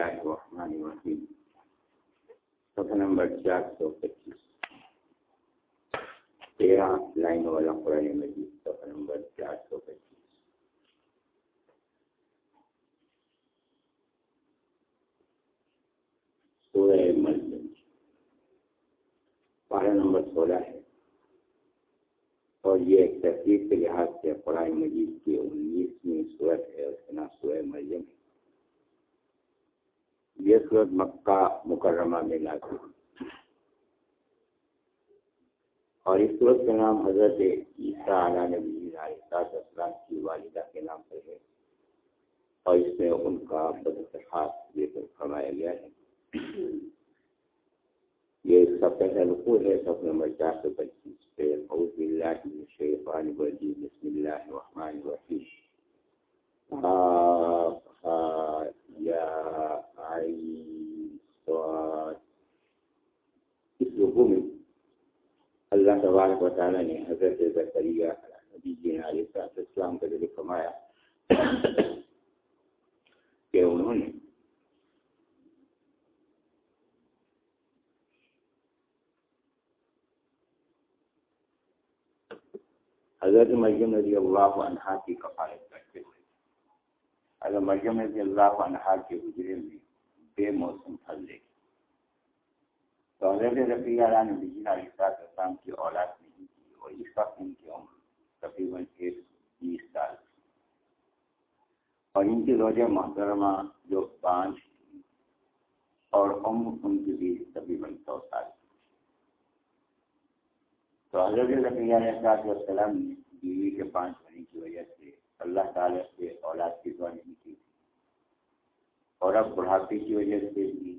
اللہ الرحمن الرحیم۔ صفحہ نمبر چار سو پچیس۔ تیرہ لائن والا قرآن مجید، صفحہ نمبر چار سو پچیس۔ سورہ مریم پارہ نمبر سولہ ہے۔ اور یہ ایک ترتیب کے لحاظ سے قرآن مجید کی انیسویں صورت ہے اس کا نام سورہ مریم ہے۔ یہ صورت مکہ مکرمہ میں لاگو اور اس صورت کا نام حضرت عیسیٰ علیہ نبی علیہ السلام کی والدہ کے نام پر ہے۔ اور اس میں ان کا خاص ذکر فرمایا گیا ہے۔ یہ سب پہلا رکو ہے، سب نمبر چار سو پچیس پہ۔ اعوذ باللہ من الشیطان الرجیم۔ بسم اللہ الرحمن الرحیم۔ یا اس رکو میں اللہ تبارک و تعالیٰ نے حضرت زکریہ نبی جی علیہ السلام کا ذکر فرمایا کہ انہوں نے حضرت مریم رضی اللہ عنہا کی کرتے ہوئے حضرت رضی اللہ کے حجرے میں بے موسم پھل لے تو حضرت رفیع علیہ نبی علیہ السلام کی اولاد نہیں تھی اور اس وقت ان کی عمر تقریباً ایک بیس سال تھی۔ اور ان کی روزہ محترمہ جو پانچ تھی اور عمر ان کی بھی تقریباً سو سال تھی۔ تو حضرت رفیع علیہ صاحب السلام نے بیوی کے پانچ ہونے کی وجہ سے اللہ تعالیٰ سے اولاد کی دعا نہیں اور اب بڑھاپے کی وجہ سے بھی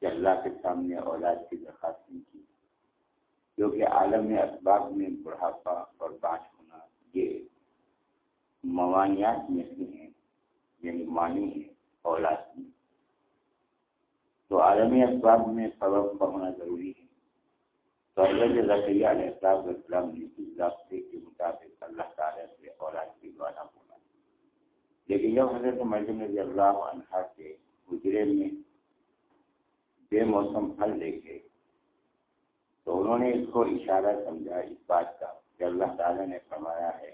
کہ اللہ کے سامنے اولاد کی درخواست نہیں کی۔ کیونکہ عالم اسباب میں بڑھاپا اور بانچ ہونا یہ موانیات میں سے ہیں یعنی مانی ہے اولاد میں۔ تو عالمی اسباب میں سبب کا ہونا ضروری ہے۔ تو حضرت ذکریہ علیہ السلام نے اس ضابطے کے مطابق اللہ تعالیٰ سے اولاد کی دعا نہ لیکن جب حضرت مریم رضی اللہ عنہ کے گجرے میں بے موسم پھل دیکھے تو انہوں نے اس کو اشارہ سمجھا اس بات کا کہ اللہ تعالیٰ نے فرمایا ہے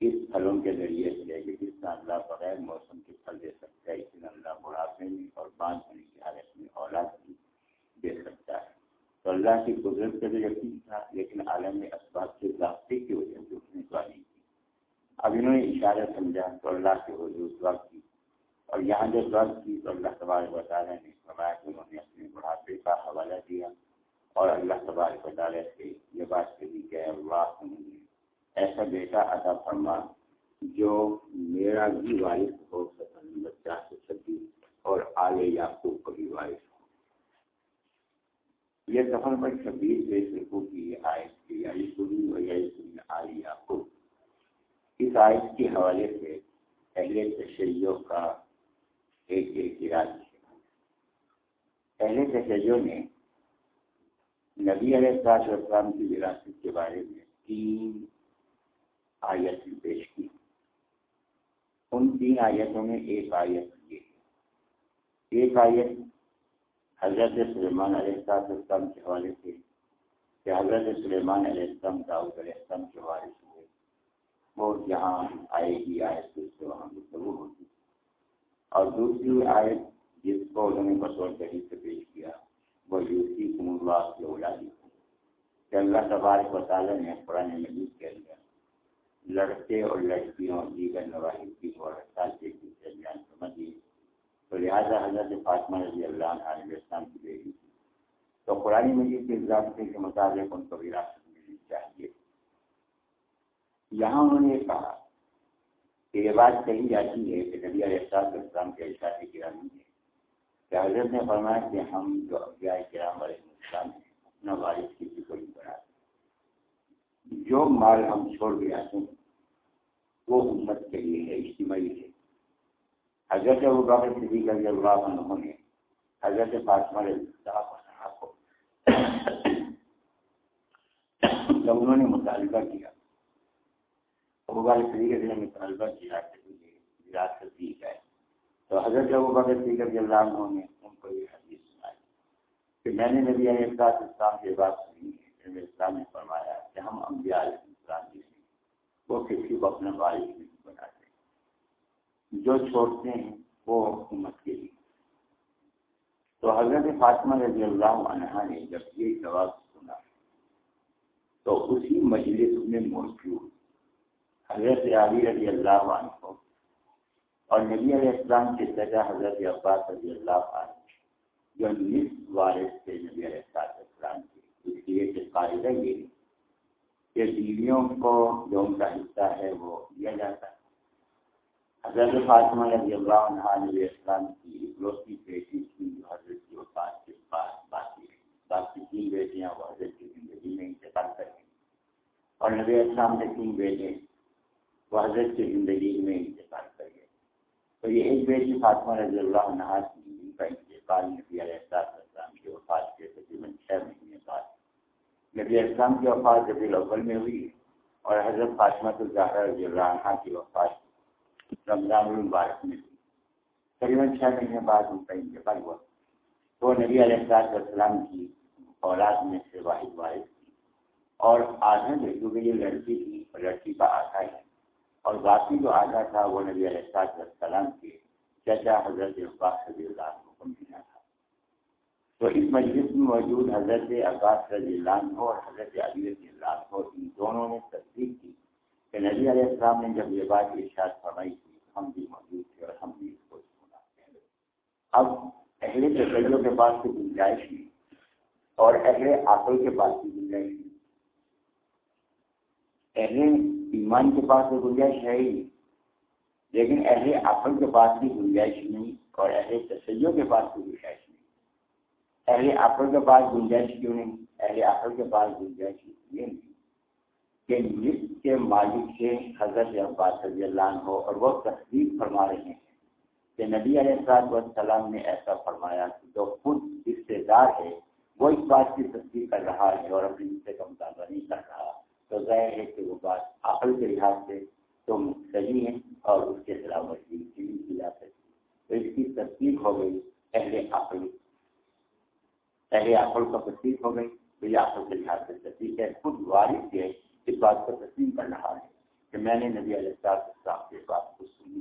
اس پھلوں کے ذریعے سے کہ جس طرح اللہ بغیر موسم کے پھل دے سکتا ہے اس طرح اللہ بڑھاپے میں اور باندھ ہونے کی حالت میں اولاد بھی دے سکتا ہے تو اللہ کی قدرت کا بھی یقین تھا لیکن عالم اسباب کے ضابطے کی وجہ سے اس نے نہیں اب انہوں نے اشارہ سمجھا تو اللہ کے حضور دعا کی، اور یہاں جو دعا کی، تو اللہ تبارک وطالعہ نے فرمایا کہ انہوں نے اپنے بڑھاپے کا حوالہ دیا، اور اللہ تبارک وطالعہ سے یہ بات کہی کہ اللہ ایسا بیٹا عطا فرما جو میرا بھی وارث ہو سکن بچہ سے چھبیس اور آل یعقوب کا بھی وارث ہو۔ یہ سفر پر چھبیس بیس رقو کی آیت کی علی سنی و یعنی سنی آل یعقوب۔ اس آیت کے حوالے سے اہل تشریعوں کا ایک ایک علاج ہے۔ اہل تشریعوں نے نبی علیہ السلاط السلام کی وراثت کے بارے میں تین آیت پیش کی۔ ان تین آیتوں میں ایک آیت یہ ایک آیت حضرت سلیمان علیہ السلام کے حوالے سے کہ حضرت سلیمان علیہ السلام، داؤد علیہ السلام کے وارث وہ جہاں آئے گی آیت سے اس سے وہاں گفتگو ہوگی اور دوسری آیت جس کو انہوں نے بطور دہی سے پیش کیا، وہ یوسی کم اللہ کی اولادی کو کہ اللہ تبارک و تعالیٰ نے قرآن مجید کے اندر لڑکے اور لڑکیوں، دیگر نواحد کی اور کے درمیان سمجھ سمجھیے۔ تو لہٰذا حضرت فاطمہ رضی اللہ عنہ علیہ السلام کی بیٹی تھی۔ تو قرآن مجید کے ضابطے کے مطابق ان کو وراثت ملنی یہاں انہوں نے کہا کہ یہ بات کہی جاتی ہے کہ نبی علیہ السلام کے اشارے گرامی ہے کہ حضرت نے فرمایا کہ ہم جو ابیا کرام علیہ السلام ہیں، اپنا وارث کسی کو نہیں۔ بناتے جو مال ہم چھوڑ کے آتے وہ امت کے لیے ہے، اجتماعی ہے۔ حضرت ابو بکر صدیق رضی اللہ عنہ نے حضرت فاطمہ رضی اللہ عنہ کو جب انہوں نے مطالبہ کیا ابو بکر صدیق نے مطالبہ کیا کہ مجھے وراثت دی جائے تو حضرت ابو بکر صدیق رضی اللہ عنہ نے ان کو یہ حدیث سنائی کہ میں نے نبی علیہ السلام کی بات سنی ہے نبی اسلام نے فرمایا کہ ہم انبیاء علیہ السلام جی وہ کسی کو اپنا وارث نہیں بناتے۔ جو چھوڑتے ہیں، وہ حکومت کے لیے۔ تو حضرت فاطمہ رضی اللہ عنہ نے جب یہ جواب سنا، تو اسی مجلس میں موجود حضرت علی رضی اللہ عنہ اور نبی علیہ السلام کے سجا حضرت عباس رضی اللہ عنہ جو نصف وارث تھے نبی علیہ السلام کے۔ اس لیے کہ قاعدہ یہ کہ بیویوں کو جو ان کا حصہ ہے وہ دیا جاتا ہے۔ حضرت فاطمہ رضی اللہ عنہ نبی اسلام کی اکلوتی بیٹی تھی جو حضرت کی وفات کے پاس باقی باقی تین بیٹیاں وہ حضرت کی زندگی میں انتقال کر گئی اور نبی اسلام کے تین بیٹے وہ حضرت کی زندگی میں انتقال کر گئے۔ تو یہ ایک بیٹی فاطمہ رضی اللہ عنہ کی ان کا انتقال نبی علیہ السلام کی وفات کے تقریباً چھ مہینے بعد۔ نبی اسلام کی وفات ربی الاول میں ہوئی اور حضرت فاطمہ الظاہر رضی اللہ عنہ کی وفات رمضان المبارک میں ہوئی۔ تقریباً چھ مہینے بعد ان کا انتقال ہوا۔ تو نبی علیہ السلام کی اولاد میں سے واحد وارث تھی اور آدھا جو کیونکہ یہ لڑکی تھی اور لڑکی کا آدھا ہے۔ اور باقی جو آدھا تھا وہ نبی علیہ السلام کے چچا حضرت عباس رضی اللہ عنہ کو ملنا تھا۔ تو اس مجلس میں موجود حضرت عباس رضی اللہ عنہ اور حضرت علی رضی اللہ عنہ ان دونوں نے تصدیق کی کہ نبی علیہ السلام نے جب یہ بات ارشاد فرمائی تھی ہم بھی موجود تھے اور ہم بھی اس کو سنا اب اہل تجربوں کے پاس کی گنجائش نہیں اور اہل عقل کے پاس کی گنجائش نہیں۔ اہل ایمان کے پاس تو گنجائش ہے ہی لیکن اہل عقل کے پاس بھی گنجائش نہیں اور اہل تشیعوں کے پاس بھی گنجائش نہیں۔ اہل عقل کے پاس گنجائش کیوں نہیں؟ اہل عقل کے پاس گنجائش یہ نہیں کہ ملک کے مالک سے حضرت عباس رضی اللہ عنہ اور وہ تصدیق فرما رہے ہیں کہ نبی علیہ السلام والسلام نے ایسا فرمایا کہ جو خود رشتے دار ہے، وہ اس بات کی تصدیق کر رہا ہے اور اپنی سے کا مطالبہ نہیں کر رہا۔ تو ظاہر ہے کہ وہ بات عقل کے لحاظ سے تو صحیح ہے اور اس کے خلاف ورزی کی جا سکتی تو اس کی تصدیق ہو گئی اہل عقل۔ اہل عقل کا تصدیق ہو گئی۔ تو یہ عقل کے لحاظ سے تصدیق ہے۔ خود وارث ہے اس بات کو تسلیم کر رہا ہے کہ میں نے نبی علیہ السلام کے بات کو سنی۔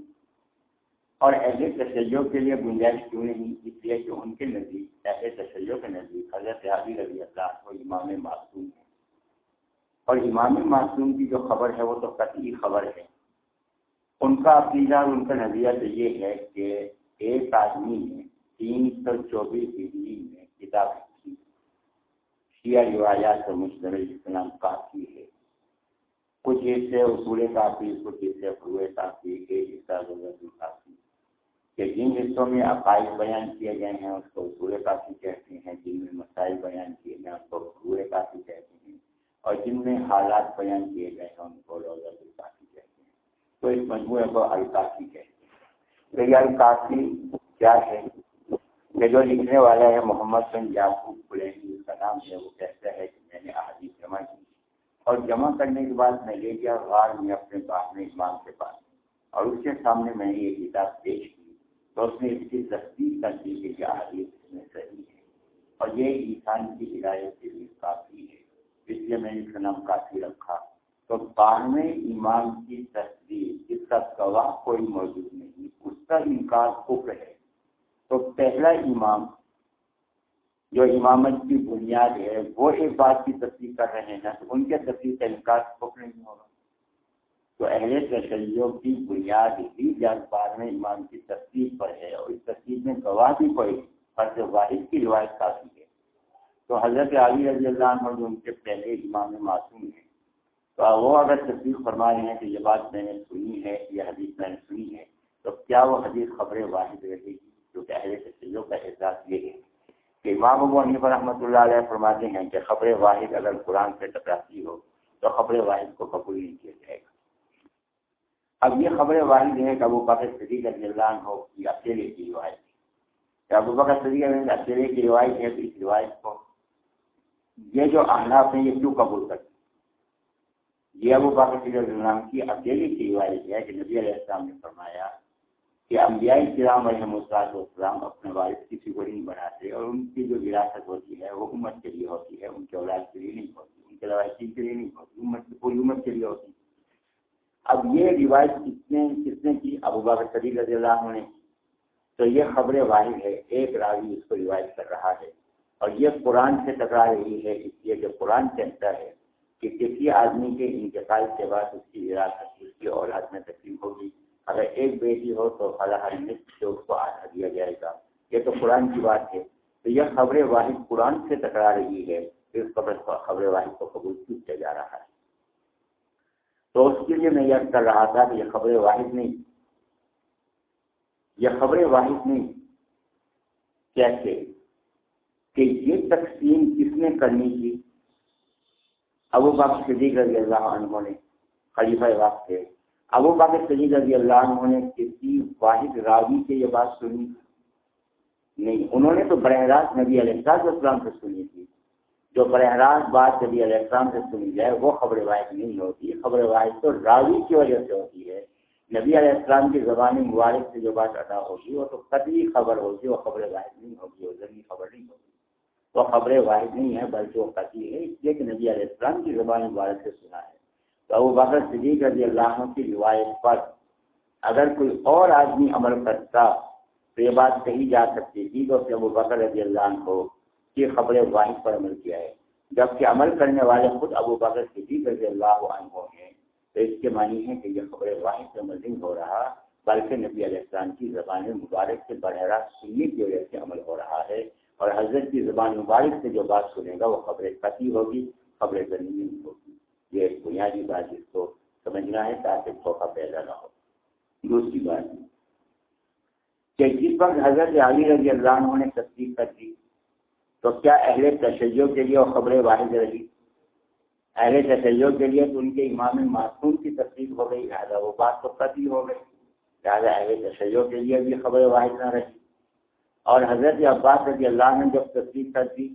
اور اہل تشیعوں کے لیے گنجائش کیوں نہیں؟ اس لیے کہ ان کے نزدیک، اہل تشیعوں کے نزدیک حضرت حابی رضی اللہ کو امام معصوم ہے اور امام معصوم کی جو خبر ہے وہ تو قطعی خبر ہے۔ ان کا عقیدہ اور ان کا نظریہ تو یہ ہے کہ ایک آدمی نے تین سو چوبیس ہجری میں کتاب لکھی۔ شیعہ روایات سے مشترک اسلام کافی ہے۔ کچھ حصے اصول کافی، کچھ حصے فروع کافی، ایک حصہ ضرورت کافی۔ کہ جن حصوں میں عقائد بیان کیے گئے ہیں، اس کو اصول کافی کہتے ہیں، جن میں مسائل بیان کیے گئے ہیں، اس کو فروع کافی کہتے ہیں۔ اور جن میں حالات بیان کیے گئے ہیں، ان کو روزہ الکافی کہتے ہیں۔ تو اس مجموعے کو الکافی کہتے ہیں۔ تو یہ الکافی کیا ہے؟ کہ جو لکھنے والا ہے محمد بن یعقوب قلینی اس کا نام ہے، وہ کہتا ہے کہ میں نے احادیث جمع کی۔ اور جمع کرنے کے بعد میں لے گیا غار میں اپنے باغ میں امام کے پاس۔ اور اس کے سامنے میں نے یہ کتاب پیش کی۔ تو اس نے اس کی تصدیق کر دی کہ کیا حدیث میں صحیح ہے اور یہ انسان کی ہدایت کے لیے کافی اس لیے میں نے اس کا نام کافی رکھا۔ تو بانوے امام کی تصدیق اس کا گواہ کوئی موجود نہیں، اس کا انکار کفر ہے۔ تو پہلا امام جو امامت کی بنیاد ہے، وہ ایک بات کی تصدیق کر رہے ہیں تو ان کے تصدیق کا انکار کفر نہیں ہوگا۔ تو اہل تشیعوں کی بنیاد ہی جان بار امام کی تصدیق پر ہے، اور اس تصدیق میں گواہ بھی کوئی فرض واحد کی روایت کافی ہے۔ تو حضرت علی رضی اللہ عنہ جو ان کے پہلے امام معصوم ہیں، تو وہ اگر تصدیق فرما رہے ہیں کہ یہ بات میں نے سنی ہے، یہ حدیث میں نے سنی ہے، تو کیا وہ حدیث خبر واحد رہے گی؟ جو کہ اہل تشیعوں کا احساس یہ ہے کہ امام ابو حنیف رحمۃ اللہ علیہ فرماتے ہیں کہ خبر واحد اگر قرآن سے ٹکراتی ہو، تو خبر واحد کو قبول نہیں کیا جائے گا۔ اب یہ خبر واحد ہے کہ ابو بکر صدیق رضی اللہ عنہ کی اکیلے کی روایت کہ ابو بکر صدیق اکیلے کی روایت ہے تو اس روایت کو یہ جو احناف ہیں، یہ کیوں قبول کرتے یہ ابو بکر صدیق کی اکیلے کی روایت ہے کہ نبی علیہ السلام نے فرمایا کہ انبیاء کرام رحم السلاط والسلام اپنے وارث کسی کو نہیں بناتے اور ان کی جو وراثت ہوتی ہے، وہ امت کے لیے ہوتی ہے، ان کے اولاد کے لیے نہیں ہوتی، ان کے روایتی کے لیے نہیں ہوتی، امت پوری امت کے لیے ہوتی اب یہ روایت کس نے کس نے کی ابو بابر صدیق رضی اللہ عنہ نے تو یہ خبر واحد ہے، ایک راوی اس کو روایت کر رہا ہے۔ اور یہ قرآن سے ٹکرا رہی ہے، اس لیے جو قرآن کہتا ہے کہ کسی آدمی کے انتقال کے بعد اس کی وراثت، اس کی اولاد میں تقسیم ہوگی۔ اگر ایک بیٹی ہو تو فلاح سے اس کو آدھا دیا جائے گا۔ یہ تو قرآن کی بات ہے۔ تو یہ خبر واحد قرآن سے ٹکرا رہی ہے۔ اس خبر خبر واحد کو قبول کیا جا رہا ہے۔ تو اس کے لیے میں یہ کر رہا تھا کہ یہ خبر واحد نہیں۔ یہ خبر واحد نہیں۔ کیسے؟ کہ یہ تقسیم کس نے کرنی تھی؟ ابو باق صدیق رضی اللہ عنہ نے، خلیفہ وقت تھے ابو باق صدیق رضی اللہ عنہ نے کسی واحد راوی سے یہ بات سنی؟ نہیں، انہوں نے تو براہ راست نبی علیہ السلام سے سنی تھی۔ جو براہ راست بات نبی علیہ السلام سے سنی جائے، وہ خبر واحد نہیں ہوتی۔ خبر واحد تو راوی کی وجہ سے ہوتی ہے۔ نبی علیہ السلام کی زبانی مبارک سے جو بات ادا ہوگی، وہ تو قطعی خبر ہوگی، وہ خبر واحد نہیں ہوگی، وہ ذریعی خبر نہیں ہوگی۔ وہ خبر واحد نہیں ہے بلکہ وہ قطعی ہے اس لیے کہ نبی علیہ السلام کی زبان مبارک سے سنا ہے۔ تو ابو بکر صدیق رضی اللہ عنہ کی روایت پر اگر کوئی اور آدمی عمل کرتا، تو یہ بات کہی جا سکتی تھی تو ابو بکر رضی اللہ عنہ کو یہ خبر واحد پر عمل کیا ہے۔ جبکہ عمل کرنے والے خود ابو بکر صدیق رضی اللہ عنہ ہیں، تو اس کے معنی ہے کہ یہ خبر واحد سے عمل نہیں ہو رہا، بلکہ نبی علیہ السلام کی زبان مبارک سے بڑھرا سننے کی وجہ سے عمل ہو رہا ہے۔ اور حضرت کی زبان مبارک سے جو بات سنے گا، وہ خبر قطعی ہوگی خبر زمین ہوگی۔ یہ ایک بنیادی بات جس کو سمجھنا ہے تاکہ دھوکہ پیدا نہ ہو۔ دوسری بات کہ جس وقت حضرت علی رضی اللہ عنہ نے تصدیق کر دی، تو کیا اہل تشیع کے لیے وہ خبریں واحد رہی؟ اہل تشیع کے لیے تو ان کے امام معصوم کی تصدیق ہو گئی، لہٰذا وہ بات تو قطعی ہو گئی۔ لہٰذا اہل تشیع کے لیے بھی خبر واحد نہ رہی۔ اور حضرت عباس رضی اللہ نے جب تصدیق کر دی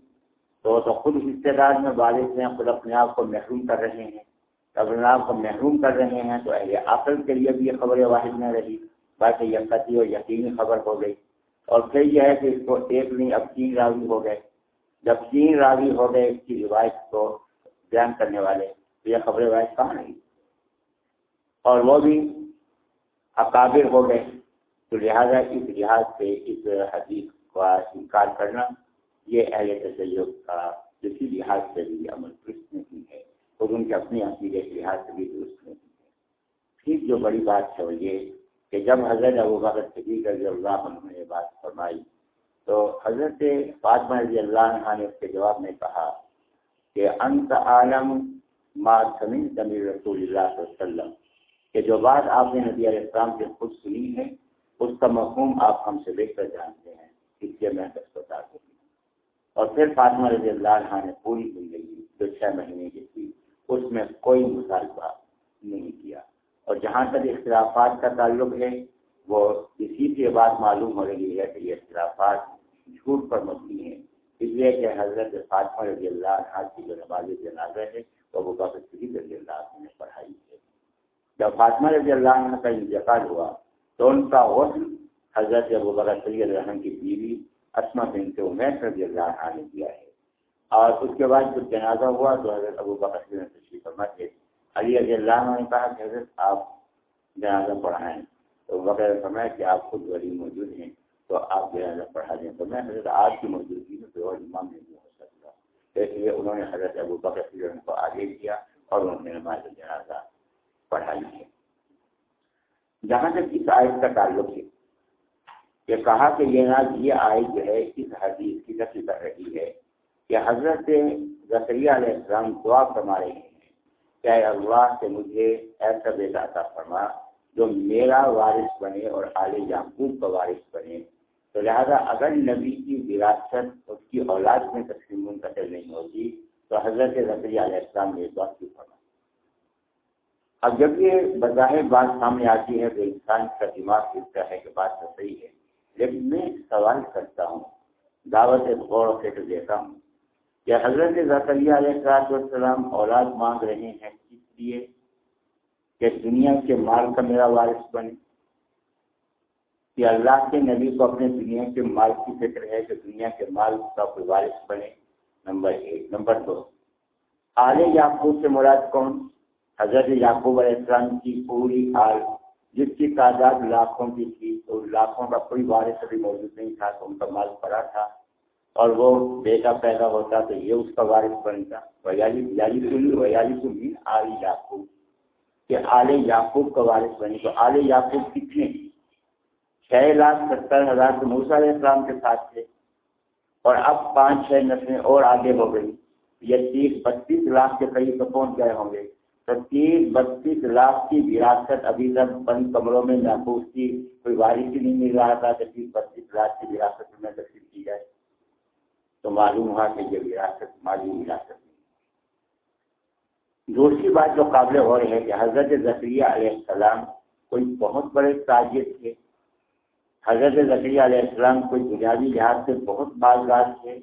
تو تو خود رشتے دار میں والد ہیں، خود اپنے آپ کو محروم کر رہے ہیں۔ اپنے آپ کو محروم کر رہے ہیں تو اہل عقل کے لیے بھی یہ خبر واحد نہ رہی۔ باقی یقتی اور یقینی خبر ہو گئی۔ اور پھر یہ ہے کہ اس کو ایک نہیں، اب تین راوی ہو گئے۔ جب تین راوی ہو گئے، اس کی روایت کو بیان کرنے والے، تو یہ خبر واحد کہاں نہیں اور وہ بھی اکابر ہو گئے۔ تو لہٰذا اس لحاظ سے اس حدیث کا انکار کرنا یہ اہل تجیب کا کسی لحاظ سے بھی عمل درست نہیں ہے اور ان کے اپنے عقیدے کے لحاظ سے بھی درست نہیں ہے۔ پھر جو بڑی بات ہے وہ یہ کہ جب حضرت ابو بکر صدیق رضی اللہ عنہ نے بات فرمائی تو حضرت فاطمہ رضی اللہ عنہ نے اس کے جواب میں کہا کہ انت عالم ما سمین تمیر رسول اللہ صلی اللہ علیہ وسلم کہ جو بات آپ نے نبی علیہ السلام سے خود سنی ہے اس کا مفہوم آپ ہم سے بہتر جانتے ہیں، اس لیے میں بتا دوں اور پھر فاطمہ رضی اللہ عنہ نے پوری زندگی جو چھ مہینے کی تھی، اس میں کوئی مطالبہ نہیں کیا۔ اور جہاں تک اختلافات کا تعلق ہے، وہ اسی سے بات معلوم ہو رہی ہے کہ یہ اختلافات جھوٹ پر مبنی ہیں۔ اس لیے کہ حضرت فاطمہ رضی اللہ عنہ کی جو نماز جنازہ ہے، وہ وہ بابر رضی اللہ عنہ نے پڑھائی ہے۔ جب فاطمہ رضی اللہ عنہ کا انتقال ہوا تو ان کا غسل حضرت ابو بکر صلی اللہ کی بیوی اسما بن کے عمیر رضی اللہ عنہ نے دیا ہے۔ اور اس کے بعد جب جنازہ ہوا تو حضرت ابو بکر نے تشریف فرما تھے علی رضی اللہ عنہ نے کہا کہ حضرت آپ جنازہ پڑھائیں۔ تو بغیر فرمایا کہ آپ خود ولی موجود ہیں تو آپ جنازہ پڑھا دیں۔ تو میں حضرت آپ کی موجودگی میں کوئی اور امام نہیں ہو سکتا۔ اس لیے انہوں نے حضرت ابو بکر کو آگے کیا اور انہوں نے نماز جنازہ پڑھائی ہے۔ جہاں تک اس آیت کا تعلق ہے کہ کہا کہ یہ ناز یہ آئی جو ہے، اس حدیث کی نفی کر رہی ہے کہ حضرت علیہ السلام دعا فرما رہے ہیں کہ اللہ سے مجھے ایسا بیٹا عطا فرما جو میرا وارث بنے اور عال یعقوب کا وارث بنے۔ تو لہذا اگر نبی کی وراثت اس کی اولاد میں تقسیم منتقل نہیں ہوتی، تو حضرت علیہ السلام نے دعا کی فرما اب جب یہ بظاہر بات سامنے آتی ہے تو انسان کا دماغ سوچتا ہے کہ بات تو صحیح ہے، لیکن میں سوال کرتا ہوں، دعوت غور و فکر دیتا ہوں کہ حضرت ذکریہ علیہ السلام اولاد مانگ رہے ہیں کس لیے؟ کہ دنیا کے مال کا میرا وارث بنے، کہ اللہ کے نبی کو اپنے دنیا کے مال کی فکر ہے کہ دنیا کے مال کا کوئی وارث بنے، نمبر ایک. نمبر دو، آل یعقوب سے مراد کون؟ حضرت یعقوب علیہ السلام کی پوری آل، جس کی تعداد لاکھوں کی تھی، تو لاکھوں کا کوئی وارث ابھی موجود نہیں تھا، تو ان کا مال پڑا تھا۔ اور وہ بیٹا پیدا ہوتا تو یہ اس کا وارث بنتا ویالی ویالی سنی آل یعقوب۔ کہ آل یعقوب کا وارث بنی تو آل یعقوب کتنے؟ چھ لاکھ ستر ہزار تو موسا علیہ السلام کے ساتھ تھے۔ اور اب پانچ چھ نسلیں اور آگے ہو گئی یہ تیس، بتیس لاکھ کے قریب تو پہنچ گئے ہوں گے؟ تو تیس بتیس لاکھ کی وراثت ابھی تک بند کمروں میں محفوظ تھی، کوئی وارث ہی نہیں مل رہا تھا کہ تیس بتیس لاکھ کی وراثت میں تقسیم کی جائے تو معلوم ہوا کہ یہ وراثت مالی وراثت نہیں۔ دوسری بات جو قابل ہو رہی ہے کہ حضرت ذکریہ علیہ السلام کوئی بہت بڑے تاجر تھے۔ حضرت ذکری علیہ السلام کوئی بنیادی لحاظ سے بہت بازگار تھے،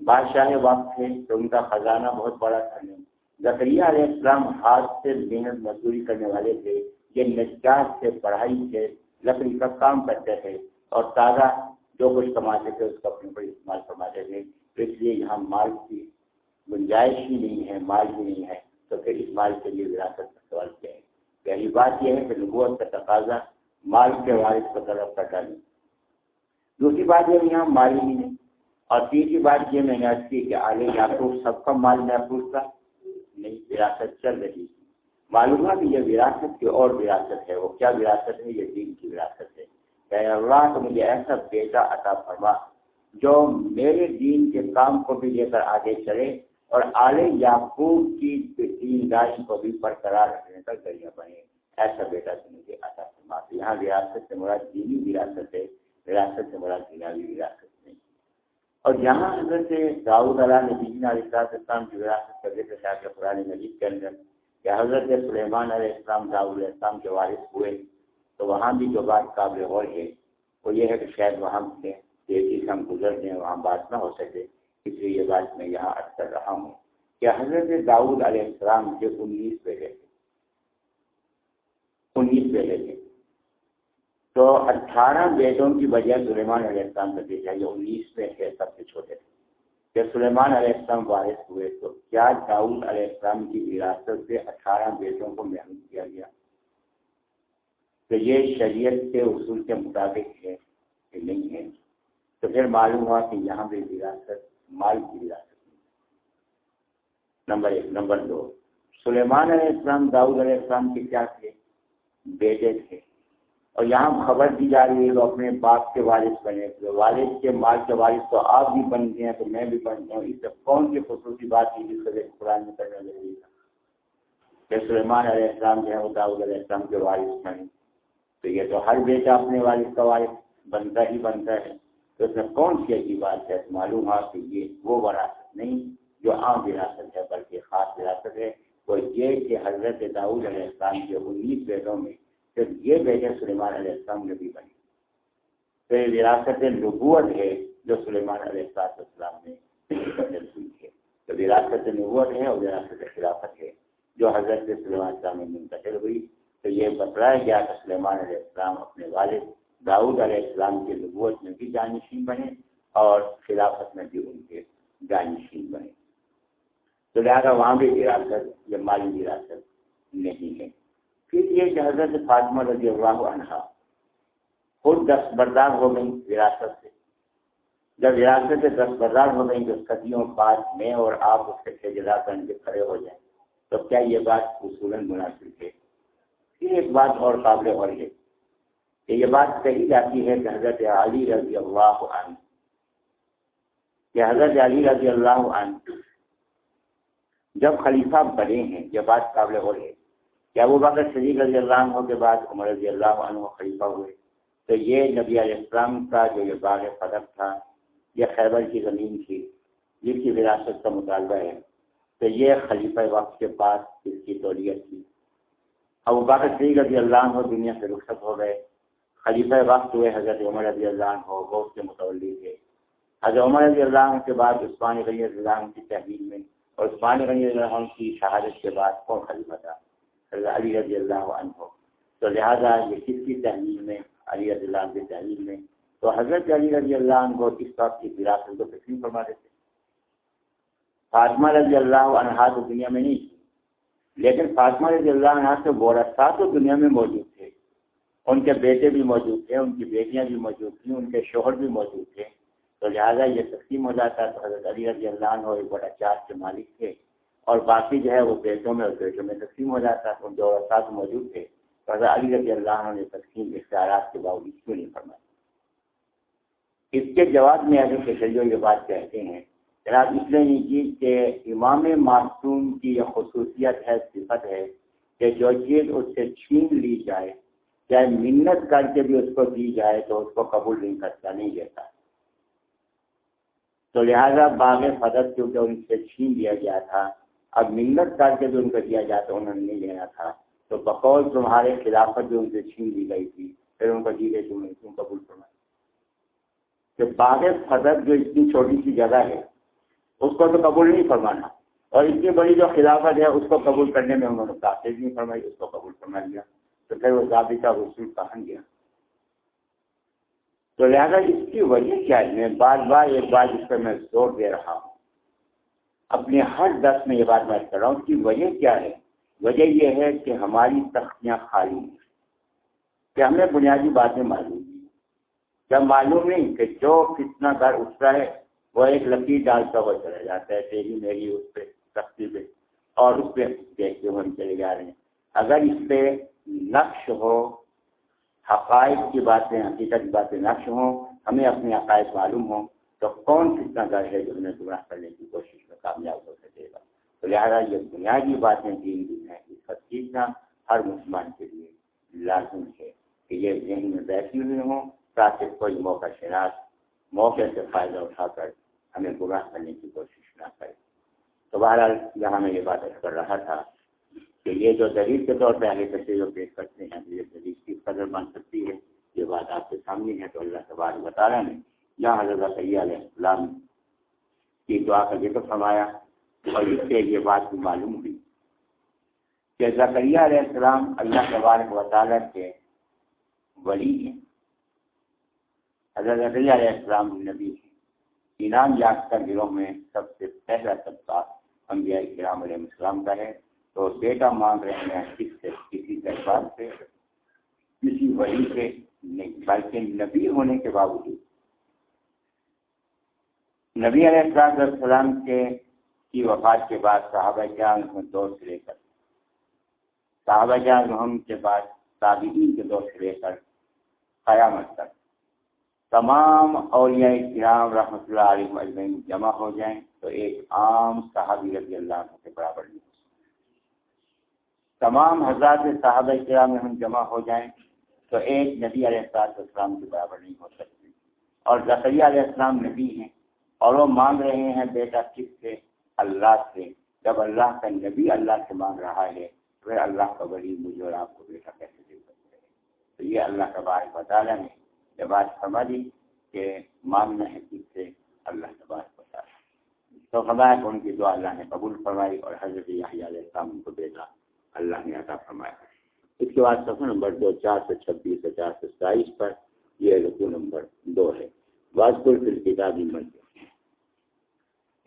بادشاہ وقت تھے، تو ان کا خزانہ بہت بڑا تھا۔ نہیں ذکریہ علیہ السلام ہاتھ سے محنت مزدوری کرنے والے تھے، یہ نجات سے پڑھائی سے لکڑی کا کام کرتے تھے اور تازہ جو کچھ کماتے تھے، اس کو اپنے پر استعمال فرماتے تھے۔ تو اس لیے یہاں مال کی گنجائش ہی نہیں ہے، مال بھی نہیں ہے۔ تو پھر اس مال کے لیے وراثت کا سوال کیا ہے۔ پہلی بات یہ ہے کہ نبوت کا تقاضا مال کے وارث کو طرف کٹا لیں دوسری بات یہ یہاں مال ہی نہیں اور تیسری بات یہ میں نے آج کی کہ آگے یعقوب سب کا مال محفوظ تھا۔ نہیں، وراثت چل رہی معلوم ہے کہ یہ وراثت کی اور وراثت ہے۔ وہ کیا وراثت ہے؟ یہ دین کی وراثت ہے۔ کہ اللہ، تو مجھے ایسا بیٹا عطا فرما جو میرے دین کے کام کو بھی لے کر آگے چلے اور آل یعقوب کی دینداری کو بھی برقرار رکھنے کا ذریعہ بنے۔ ایسا بیٹا تو مجھے عطا فرما۔ یہاں وراثت سے مراد دینی وراثت ہے، وراثت سے مراد دیناوی وراثت اور یہاں حضرت داؤد علیہ نبی جی علیہ السلام کی وراثت کا ذکر ہے کہ قرآن مجید کے اندر کہ حضرت سلیمان علیہ السلام، داؤد علیہ السلام کے وارث ہوئے، تو وہاں بھی جو بات قابل غور ہے، وہ یہ ہے کہ شاید وہاں سے یہ چیز ہم گزر دیں وہاں بات نہ ہو سکے، اس لیے یہ بات میں یہاں اکثر رہا ہوں۔ کہ حضرت داؤد علیہ السلام کے انیس بیٹے تھے انیس بیٹے تھے تو اٹھارہ بیٹوں کی وجہ سلیمان علیہ السلام کا بیٹا یہ انیس میں تھے، سب سے چھوٹے تھے۔ جب سلیمان علیہ السلام وارث ہوئے تو کیا داؤد علیہ السلام کی وراثت سے اٹھارہ بیٹوں کو محنت کیا گیا؟ تو یہ شریعت کے اصول کے مطابق ہے کہ نہیں ہے۔ تو پھر معلوم ہوا کہ یہاں پہ وراثت، مال کی وراثت نمبر ایک، نمبر دو، سلیمان علیہ السلام، داؤد علیہ السلام کے کیا تھے؟ بیٹے تھے۔ اور یہاں خبر دی جا رہی ہے وہ اپنے باپ کے والد بنے تھے والد کے مال کے والد تو آپ بھی بن گئے ہیں، تو میں بھی بن گیا ہوں۔ اس سے کون سی خصوصی بات تھی جس کو قرآن میں کرنا ضروری تھا کہ سلیمان علیہ السلام جو ہے، وہ داؤد علیہ السلام کے والد بنے تو یہ تو ہر بیٹا اپنے والد کا والد بنتا ہی بنتا ہے۔ تو اس میں کون سی ایسی بات ہے؟ معلوم ہوا کہ یہ وہ وراثت نہیں، جو عام وراثت ہے، بلکہ خاص وراثت ہے۔ وہ یہ کہ حضرت داؤد علیہ السلام کے انیس بیٹوں میں صرف یہ بیٹے سلیمان علیہ السلام نے بھی بنی۔ تو یہ وراثت نبوت ہے جو سلیمان علیہ السلام نے ہوئی ہے تو وراثت نبوت ہے اور وراثت خلافت ہے۔ جو حضرت سلیمان السلام میں منتقل ہوئی، تو یہ بتلایا گیا کہ سلیمان علیہ السلام اپنے والد داؤد علیہ السلام کے نبوت میں بھی جانشین بنے اور خلافت میں بھی ان کے جانشین بنے۔ تو لہٰذا وہاں بھی وراثت یا مالی وراثت نہیں ہے۔ پھر یہ کہ حضرت فاطمہ رضی اللہ عنہ خود دستبردار ہو گئی وراثت سے۔ جب وراثت سے دستبردار ہو گئی تو صدیوں بعد میں اور آپ اس کے جدا بن کے کھڑے ہو جائیں۔ تو کیا یہ بات اصول مناسب ہے؟ پھر ایک بات اور قابل اور ہے کہ یہ بات کہی جاتی ہے کہ حضرت علی رضی اللہ عنہ۔ کہ حضرت علی رضی اللہ عنہ جب خلیفہ بنے ہیں، یہ بات قابل ہو رہی ہے۔ کیا وہ بات صدیق رضی اللہ عنہ کے بعد عمر رضی اللہ عنہ خلیفہ ہوئے۔ تو یہ نبی علیہ السلام کا جو یہ باغ فدق تھا، یہ خیبر کی زمین تھی، جس کی وراثت کا مطالبہ ہے۔ تو یہ خلیفہ وقت کے پاس اس کی تولیت تھی اب وہ باقی صدیق رضی اللہ عنہ دنیا سے رخصت ہو گئے۔ خلیفہ وقت ہوئے حضرت عمر رضی اللہ عنہ، وہ اس کے متولی تھے۔ حضرت عمر رضی اللہ عنہ کے بعد عثمان غنی رضی اللہ عنہ کی تحریر میں، اور عثمان غنی رضی اللہ عنہ کی شہادت کے بعد کون خلیفہ تھا؟ علی رضی اللہ عنہ۔ تو لہٰذا یہ کس کی تحریر میں؟ علی رضی اللہ عنہ کے تحریر میں۔ تو حضرت علی رضی اللہ عنہ اس وقت کی وراثت کو تسلیم فرما دیتے فاطمہ رضی اللہ عنہ تو دنیا میں نہیں تھی لیکن فاطمہ رضی اللہ عنہ سے بورسا تو دنیا میں موجود تھے۔ ان کے بیٹے بھی موجود تھے، ان کی بیٹیاں بھی موجود تھیں، ان کے شوہر بھی موجود تھے۔ تو لہٰذا یہ تقسیم ہو جاتا تو حضرت علی رضی اللہ عنہ ایک بڑا چارج کے مالک تھے۔ اور باقی جو ہے وہ بیٹوں میں اور بیٹوں میں تقسیم ہو جاتا تو جو ساتھ موجود تھے علی رضی اللہ عنہ نے تقسیم اختیارات کے باوجود کیوں نہیں فرمائی اس کے جواب میں اگر کشریوں یہ بات کہتے ہیں، جناب، اس لیے نہیں جی کہ امام معصوم کی یہ خصوصیت ہے، صفت ہے کہ جو چیز اس سے چھین لی جائے، چاہے منت کر کے بھی اس کو دی جائے تو اس کو قبول نہیں کرتا، نہیں دیتا۔ تو لہذا باغ فدت کیونکہ ان سے چھین دیا گیا تھا اب منت کر کے بھی ان کو دیا جاتا انہوں نے نہیں لینا تھا۔ تو بقول تمہارے خلافت جو ان سے چھین دی گئی تھی، پھر ان کو دی گئی تم کیوں قبول کرنا کہ باغ فدت جو اتنی چھوٹی سی جگہ ہے، اس کو تو قبول نہیں فرمانا۔ اور اتنی بڑی جو خلافت ہے، اس کو قبول کرنے میں انہوں نے تاثیر نہیں فرمائی، اس کو قبول فرما لیا تو پھر وہ ضابطہ رسول کہاں گیا؟ تو لہٰذا اس کی وجہ کیا ہے؟ میں بار بار ایک بار اس پہ میں زور دے رہا ہوں۔ اپنے ہر دس میں یہ بات میں کر رہا ہوں اس کی وجہ کیا ہے؟ وجہ یہ ہے کہ ہماری تختیاں خالی ہیں۔ کہ ہمیں بنیادی باتیں معلوم ہیں جب معلوم نہیں کہ جو کتنا گھر اٹھتا ہے، وہ ایک لکیر ڈالتا ہوا چلا جاتا ہے، تیری میری اس پہ تختی پہ، اور اس پہ دیکھتے ہوئے ہم چلے جا رہے ہیں۔ اگر اس پہ نقش ہو، حقائق کی باتیں، حقیقت کی باتیں نقش ہوں، ہمیں اپنے عقائد معلوم ہوں تو کون کتنا گھر ہے جو ہمیں گمراہ کرنے کی کوشش میں کامیاب ہو سکے گا؟ تو لہٰذا یہ بنیادی باتیں دین دن ہیں۔ اس کا سیکھنا ہر مسلمان کے لیے لازم ہے کہ یہ ذہن میں بیٹھی ہوئی ہوں، تاکہ کوئی موقع شناس موقع سے فائدہ اٹھا کر ہمیں گمراہ کرنے کی کوشش نہ کرے۔ تو بہرحال یہاں میں یہ بات کر رہا تھا کہ یہ جو دلیل کے طور پہ آگے کرتے جو پیش کرتے ہیں، یہ دلیل کی قدر بن سکتی ہے؟ یہ بات آپ کے سامنے ہے تو اللہ کے بتا رہے ہیں یہاں حضرت علیہ السلام کی دعا کا ذکر فرمایا اور اس سے یہ بات بھی معلوم ہوئی کہ زکریہ علیہ السلام اللہ تبارک و تعالیٰ کے ولی ہیں۔ حضرت زکریہ علیہ السلام نبی ہیں۔ انعام یافتہ گروہ میں سب سے پہلا طبقہ انبیاء کرام علیہ السلام کا ہے۔ تو بیٹا مانگ رہے ہیں کس سے کسی دربار سے، کسی ولی سے نہیں، بلکہ نبی ہونے کے باوجود نبی علیہ السلام کے کی وفات کے بعد صحابہ جان میں دور سے لے کر، صحابہ جان ہم کے بعد تابعین کے دور سے لے کر قیامت تک تمام اولیاء کرام رحمۃ اللہ علیہ مجمعین جمع ہو جائیں تو ایک عام صحابی رضی اللہ عنہ کے برابر نہیں تمام حضرات صحابہ کرام میں ہم جمع ہو جائیں تو ایک نبی علیہ السلام کے برابر نہیں ہو سکتی اور زکری علیہ السلام نبی ہیں۔ اور وہ مانگ رہے ہیں بیٹا کس سے؟ اللہ سے۔ جب اللہ کا نبی اللہ سے مانگ رہا ہے پھر اللہ کا بڑی مجھے اور آپ کو بیٹا کیسے دے سکتے ہیں؟ تو یہ اللہ کا بار بطالہ نے یہ بات سمجھی کہ مانگنا ہے کس سے؟ اللہ کا بار بتا تو خبر ان کی دعا اللہ نے قبول فرمائی اور حضرت علیہ السلام ان کو بیٹا اللہ نے عطا فرمایا۔ اس کے بعد سفر نمبر دو، چار سو چھبیس سے چار سو ستائیس پر یہ رقو نمبر دو ہے۔ واضح پھر کتابی مرجم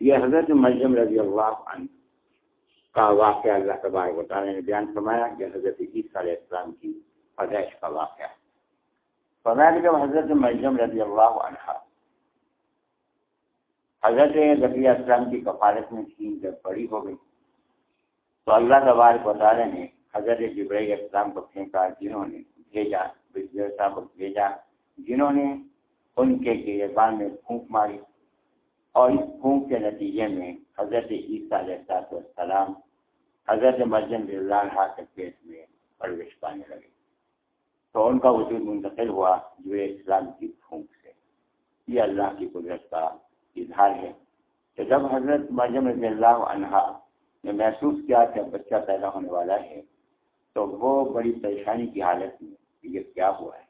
یہ حضرت مرجم رضی اللہ عنہ کا واقعہ اللہ کے بارے بتا رہے ہیں بیان فرمایا کہ حضرت عیسیٰ علیہ السلام کی پیدائش کا واقعہ۔ فرمایا جب حضرت مرجم رضی اللہ عنہ حضرت ذکیہ السلام کی کفالت میں تھی جب بڑی ہو گئی تو اللہ تبارک وطالعہ نے حضرت جبرئی اسلام کو پھینکا، جنہوں نے بھیجا صاحب کو بھیجا، جنہوں نے ان کے گربان میں پھونک ماری۔ اور اس پھونک کے نتیجے میں حضرت عیسیٰ علیہ السلام حضرت مرجن اللہ کے پیٹ میں پرویش پانے لگے۔ تو ان کا وجود منتقل ہوا جو اسلام کی پھونک سے۔ یہ اللہ کی قدرت کا اظہار ہے کہ جب حضرت مرجم رضی اللہ عنہا نے محسوس کیا کہ بچہ پیدا ہونے والا ہے، تو وہ بڑی پریشانی کی حالت میں یہ کیا ہوا ہے؟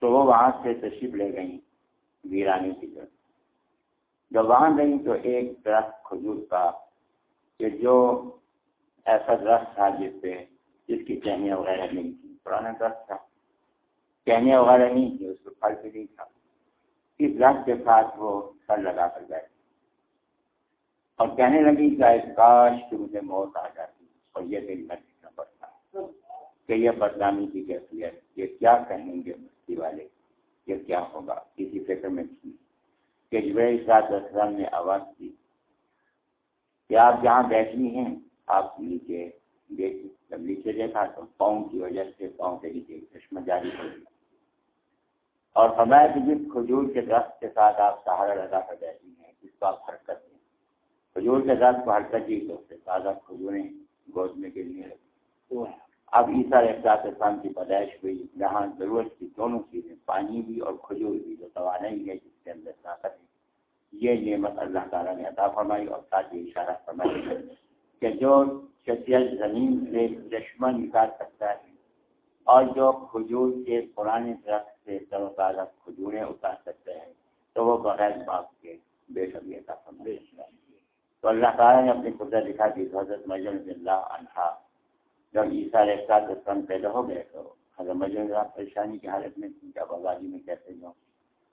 تو وہ وہاں سے تشریف لے گئیں ویرانی کی طرف۔ جب وہاں گئیں تو ایک درخت کھجور کا کہ جو ایسا درخت تھا جس پہ جس کی ٹہنیاں وغیرہ نہیں تھی پرانا درخت تھا۔ کہنے وغیرہ نہیں تھی اس کو پھل بھی نہیں تھا۔ اس رقص کے ساتھ وہ سر لگا کر گئے۔ اور کہنے لگی کہ کاش کہ مجھے موت آ جاتی اور یہ دن میں سیکھنا پڑتا کہ یہ بدنامی کی کیفیت، یہ کیا کہیں گے مستی والے؟ یہ کیا ہوگا؟ کسی فکر میں تھی۔ اسلام نے آواز دی۔ کہ آپ جہاں بیٹھی ہیں، آپ نیچے دیکھ جب نیچے دیکھا تو پاؤں کی وجہ سے پاؤں کے نیچے چشمہ جاری ہو گیا۔ اور فرمایا کہ جس کھجور کے درخت کے ساتھ آپ سہارا لگا کر بیٹھی ہیں، اس کو آپ حرکت دیں۔ کھجور کے درخت کو حرکت دی تو اسے تازہ کھجوریں گود میں کے لیے اب عیسیٰ احساس اسلام کی پیدائش ہوئی، جہاں ضرورت کی دونوں چیزیں، پانی بھی اور کھجور بھی، جو توانائی ہے کے اندر طاقت ہے۔ یہ نعمت اللہ تعالیٰ نے عطا فرمائی اور ساتھ ہی اشارہ فرمائی کہ جو شخصیت زمین سے چشمہ نکال سکتا ہے اور جو کھجور کے پرانے درخت سے تر و تازہ کھجوریں اتار سکتے ہیں، تو وہ بغیر باپ کے بے شبی کا تو اللہ تعالیٰ نے اپنی قدرت دکھا دی، حضرت مجم اللہ عنہا۔ جب عیسیٰ احساس اسلم پیدا ہو گئے تو حضرت مجم اللہ پریشانی کی حالت میں تھی جب آبادی میں کہتے ہیں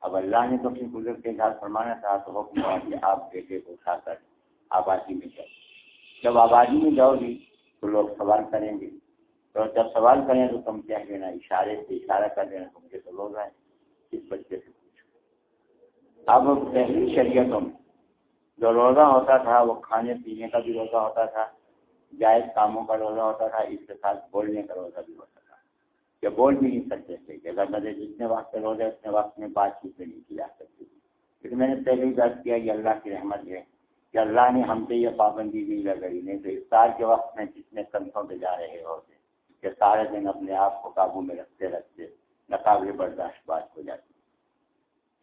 اب اللہ نے تو اپنی قدرت کے اظہار فرمانا تھا، تو حکم ہوا کہ آپ بیٹے کو اٹھا کر آبادی میں جاؤ۔ جب آبادی میں جاؤ گی تو لوگ سوال کریں گے۔ تو جب سوال کریں تو تم کہہ دینا اشارے سے اشارہ کر دینا۔ تو مجھے تو لوگ آئے اس بچے سے پوچھو۔ اب پہلی شریعتوں میں جو روزہ ہوتا تھا، وہ کھانے پینے کا بھی روزہ ہوتا تھا، جائز کاموں کا روزہ ہوتا تھا، اس کے ساتھ بولنے کا روزہ بھی ہوتا تھا۔ کہ بول بھی نہیں سکتے تھے کہ اگر مجھے جتنے وقت روزہ اتنے وقت میں بات چیت نہیں کی جا سکتی۔ تھی پھر میں نے پہلے ہی بات کیا، یہ اللہ کی رحمت ہے کہ اللہ نے ہم پہ یہ پابندی نہیں لگائی، نہیں تو افطار کے وقت میں جتنے کنسوں پہ جا رہے ہوتے کہ سارے دن اپنے آپ کو قابو میں رکھتے رکھتے نقابل برداشت بات ہو جاتی۔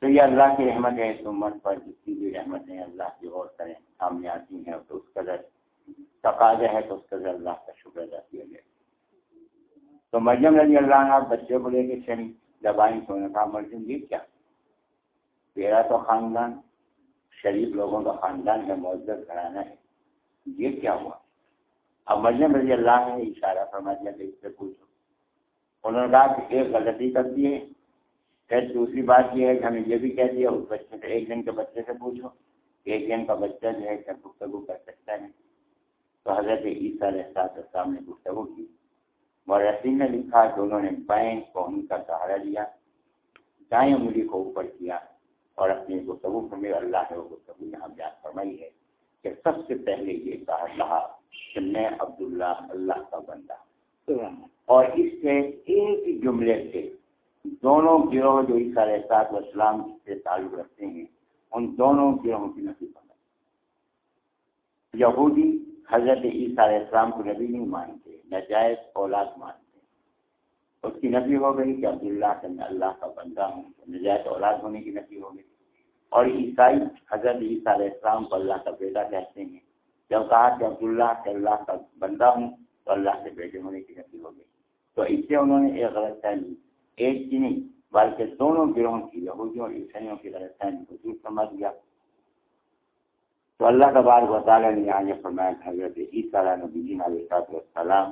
تو یہ اللہ کی رحمت ہے، اس امت پر جتنی بھی رحمت ہے اللہ کی غور کریں سامنے آتی ہیں تو اس قدر تقاضا ہے تو اس قدر اللہ کا شکر ادا کیا جائے تو مرجم رضی اللہ عنہ بچے کو لے کے چلی جب آئیں تو نے کہا مرجم یہ جی، کیا؟ تیرا تو خاندان، شریف لوگوں کا خاندان ہے معذر کرانا ہے۔ یہ کیا ہوا؟ اب مریم رضی اللہ نے اشارہ فرما دیا کہ اس سے پوچھو۔ انہوں نے کہا کہ ایک غلطی کر دی ہے پھر دوسری بات یہ ہے کہ ہمیں یہ بھی کہہ دیا، اس بچے سے، ایک دن کے بچے سے پوچھو۔ ایک دن کا بچہ جو ہے کیا گفتگو کر سکتا ہے۔ تو حضرت عیسیٰ علیہ السلام نے گفتگو کی۔ اور نے لکھا کہ انہوں نے بائیں قوم کا سہارا لیا، دائیں انگلی کو اوپر کیا اور اپنی گفتگو میں اللہ ہے وہ گفتگو یہاں بیان فرمائی ہے کہ سب سے پہلے یہ کہا کہا کہ میں عبداللہ اللہ کا بندہ۔ اور اس سے ایک جملے سے دونوں گروہ جو عیسیٰ علیہ صاحب اسلام سے تعلق رکھتے ہیں، ان دونوں گروہوں کی نفی بنا یہودی حضرت عیسیٰ علیہ السلام کو نبی نہیں مانتے، نجائز اولاد مانتے۔ اس کی نفی ہو گئی کہ عبداللہ سے میں اللہ کا بندہ ہوں، نجائز اولاد ہونے کی نفی ہو گئی۔ اور عیسائی حضرت عیسیٰ علیہ السلام کو اللہ کا بیٹا کہتے ہیں۔ جب کہا کہ عبداللہ سے اللہ کا بندہ ہوں، تو اللہ سے بیٹے ہونے کی نفی ہو گئی۔ تو اس سے انہوں نے ایک غلط فہمی، ایک کی نہیں، بلکہ دونوں گروہوں کی، یہودیوں اور عیسائیوں کی غلط فہمی کو دور سمجھ دیا۔ تو اللہ کا بار وطالعہ نے آج فرمایا حضرت عیسیٰ علیہ نبی علیہ السلام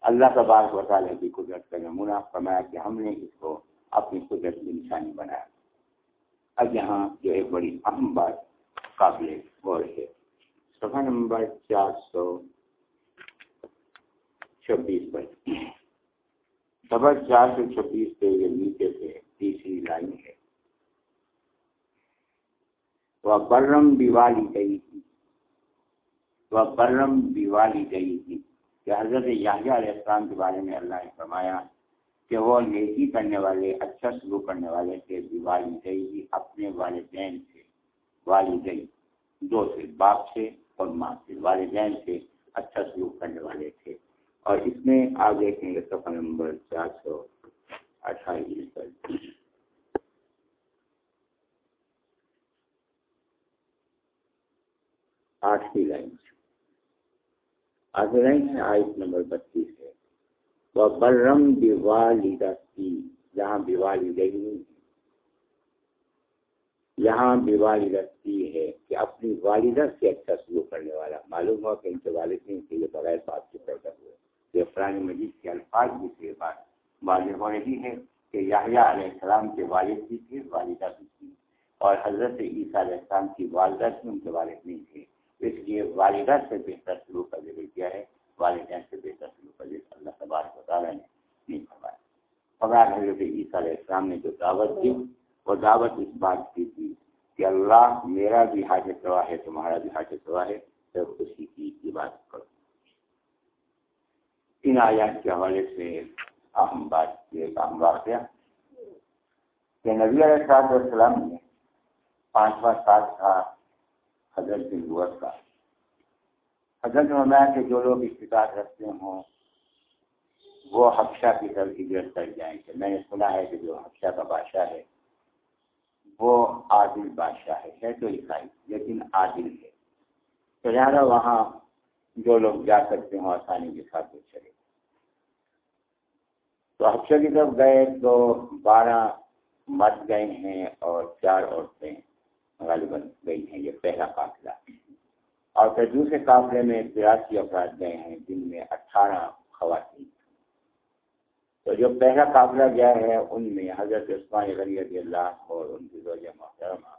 اللہ کا بار وطالعہ کی قدرت کا نمونہ فرمایا کہ ہم نے اس کو اپنی قدرت کی نشانی بنایا۔ اب یہاں جو ایک بڑی اہم بات قابل غور ہے۔ صفحہ نمبر چار سو چھبیس پر۔ صفحہ چار سو چھبیس پہ یہ نیچے سے تیسری لائن ہے۔ وہ برم دیوالی گئی تھی وہ برم دیوالی گئی تھی کہ حضرت یاہیا علیہ السلام کے بارے میں اللہ نے فرمایا کہ وہ نیکی کرنے والے اچھا سلوک کرنے والے تھے دیوالی گئی اپنے والدین سے والدین دو سے باپ سے اور ماں سے۔ والدین سے اچھا سلوک کرنے والے تھے۔ اور اس میں آپ دیکھیں گے سفر نمبر چار سو اٹھائیس پر۔ آٹھویں لائن آٹھویں لائن ہے آئس نمبر بتیس ہے۔ وہ برم دیوالی جہاں دیوالی گئی یہاں دیوالی رکھتی ہے کہ اپنی والدہ سے اچھا سلوک کرنے والا، معلوم ہوا کہ ان کے والد نے کہ یہ بغیر بات سے پیدا ہوئے۔ یہ قرآن مجید کے الفاظ بھی سے بات واضح ہو رہی ہے کہ یاہیا علیہ السلام کے والد بھی تھے، والدہ بھی تھی اور حضرت عیسیٰ علیہ السلام کی والدہ بھی ان کے والد نہیں تھے۔ اس لیے والدہ سے بہتر سلوک کا ذکر کیا ہے، والدین سے بہتر سلوک کا ذکر اللہ تبارک و تعالیٰ نے نہیں فرمایا۔ فقار حضرت عیسیٰ علیہ السلام نے جو دعوت دی، وہ دعوت اس بات کی تھی کہ اللہ میرا بھی حاجت روا ہے، تمہارا بھی حاجت روا ہے تو اسی کی عبادت کرو۔ ان آیات کے حوالے سے اہم بات ایک اہم واقعہ کہ نبی علیہ صاحب السلام نے پانچواں سال تھا حضرت نبوت کا۔ حضرت میں کہ جو لوگ استطاعت رکھتے ہوں، وہ حفشہ کی طرف ہجرت کر جائیں کہ میں نے سنا ہے کہ جو حفشہ کا بادشاہ ہے، وہ عادل بادشاہ ہے ہے تو عیسائی، لیکن عادل ہے۔ تو لہٰذا وہاں جو لوگ جا سکتے ہوں، آسانی کے ساتھ وہ چلے۔ تو حفشہ کی طرف گئے تو بارہ مرد گئے ہیں اور چار عورتیں غالباً گئی ہیں، یہ پہلا قافلہ۔ اور پھر دوسرے قافلے میں تراسی افراد گئے ہیں، جن میں اٹھارہ خواتین۔ تو جو پہلا قافلہ گیا ہے، ان میں حضرت عثمان غلی رضی اللہ اور ان کی زوجہ محترمہ۔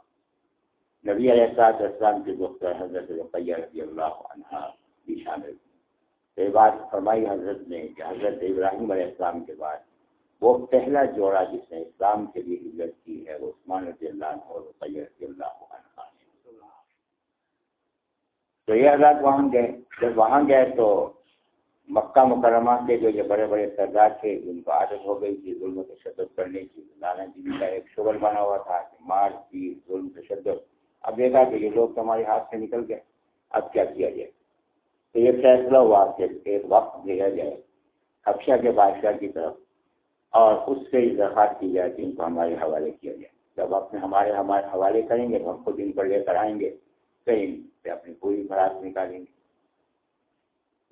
نبی علیہ السلاط اسلام کی دختر حضرت رقیہ رضی اللہ عنہ بھی شامل تھی یہ بات فرمائی حضرت نے کہ حضرت ابراہیم علیہ السلام کے بعد وہ پہلا جوڑا جس نے اسلام کے لیے ہجرت کی ہے، وہ عثمان رضی اللہ عنہ اور رقیہ رضی اللہ عنہ تو یہ حضرات وہاں گئے۔ جب وہاں گئے تو مکہ مکرمہ کے جو یہ بڑے بڑے سردار تھے، ان کو عادت ہو گئی تھی ظلم و تشدد کرنے کی۔ لانا جی کا ایک شغل بنا ہوا تھا کہ مار کی ظلم، تشدد۔ اب دیکھا کہ یہ لوگ تو ہمارے ہاتھ سے نکل گئے۔ اب کیا کیا جائے؟ تو یہ فیصلہ ہوا کہ ایک وقت دیا جائے۔ حفشہ کے بادشاہ کی طرف اور اس سے درخواست کی جائے کہ ان کو ہمارے حوالے کیا جائے جب اپنے ہمارے ہمارے حوالے کریں گے تو ہم خود ان پر لے کر آئیں گے کہیں سے اپنی پوری برات نکالیں گے۔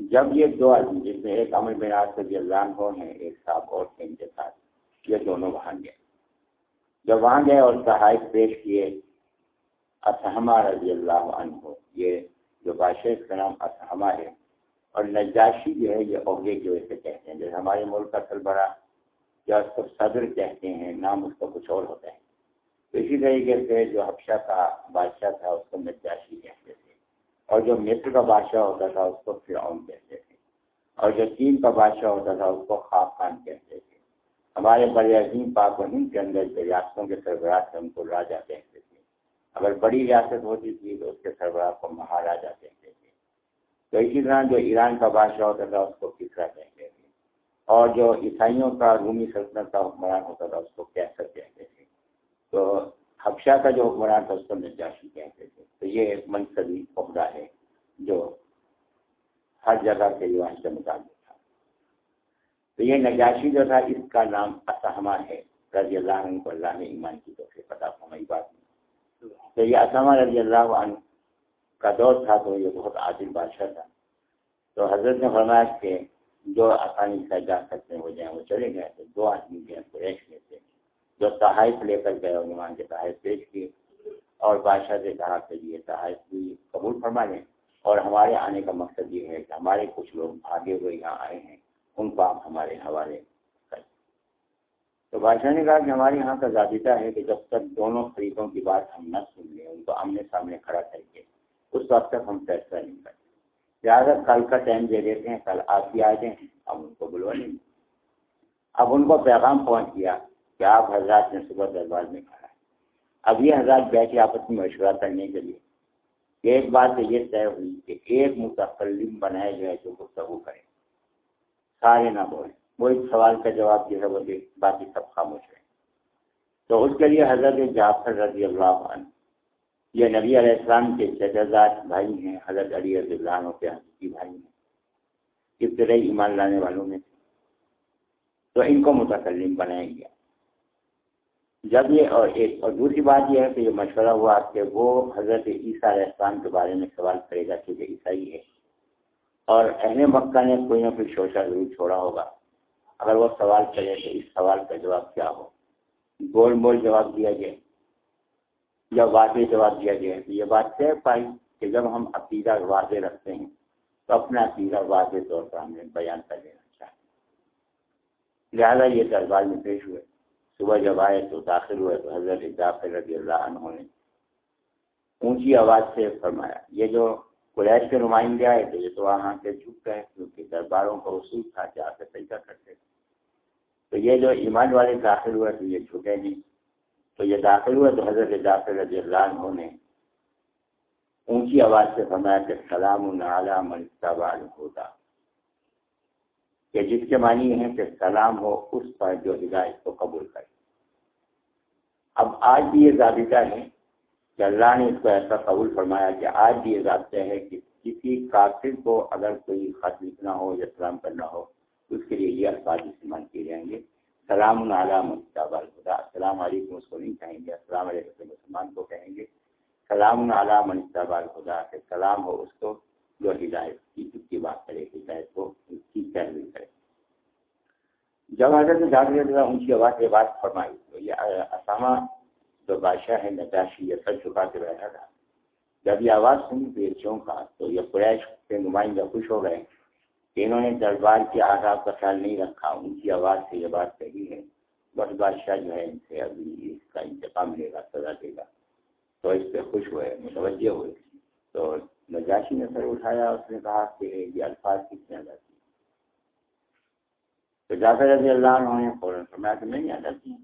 جب یہ دو آدمی، جس میں ایک عمل بنا سے اللہ ہو ہیں، ایک صاحب اور ان کے ساتھ، یہ دونوں وہاں گئے۔ جب وہاں گئے اور صحائف پیش کیے، اسحمہ رضی اللہ عنہ، یہ جو بادشاہ کا نام اسحمہ ہے، اور نجاشی جو ہے، یہ عہدے کی وجہ سے کہتے ہیں، جیسے ہمارے ملک کا سربراہ یا اس کو صدر کہتے ہیں، نام اس کا کچھ اور ہوتا ہے۔ تو اسی طریقے سے جو حفشہ کا بادشاہ تھا، اس کو نجاشی کہتے تھے۔ اور جو مصر کا بادشاہ ہوتا تھا، اس کو فرعون کہتے تھے۔ اور جو چین کا بادشاہ ہوتا تھا، اس کو خواب خان کہتے تھے۔ ہمارے بڑے عظیم پاک و ہند کے اندر جو ریاستوں کے سربراہ تھے، ان کو راجا کہتے تھے۔ اگر بڑی ریاست ہوتی تھی، تو اس کے سربراہ کو مہاراجا کہتے تھے۔ تو اسی طرح جو ایران کا بادشاہ ہوتا تھا، اس کو کسرا کہتے تھے۔ اور جو عیسائیوں کا رومی سلطنت کا حکمران ہوتا تھا، اس کو کیسر کہتے تھے۔ تو حفشہ کا جو حکمران تھا، اس کو نجاشی کہتے تھے۔ تو یہ ایک منصبی عہدہ ہے جو ہر جگہ کے رواج کے مطابق تھا۔ تو یہ نجاشی جو تھا، اس کا نام اسحمہ ہے۔ رضی اللہ عنہ کو اللہ نے ایمان کی تو پتا ہماری بات نہیں تو یہ اسامہ رضی اللہ عنہ کا دور تھا، تو یہ بہت عادل بادشاہ تھا۔ تو حضرت نے فرمایا کہ جو آسانی سے جا سکتے ہیں، وہ جائیں وہ چلے گئے تو دو آدمی گئے قریش میں سے۔ جو تحائف لے کر گئے اور ایمان کے تحائف پیش کیے۔ اور بادشاہ سے کہا کہ یہ تحائف بھی قبول فرما لیں۔ اور ہمارے آنے کا مقصد یہ ہے کہ ہمارے کچھ لوگ بھاگے ہوئے یہاں آئے ہیں، ان کو آپ ہمارے حوالے کریں تو بادشاہ نے کہا کہ ہمارے یہاں کا ضابطہ ہے کہ جب تک دونوں فریقوں کی بات ہم نہ سن لیں، ان کو آمنے سامنے کھڑا کر کے، اس وقت تک ہم فیصلہ نہیں کرتے۔ زیادہ کل کا ٹائم دے دیتے ہیں، کل آپ بھی آ جائیں ہم ان کو بلوا لیں اب ان کو پیغام پہنچ گیا کہ آپ حضرات نے صبح دربار میں کھڑا ہے۔ اب یہ حضرات بیٹھے آپس میں مشورہ کرنے کے لیے۔ ایک بات یہ طے ہوئی کہ ایک متقلم بنائے جو ہے جو گفتگو کرے۔ سارے نہ بولیں۔ وہ ایک سوال کا جواب جو ہے وہ باقی سب خاموش ہے تو اس کے لیے حضرت جعفر رضی اللہ عنہ یہ نبی علیہ السلام کے ججزاد بھائی ہیں، حضرت علی رضی اللہ عنہ کے حقیقی بھائی ہیں۔ ابتدائی ایمان لانے والوں میں تو ان کو متکلم بنایا گیا۔ جب یہ اور ایک اور دوسری بات یہ ہے کہ یہ مشورہ ہوا کہ وہ حضرت عیسیٰ علیہ السلام کے بارے میں سوال کرے گا کہ یہ عیسائی ہے۔ اور اہم مکہ نے کوئی نہ کوئی شوشہ ضرور چھوڑا ہوگا۔ اگر وہ سوال کرے تو اس سوال کا جواب کیا ہو؟ گول مول جواب دیا جائے یا واضح جواب دیا گیا ہے یہ بات طے پائی کہ جب ہم عقیدہ واضح رکھتے ہیں تو اپنا عقیدہ واضح طور پر ہمیں بیان کر لینا چاہیے۔ لہٰذا یہ دربار میں پیش ہوئے۔ صبح جب آئے تو داخل ہوئے تو حضرت جعفر رضی اللہ عنہ نے اونچی آواز سے فرمایا، یہ جو قریش کے نمائندے آئے تھے، یہ تو وہاں سے جھک گئے کیونکہ درباروں کا اصول تھا کہ آ کے پیسہ کرتے۔ تو یہ جو ایمان والے داخل ہوئے تو یہ جھکے نہیں۔ تو یہ داخل ہوئے تو حضرت جعفر رضی اللہ عنہ نے اونچی آواز سے فرمایا کہ سلام منصوبہ ہوتا کہ جس کے معنی ہے کہ سلام ہو اس پر جو ہدایت کو قبول کرے۔ اب آج بھی یہ ضابطہ ہے کہ اللہ نے اس کو ایسا قبول فرمایا کہ آج بھی یہ ضابطہ ہے کہ کسی کافر کو اگر کوئی خط لکھنا ہو یا سلام کرنا ہو، اس کے لیے یہ الفاظ استعمال کیے جائیں گے۔ سلام علام خدا السلام علیکم، اس کو نہیں کہیں گے۔ السلام علیکم مسلمان کو کہیں گے۔ سلام علام استعبال خدا کہ سلام ہو اس کو جو ہدایت کی کی بات کرے، ہدایت کو اس کی پیروی کرے۔ جب حضرت جاگر ان کی آواز یہ بات فرمائی، تو یہ اسامہ جو بادشاہ ہے نتاشی یہ سر چکا کے بیٹھا تھا۔ جب یہ آواز سنی تو یہ چونکا، تو یہ قریش کے نمائندہ خوش ہو گئے۔ انہوں نے دربار کے آداب کا خیال نہیں رکھا، ان کی آواز سے یہ بات کہی ہے، بس بادشاہ جو ہے ان سے ابھی اس کا انتقام لے گا، سزا دے گا۔ تو اس پہ خوش ہوئے، متوجہ ہوئے۔ تو نجاشی نے سر اٹھایا، اس نے کہا کہ یہ الفاظ کتنے ادا کیے؟ تو جعفر رضی اللہ عنہ نے فوراً فرمایا کہ میں نے ادا کی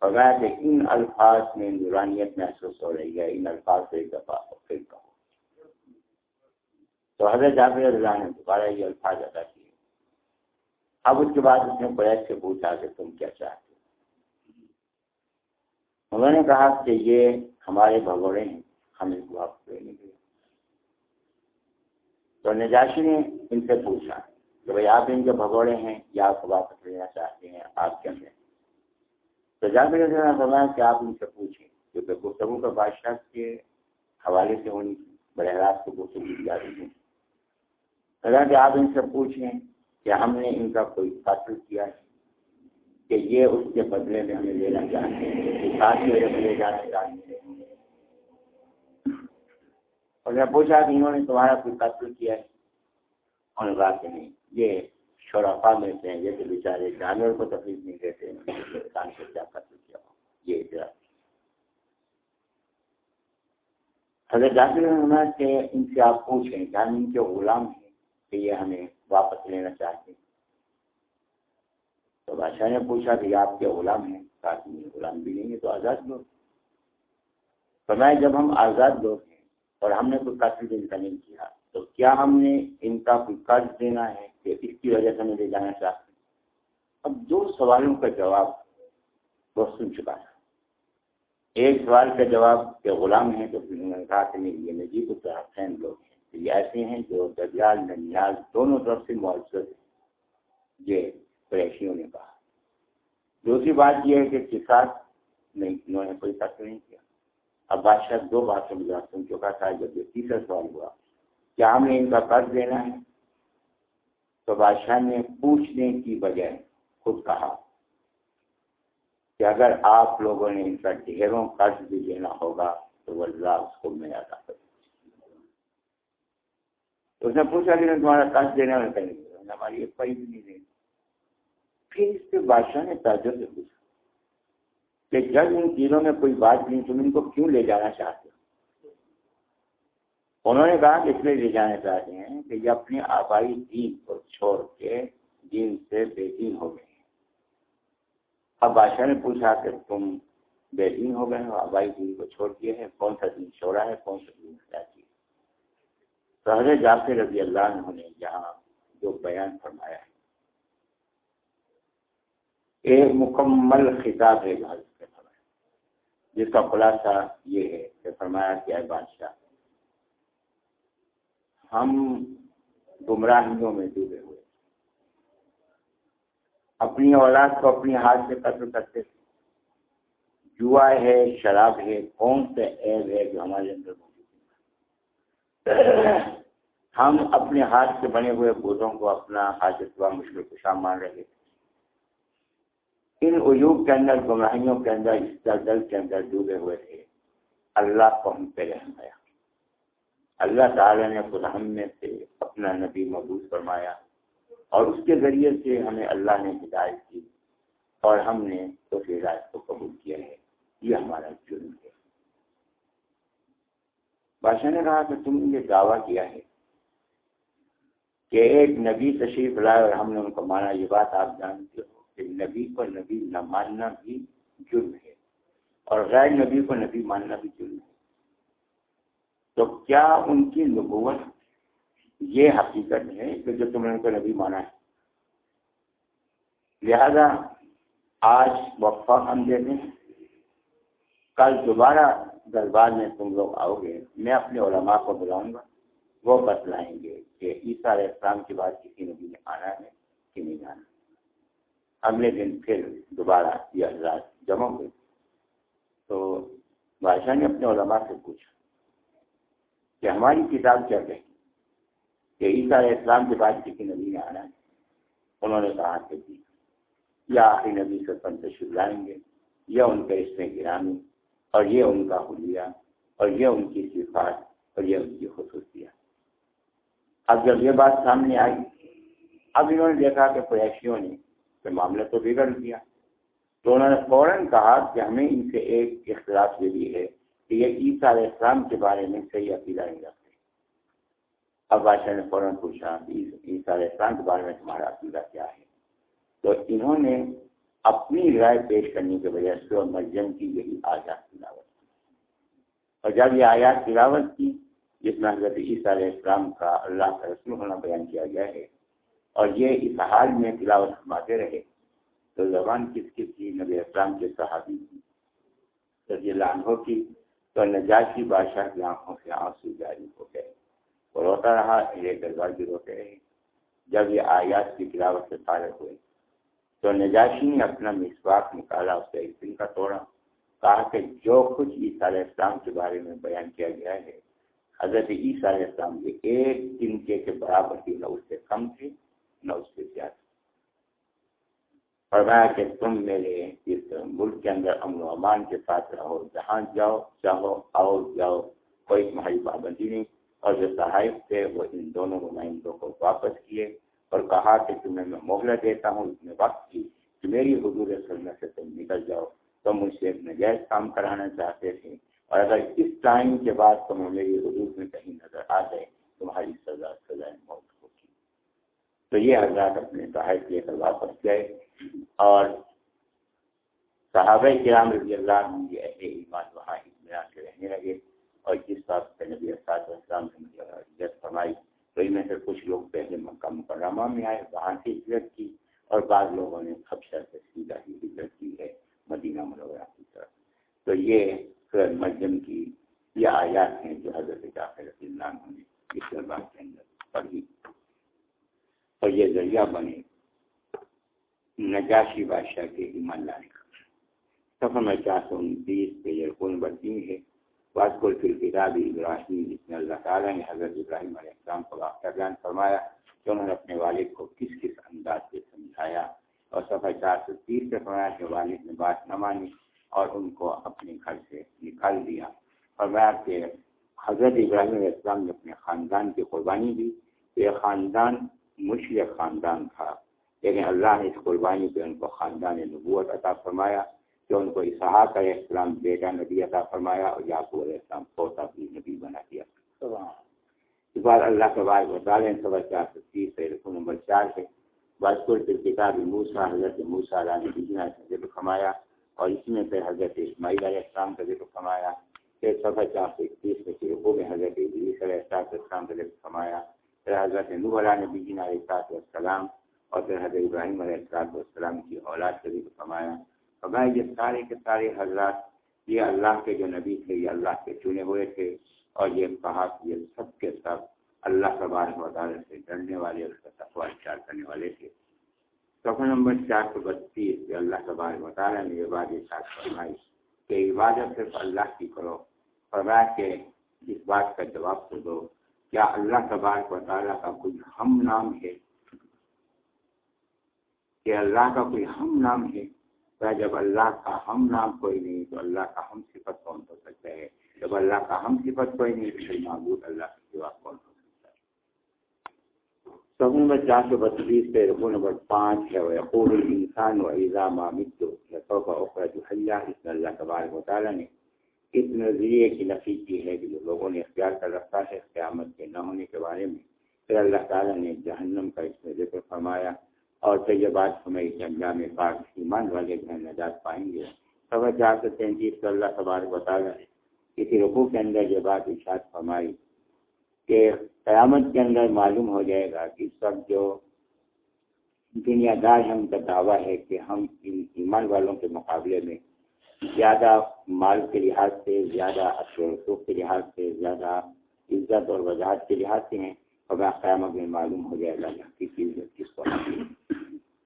فرمایا کہ ان الفاظ میں نورانیت محسوس ہو رہی ہے، ان الفاظ سے ایک دفعہ پھر کہو تو حضرت جعفر رضی اللہ نے دوبارہ یہ الفاظ ادا کیے۔ اب اس کے بعد اس نے پریس سے پوچھا کہ تم کیا چاہتے انہوں نے کہا کہ یہ ہمارے بھگوڑے ہیں، ہم اس کو آپ لینے کے تو نجاشی نے ان سے پوچھا کہ بھائی آپ ان کے بھگوڑے ہیں، یا آپ کو واپس لینا چاہتے ہیں، آپ کیا ہیں؟ تو جا کے فرمایا کہ آپ ان سے پوچھیں، کیونکہ گفتگو کا بادشاہ کے حوالے سے ہونی تھی بڑے کو گفتگو کی جا رہی ہے کہ آپ ان سے پوچھیں کہ ہم نے ان کا کوئی قتل کیا ہے کہ یہ اس کے بدلے میں ہمیں لینا چاہتے ہیں ساتھ ہی لے جانا چاہتے ہیں۔ اور میں پوچھا کہ انہوں نے تمہارا کوئی قتل کیا ہے؟ انہوں نے کہا کہ نہیں، یہ شورفا میں سے ہیں جیسے بیچارے جانور کو تکلیف نہیں دیتے انسان سے کیا قتل کیا ہو؟ یہ اجرا حضرت جاکر کہ ان سے آپ پوچھیں کہ ہم ان کے غلام ہیں؟ کہ یہ ہمیں واپس لینا چاہتے ہیں۔ تو بادشاہ نے پوچھا کہ آپ کے غلام ہیں کہا غلام بھی نہیں ہے تو آزاد لوگ فرمایا جب ہم آزاد لوگ ہیں اور ہم نے کوئی قتل دن کا نہیں کیا، تو کیا ہم نے ان کا کوئی قرض دینا ہے کہ اس کی وجہ سے ہمیں لے جانا چاہتے ہیں؟ اب دو سوالوں کا جواب وہ سن چکا تھا۔ ایک سوال کا جواب کہ غلام ہیں تو پھر انہوں نے کہا کہ نہیں، یہ نجیب الطرفین لوگ ہیں۔ یہ ایسے ہیں جو دریال ننیال دونوں طرف سے معذر ہیں۔ یہ قریشیوں نے کہا۔ دوسری بات یہ ہے کہ کسان نہیں، انہوں نے کوئی قتل نہیں کیا۔ اب بادشاہ دو بات سمجھا سن چکا تھا۔ جب یہ تیسرا سوال ہوا کیا ہم نے ان کا قرض دینا ہے، تو بادشاہ نے پوچھنے کی بجائے خود کہا کہ اگر آپ لوگوں نے ان کا ڈھیروں قرض بھی دینا ہوگا تو وہ اللہ اس کو میں ادا کر اس نے پوچھا کہ تمہارا قرض دینا میں کہیں ہماری ایک پائی بھی نہیں دیں پھر اس کے بادشاہ نے تاجر سے پوچھا کہ جب ان چیزوں میں کوئی بات نہیں تم ان کو کیوں لے جانا چاہتے انہوں نے کہا کہ اس لیے لے جانا چاہتے ہیں کہ یہ اپنے آبائی دین کو چھوڑ کے دین سے بے دین ہو گئے ہیں۔ اب بادشاہ نے پوچھا کہ تم بے دین ہو گئے ہو؟ آبائی دین کو چھوڑ دیے ہیں کون سا دین چھوڑا ہے؟ کون سا دین چاہیے تو حضرت جافر رضی اللہ عنہ نے یہاں جو بیان فرمایا ہے، ایک مکمل خطاب ہے جس کا خلاصہ یہ ہے کہ فرمایا کیا بادشاہ، ہم گمراہیوں میں ڈوبے ہوئے اپنی اولاد کو اپنے ہاتھ سے قتل کرتے تھے۔ جوا ہے، شراب ہے، کون سے ایب ہے جو ہمارے اندر ہم اپنے ہاتھ سے بنے ہوئے بوجھوں کو اپنا حاجت ہوا مشکل کشا مان رہے تھے ان عیوب کے اندر، گمراہیوں کے اندر اس دل کے اندر ڈوبے ہوئے تھے۔ اللہ کو ہم پہ رحم آیا۔ اللہ تعالیٰ نے خود ہم میں سے اپنا نبی محبوب فرمایا اور اس کے ذریعے سے ہمیں اللہ نے ہدایت کی اور ہم نے اس ہدایت کو قبول کیا ہے۔ یہ ہمارا جرم ہے۔ بادشاہ نے کہا کہ تم نے یہ دعویٰ کیا ہے کہ ایک نبی تشریف لائے اور ہم نے ان کو مانا، یہ بات آپ جانتے ہو کہ نبی کو نبی نہ ماننا بھی جرم ہے اور غیر نبی کو نبی ماننا بھی جرم ہے۔ تو کیا ان کی نبوت یہ حقیقت ہے کہ جو تم نے ان کو نبی مانا ہے؟ لہذا آج وقفہ ہم دے دیں کل دوبارہ دربار میں تم لوگ آؤ گے، میں اپنے علماء کو بلاؤں گا۔ وہ بتلائیں گے کہ عیسیٰ علیہ السلام کے بعد کسی نبی نے آنا ہے کہ نہیں آنا اگلے دن پھر دوبارہ یہ حضرات جمع ہوئے۔ تو بادشاہ نے اپنے علماء سے پوچھا کہ ہماری کتاب کیا کہتی کہ عیسیٰ علیہ السلام کے بعد کسی نبی نے آنا ہے۔ انہوں نے کہا کہ جی یا آخری نبی سے تشریف لائیں گے یا ان کے اس میں گرامی اور یہ ان کا حلیہ اور یہ ان کی صفات اور یہ ان کی خصوصیات اب جب یہ بات سامنے آئی، اب انہوں نے دیکھا کہ قریشیوں نے کہ معاملہ تو بگڑ دیا۔ تو انہوں نے فوراً کہا کہ ہمیں ان سے ایک اختلاف یہ بھی ہے کہ یہ عیسیٰ علیہ السلام کے بارے میں صحیح عقیدہ نہیں رکھتے۔ اب بادشاہ نے فوراً پوچھا عیسیٰ علیہ السلام کے بارے میں تمہارا عقیدہ کیا ہے؟ تو انہوں نے اپنی رائے پیش کرنے کی وجہ سے اور مرجن کی یہی آزاد تلاوت کی۔ اور جب یہ آیات تلاوت کی، جس میں حضرت عیسیٰ علیہ السلام کا اللہ کا رسول ہونا بیان کیا گیا ہے، اور یہ اس حال میں تلاوت فرماتے رہے، تو زبان کس کس کی؟ نبی اسلام کے صحابی کی رضی اللہ عنہ کی، تو نجاشی بادشاہ کی آنکھوں سے آنسو جاری ہو گئے وہ روتا رہا یہ دربار بھی روتے رہے۔ جب یہ آیات کی تلاوت سے فارغ ہوئے تو نجاشی نے اپنا مسواق نکالا، اس سے ایک دن کا توڑا۔ کہا کہ جو کچھ عیسیٰ علیہ السلام کے بارے میں بیان کیا گیا ہے، حضرت عیسیٰ علیہ السلام کے ایک دن کے برابر کی نہ اس سے کم تھے، نہ اس سے زیادہ۔ فرمایا کہ تم میرے اس ملک کے اندر امن و امان کے ساتھ رہو، جہاں جاؤ، چاہو، آؤ، جاؤ۔ کوئی تمہاری پابندی نہیں۔ اور جو صحائف تھے، وہ ان دونوں نمائندوں کو واپس کیے۔ اور کہا کہ تمہیں میں مہلت دیتا ہوں اتنے وقت کی، کہ میری حضور سلم سے تم نکل جاؤ۔ تم مجھ سے ایک نجائز کام کرانا چاہتے تھے۔ اور اگر اس ٹائم کے بعد تمہیں میری حضور میں کہیں نظر آ جائے، تمہاری سزا، سزائے موت ہوگی۔ تو یہ حضرات اپنے صاحب لے کر واپس گئے۔ اور صحابہ کرام رضی اللہ عنہ یہ اہل ایمان وہاں اطمینان سے رہنے لگے۔ اور جس بات پہ نبی اساد السلام نے مجھے عزت فرمائی ان میں سے کچھ لوگ پہلے مکہ مکرمہ میں آئے، وہاں سے ہجرت کی اور بعض لوگوں نے خبشہ سے سیدھا ہی ہجرت کی ہے، مدینہ منورہ کی طرف۔ تو یہ سورج مجم کی یہ آیات ہیں جو حضرت جعفر رضی اللہ عنہ نے اس دربار کے اندر پڑھی۔ اور یہ ذریعہ بنے نجاشی بادشاہ کے ایمان لانے کا۔ سفر میں چار سو انتیس پہ یہ کون نمبر ہے۔ واسکول فی الکتاب ابراہیم جس میں اللہ تعالیٰ نے حضرت ابراہیم علیہ السلام کو واقعہ بیان فرمایا کہ انہوں نے اپنے والد کو کس کس انداز سے سمجھایا اور سفر چار سو تیس پہ فرمایا کہ والد نے بات نہ مانی اور ان کو اپنے گھر سے نکال دیا۔ اور میں کہ حضرت ابراہیم علیہ السلام نے اپنے خاندان کی قربانی دی۔ یہ خاندان مشرق خاندان تھا لیکن اللہ نے اس قربانی پہ ان کو خاندان نبوت عطا فرمایا۔ کہ ان کو اسحاق علیہ السلام بیٹا نبی عطا فرمایا اور یعقوب علیہ السلام پوتا بھی نبی بنا دیا۔ اس بار اللہ کے بعد بتا سوا چار سو تیس ہے رقم نمبر چار ہے۔ بازپور پھر کتاب موسا حضرت موسا علیہ نبی نے فرمایا اور اس میں پھر حضرت اسماعیل علیہ السلام کا ذکر فرمایا۔ پھر سفر چار سو اکتیس میں شروع میں حضرت ادریس علیہ السلام کا ذکر فرمایا۔ پھر حضرت نو علیہ نبی علیہ السلام اور پھر حضرت ابراہیم علیہ السلام کی اولاد کا ذکر فرمایا۔ فرمایا، یہ سارے کے سارے حضرات، یہ اللہ کے جو نبی تھے، یہ اللہ کے چنے ہوئے تھے اور یہ کہا کہ یہ سب کے سب اللہ تبارک و تعالیٰ سے ڈرنے والے اس کا تقوی اختیار کرنے والے تھے۔ سفر نمبر چار سو بتیس اللہ تبارک مطالعہ نے یہ بات ساتھ فرمائی کہ عبادت صرف اللہ کی کرو۔ فرمایا کہ اس بات کا جواب تو دو۔ کیا اللہ تبارک و تعالیٰ کا کوئی ہم نام ہے؟ کہ اللہ کا کوئی ہم نام ہے؟ جب اللہ کا ہم نام کوئی نہیں، تو اللہ کا ہم صفت کون ہو سکتا ہے؟ جب اللہ کا ہم صفت کوئی نہیں، تو معبود اللہ کے جواب کون ہو سکتا ہے؟ سب نمبر چار سو بتیس پہ رکو نمبر پانچ ہے۔ وہ یقول انسان و ایزا مامت اخرا جو حیہ اس میں اللہ تبارک و تعالیٰ نے اس نظریے کی نفی کی ہے کہ جو لوگوں نے اختیار کر رکھا ہے، قیامت کے نہ ہونے کے بارے میں، پھر اللہ تعالیٰ نے جہنم کا اس میں ذکر فرمایا۔ اور تو یہ بات ہمیں انجام پاک ایمان والے گھر نجات پائیں گے۔ خبر چار اچھا سو تینتیس کو اللہ تبارک بتا ہے کسی رقو کے اندر یہ بات اشاعت فرمائی کہ قیامت کے اندر معلوم ہو جائے گا کہ اس وقت جو دنیا دار ہم کا دعویٰ ہے کہ ہم ان ایمان والوں کے مقابلے میں زیادہ مال کے لحاظ سے، زیادہ اثر و رسوخ کے لحاظ سے، زیادہ عزت اور وضاحت کے لحاظ سے ہیں۔ اور قیامت میں معلوم ہو جائے گا کس چیز کس کو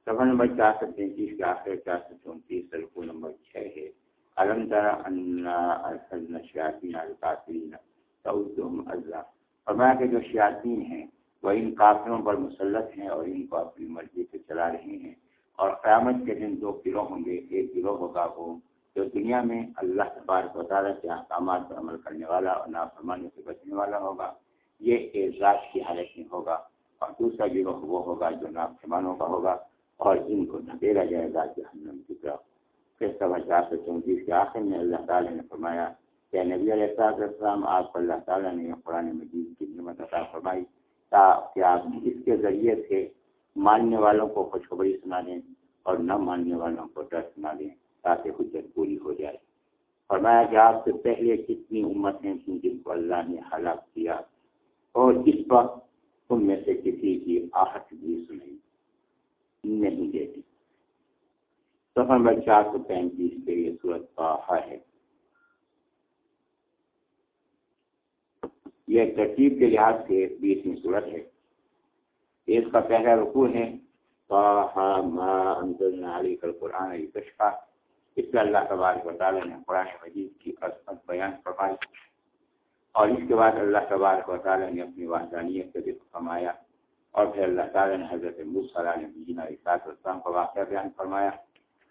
سفر نمبر چار سو تینتیس کے آخر چار سو چونتیس سلکو نمبر چھ ہے۔ علم طرح فرمایا کہ جو شیاطین ہیں، وہ ان کافروں پر مسلط ہیں اور ان کو اپنی مرضی سے چلا رہے ہیں۔ اور قیامت کے دن دو گروہ ہوں گے۔ ایک گروہ ہوگا وہ جو دنیا میں اللہ تبارک و تعالیٰ کے احکامات پر عمل کرنے والا اور نافرمانی سے بچنے والا ہوگا۔ یہ اعزاز کی حالت میں ہوگا اور دوسرا گروہ وہ ہوگا جو نافرمانوں کا ہوگا اور ان کو دھکیلا جائے گا جہنم کی طرف۔ پھر سوا چار چونتیس کے آخر میں اللہ تعالیٰ نے فرمایا کہ نبی علیہ السلام آپ کو اللہ تعالیٰ نے قرآن مجید کی نعمت عطا فرمائی تاکہ آپ اس کے ذریعے سے ماننے والوں کو خوشخبری سنا دیں اور نہ ماننے والوں کو ڈر سنا دیں تاکہ حجت پوری ہو جائے۔ فرمایا کہ آپ سے پہلے کتنی امتیں تھیں جن کو اللہ نے ہلاک کیا۔ اور اس وقت تم میں سے کسی کی آہٹ بھی سنی نہیں دیتی۔ سفر نمبر چار سو پینتیس پہ یہ صورت کا ہے۔ یہ ترتیب کے لحاظ سے بیسویں صورت ہے۔ اس کا پہلا رکوع ہے پاہا ما انزلنا علیک القرآن قرآن کشکا اس سے اللہ تبارک و تعالیٰ نے قرآن مجید کی عصمت بیان فرمائی۔ اور اس کے بعد اللہ تبارک و تعالیٰ نے اپنی وحدانیت کا ذکر فرمایا اور پھر اللہ تعالیٰ نے حضرت مصع نے مجینہ السلام کا واقعہ بیان فرمایا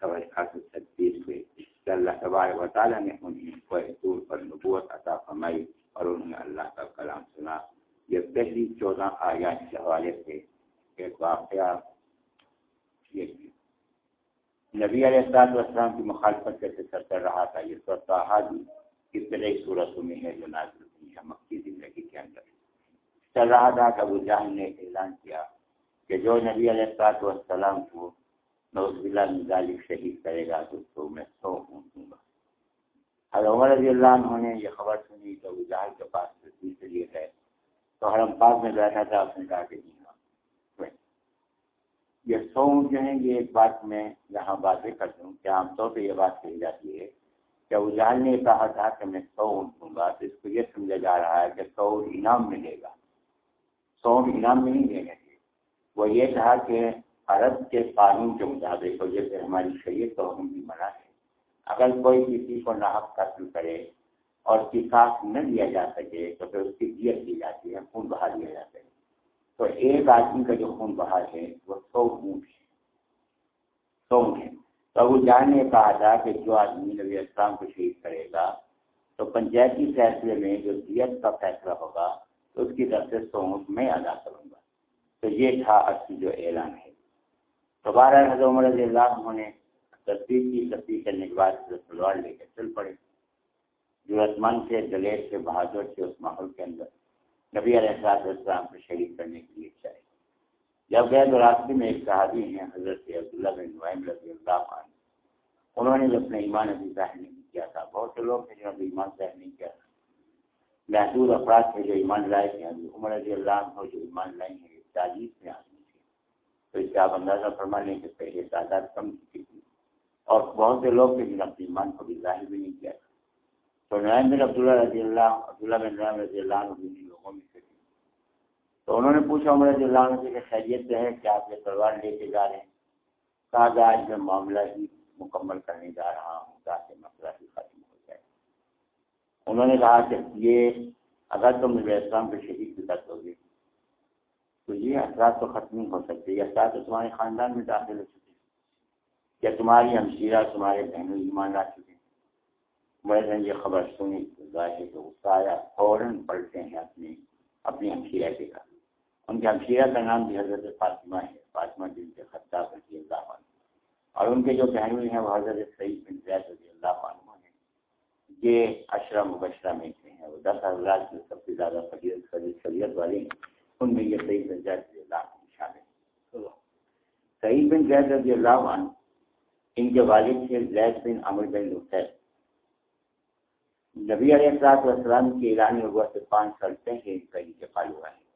خبر خاص چھتیس میں کہ اللہ تبارک و تعالیٰ نے انہیں طور پر نبوت عطا فرمائی اور انہوں نے اللہ کا کلام سنا۔ یہ پہلی چودہ آیات کے حوالے سے ایک واقعہ یہ نبی علیہ السلام والسلام کی مخالفت کیسے سر کر رہا تھا؟ یہ سورت حادی ابتدائی صورتوں میں ہے جو نازل ہوئی ہے مکی زندگی کے اندر۔ چل رہا تھا ابو جہل نے اعلان کیا کہ جو نبی علیہ السلاط والسلام کو نوز اللہ مظالب شہید کرے گا تو اس کو میں سو ہوں دوں گا۔ حضرت عمر رضی اللہ عنہ نے یہ خبر سنی کہ ابو جہل کے پاس تصویر کے لیے ہے تو حرم پاک میں بیٹھا تھا، اس نے کہا کہ جی یہ سو جو ہیں، یہ ایک بات میں یہاں واضح کر دوں کہ عام طور پہ یہ بات کہی جاتی ہے کہ اجال نے کہا تھا کہ میں سو اونٹ دوں گا تو اس کو یہ سمجھا جا رہا ہے کہ سو انعام ملے گا۔ سو انعام میں نہیں دیں گے وہ یہ کہا کہ عرب کے قانون کے مطابق جیسے ہماری شریعت تو ہم بھی منع ہے۔ اگر کوئی کسی کو ناحق قتل کرے اور کساس نہ دیا جا سکے، تو پھر اس کی دیت دی جاتی ہے، خون بہا دیا جاتا ہے۔ تو ایک آدمی کا جو خون بہا ہے، وہ سو اونٹ ہے۔ سو اونٹ ہے۔ ابو جان نے کہا تھا کہ جو آدمی نبی اسلام کو شہید کرے گا، تو پنچایتی فیصلے میں جو دیت کا فیصلہ ہوگا، تو اس کی طرف سے سو میں ادا کروں گا۔ تو یہ تھا اصلی جو اعلان ہے۔ تو بارہ حضرت عمر رضی اللہ عنہ نے تصویر کی تصویر کرنے کے بعد تلوار لے کے چل پڑے۔ ضرورت مند سے دلیر سے بہادر سے اس ماحول کے اندر نبی علیہ السلام کو شہید کرنے کے لیے چاہے جب گئے تو راستے میں ایک صحابی ہیں، حضرت عبداللہ بن نعیم رضی اللہ عنہ۔ انہوں نے اپنے ایمان ابھی ظاہر نہیں کیا تھا، بہت سے لوگ تھے جنہوں نے ایمان ظاہر نہیں کیا تھا۔ محدود افراد تھے جو ایمان لائے تھے۔ ابھی عمر رضی اللہ عنہ جو ایمان لائے ہیں چالیس میں آدمی تھے۔ تو اس سے آپ اندازہ فرما لیں کہ پہلے تعداد کم چکی تھی اور بہت سے لوگ تھے جنہوں نے اپنے ایمان کو بھی ظاہر بھی نہیں کیا تھا۔ تو نعیم بن عبداللہ رضی اللہ عبداللہ بن نعیم رضی اللہ عنہ بھی لوگوں میں سے تھے تو انہوں نے پوچھا، عمر رضی اللہ عنہ جی سے کہ خیریت سے ہے کہ آپ یہ تلوار لے کے جا رہے ہیں؟ کہا کہ آج میں معاملہ ہی مکمل کرنے جا رہا ہوں، تاکہ مسئلہ ہی ختم ہو جائے۔ انہوں نے کہا کہ یہ اگر تم نبی اسلام کے شہید بھی کر دو گے، تو یہ اثرات تو ختم نہیں ہو سکتے، یہ اثرات تو تمہارے خاندان میں داخل ہو چکے یا تمہاری ہمشیرہ تمہارے بہنوں ایمان لا چکے میں نے یہ خبر سنی، ظاہر تو غصہ آیا، فوراً پلٹے ہیں اپنی اپنی ہمشیرہ کے گھر۔ ان کے ہمشیرہ کا نام بھی حضرت فاطمہ ہے۔ فاطمہ جن کے خطاب رضی اللہ عنہ۔ اور ان کے جو بہنوئی ہیں وہ حضرت سعید بن زید رضی اللہ عنہ ہیں۔ یہ اشرا مبشرہ میں سے ہیں۔ وہ دس حضرات میں سب سے زیادہ فضیت شریعت والے ہیں، ان میں یہ سعید بن زید رضی اللہ عنہ شامل سعید بن زید رضی اللہ عنہ ان کے والد تھے زید بن عمر بن لطیف نبی علیہ السلاط والسلام کی اعلان ہوا سے پانچ سال پہلے ان کا انتقال ہوا ہے۔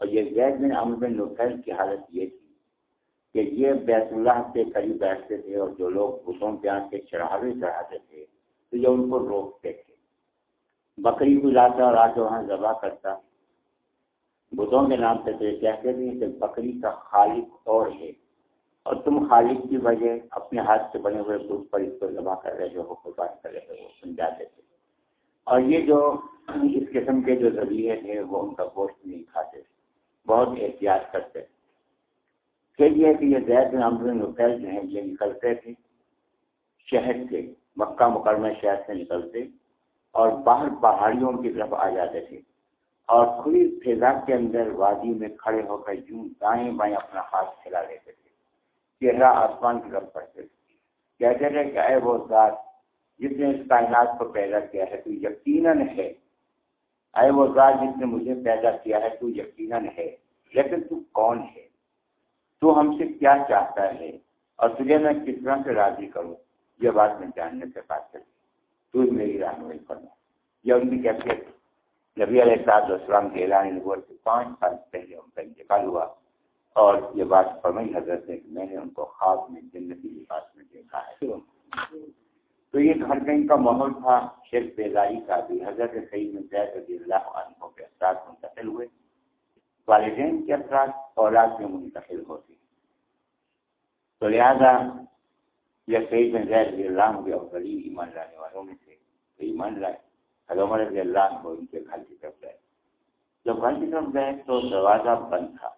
اور یہ زید بن عمر بن لطیف کی حالت یہ تھی کہ یہ بیت اللہ سے قریب بیٹھتے تھے اور جو لوگ بتوں پہ آن کے چڑھاوے چڑھاتے تھے، تو یہ ان کو روکتے تھے۔ بکری کو لاتا اور آ کے وہاں ذبح کرتا۔ بتوں کے نام سے تو یہ کہتے تھے کہ بکری کا خالق اور ہے۔ اور تم خالق کی وجہ اپنے ہاتھ سے بنے ہوئے دودھ پر اس کو ذبح کر رہے جو قربان کر رہے وہ سمجھاتے تھے۔ اور یہ جو اس قسم کے جو ذریعے تھے وہ ان کا گوشت نہیں کھاتے تھے۔ بہت احتیاط کرتے پھر یہ کہ یہ زید بن جو ہیں، یہ نکلتے تھے شہر سے مکہ مکرمہ شہر سے نکلتے اور باہر پہاڑیوں کی طرف آ جاتے تھے۔ اور کھلی فضا کے اندر وادی میں کھڑے ہو کر یوں دائیں بائیں اپنا ہاتھ کھلا لیتے تھے۔ چہرہ آسمان کی طرف پڑتے تھے۔ کہتے تھے کہ اے وہ ذات، جس نے اس کائنات کو پیدا کیا ہے، تو یقیناً ہے اے وہ ذات جس نے مجھے پیدا کیا ہے، تو یقیناً ہے۔ لیکن تو کون ہے؟ تو ہم سے کیا چاہتا ہے؟ اور تجھے میں کس طرح سے راضی کروں؟ یہ بات میں جاننے سے بات کر تو میری رہنمائی کرنا۔ یہ ان کی کیفیت نبی علیہ صاحب السلام کے اعلان نبوت سے پانچ سال پہلے ان کا انتقال ہوا۔ اور یہ بات فرمائی، حضرت ہے کہ میں نے ان کو خواب میں جنتی لباس میں دیکھا ہے۔ تو یہ گھر کہیں کا ماحول تھا شیر بیداری کا بھی۔ حضرت سعید میں زید رضی اللہ عنہ کے اثرات منتقل ہوئے۔ والدین کے اثرات اولاد میں منتقل ہوتے تو لہٰذا یہ سعید میں زید رضی اللہ عنہ اور غریب ایمان لانے والوں میں سے تو ایمان لائے۔ حضرت رضی اللہ عنہ ان کے گھر کی طرف گئے۔ جب گھر کی طرف گئے تو دروازہ بند تھا۔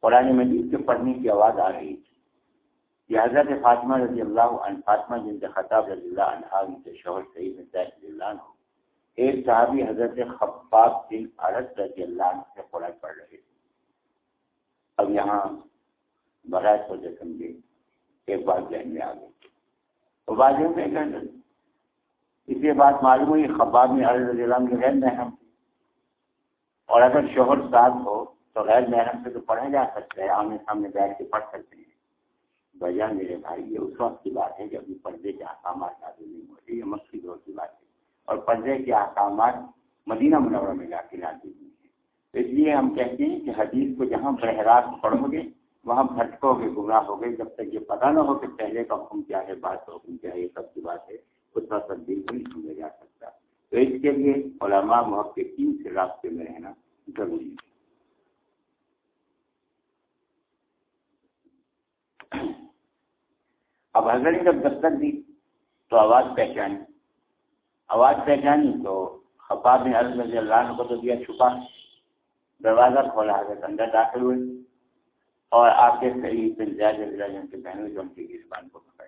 قرآن مجید کے پڑھنے کی آواز آ رہی تھی۔ کہ حضرت فاطمہ رضی اللہ عنہ، فاطمہ جن کے خطاب رضی اللہ عنہ ان کے شوہر سعید رضی اللہ عنہ، ایک صحابی حضرت خباب بن عرض رضی اللہ عنہ سے قرآن پڑھ رہے تھے۔ اب یہاں بغیر سوچے سمجھے ایک بات ذہن میں آ گئی۔ تو واضح میں کہ اس لیے بات معلوم ہوئی خباب میں عرض رضی اللہ عنہ غیر محرم اور اگر شوہر ساتھ ہو تو غیر محرم سے تو پڑھا جا سکتا ہے، آمنے سامنے بیٹھ کے پڑھ سکتے ہیں۔ وجہ میرے بھائی، یہ اس وقت کی بات ہے جب پردے کے احکامات لاگو نہیں ہوتے یہ مکی دور کی بات ہے۔ اور پردے کے احکامات مدینہ منورہ میں جا کے لاگو ہوئی ہیں۔ اس لیے ہم کہتے ہیں کہ حدیث کو جہاں براہ راست پڑھو گے، وہاں بھٹکو گے، گمراہ ہو گئے جب تک یہ پتہ نہ ہو کہ پہلے کا حکم کیا ہے بات کا حکم کیا ہے، یہ سب کی بات ہے، اس کا تبدیل نہیں سمجھا جا سکتا۔ تو اس کے لیے علماء محققین سے رابطے میں رہنا ضروری ہے۔ اب حضرت جب دستک دی تو آواز پہچانی۔ آواز پہچانی تو خباب نے حضرت رضی اللہ عنہ کو تو دیا چھپا۔ دروازہ کھولا، حضرت اندر داخل ہوئے اور آپ کے قریب بن زیاد جن کے بہنوں جو ان کی گربان کو پکڑ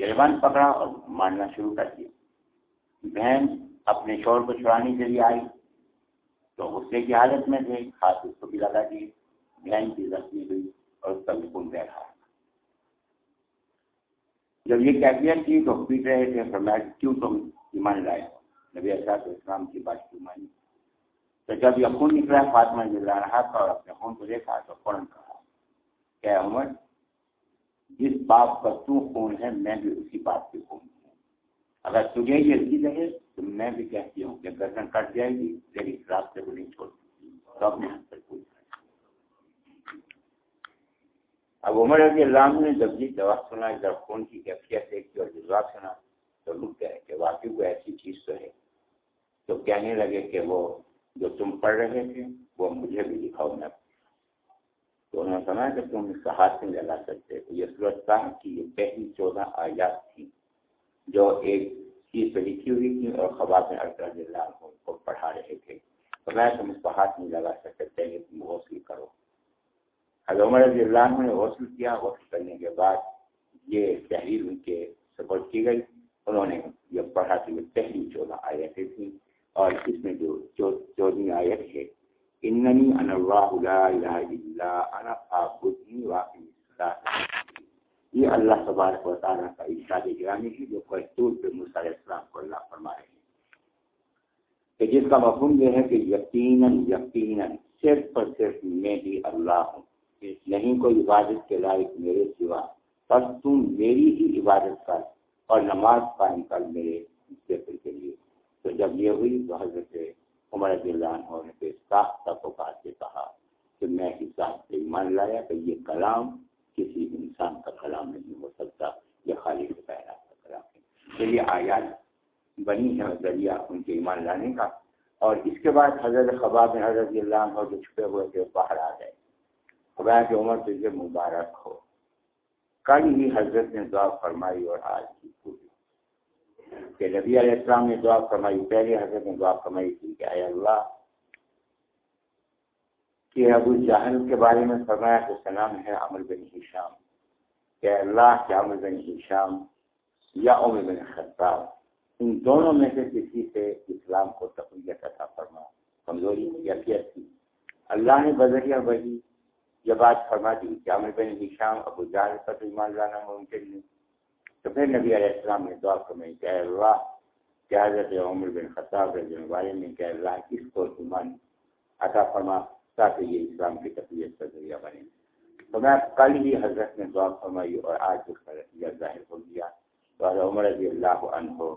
گربان پکڑا اور مارنا شروع کر دیا۔ بہن اپنے شور کو چھڑانے کے لیے آئی تو غصے کی حالت میں تھے، ہاتھ اس کو بھی لگا دیے۔ بہن کی زخمی ہوئی اور اس کا بالکل بیٹھا جب یہ کیفیت تھی تو پیٹ رہے تھے فرمایا کیوں تم ایمان لائے؟ ہو نبی اثرات اسلام کی بات کیوں مانی؟ تو جب یہ خون نکلا، فاطمہ جل رہا تھا اور اپنے خون کو دیکھا تو فوراً کہا کیا عمر، جس باپ کا تو خون ہے، میں بھی اسی باپ کے خون ہوں۔ اگر تجھے یہ ضد ہے تو میں بھی کہتی ہوں کہ گردن کٹ جائے گی میری راستے کو نہیں چھوڑ تو اپنے ہاتھ پر پوچھ اب عمر رضی اللہ عنہ نے جب یہ جواب سنا، جب خون کی کیفیت دیکھی اور جواب سنا، تو رک گئے کہ واقعی وہ ایسی چیز تو ہے۔ تو کہنے لگے کہ وہ جو تم پڑھ رہے تھے، وہ مجھے بھی دکھاؤ، میں تو انہوں نے سنا کہ تم اس کا ہاتھ نہیں لگا سکتے تو یہ صورت تھا کہ یہ پہلی چودہ آیات تھی جو ایک چیز پہ لکھی ہوئی تھی اور خبر میں ارد اللہ کو پڑھا رہے تھے۔ تو میں تم اس کا ہاتھ نہیں لگا سکتے پہلے تم غسل کرو عمر رضی اللہ عنہ نے غسل کیا، غسل کرنے کے بعد یہ تحریر ان کے سپورٹ کی گئی۔ انہوں نے یہ پڑھا کہ پہلی چودہ آیتیں تھیں اور اس میں جو چودہ آیت ہے، اننی ان اللہ لا الہ الا انا فاعبدنی واقعی الصلاۃ یہ اللہ تبارک و تعالیٰ کا ارشاد گرامی ہے، جو قرطور پہ موسیٰ علیہ السلام کو اللہ فرما رہے ہیں۔ کہ جس کا مفہوم یہ ہے کہ یقیناً یقیناً صرف اور صرف میں ہی اللہ ہوں۔ نہیں کوئی عبادت کے لائق میرے سوا، بس تم میری ہی عبادت کر اور نماز قائم کر میرے ذکر کے لیے۔ تو جب یہ ہوئی تو حضرت عمر اللہ عنہ نے صاف پکار کے کہا کہ میں حساب سے ایمان لایا کہ یہ کلام کسی انسان کا کلام نہیں ہو سکتا، یہ خالی پیرا کا کلام ہے۔ تو یہ آیات بنی ہے ذریعہ ان کے ایمان لانے کا۔ اور اس کے بعد حضرت خباب حضرت اللہ جو چھپے ہوئے تھے باہر آ گئے۔ خدا کی عمر تجھے مبارک ہو۔ کل ہی حضرت نے دعا فرمائی اور آج کی پوری۔ کہ نبی علیہ السلام نے دعا فرمائی، پہلے حضرت نے دعا فرمائی تھی کہ اے اللہ، کہ ابو جہل کے بارے میں فرمایا کہ سلام ہے عمر بن شام کہ اللہ کے عمر بن شام یا عمر بن خطاب، ان دونوں میں سے کسی سے اسلام کو تقویت عطا فرما۔ کمزوری یا تھی اللہ نے بذریعہ وہی یہ بات فرما دی کہ عامر بن ہشام، ابو جال پر ایمان لانا ممکن نہیں تو پھر نبی علیہ السلام نے دعا فرمائی کہ اللہ، کہ حضرت عمر بن خطاب رضی اللہ والے نے کہ اللہ، اس کو ایمان عطا فرما تاکہ یہ اسلام کی تقویت کا ذریعہ بنے۔ تو میں کل ہی حضرت نے دعا فرمائی اور آج اس کا رسیہ ظاہر ہو گیا۔ تو حضرت عمر رضی اللہ عنہ،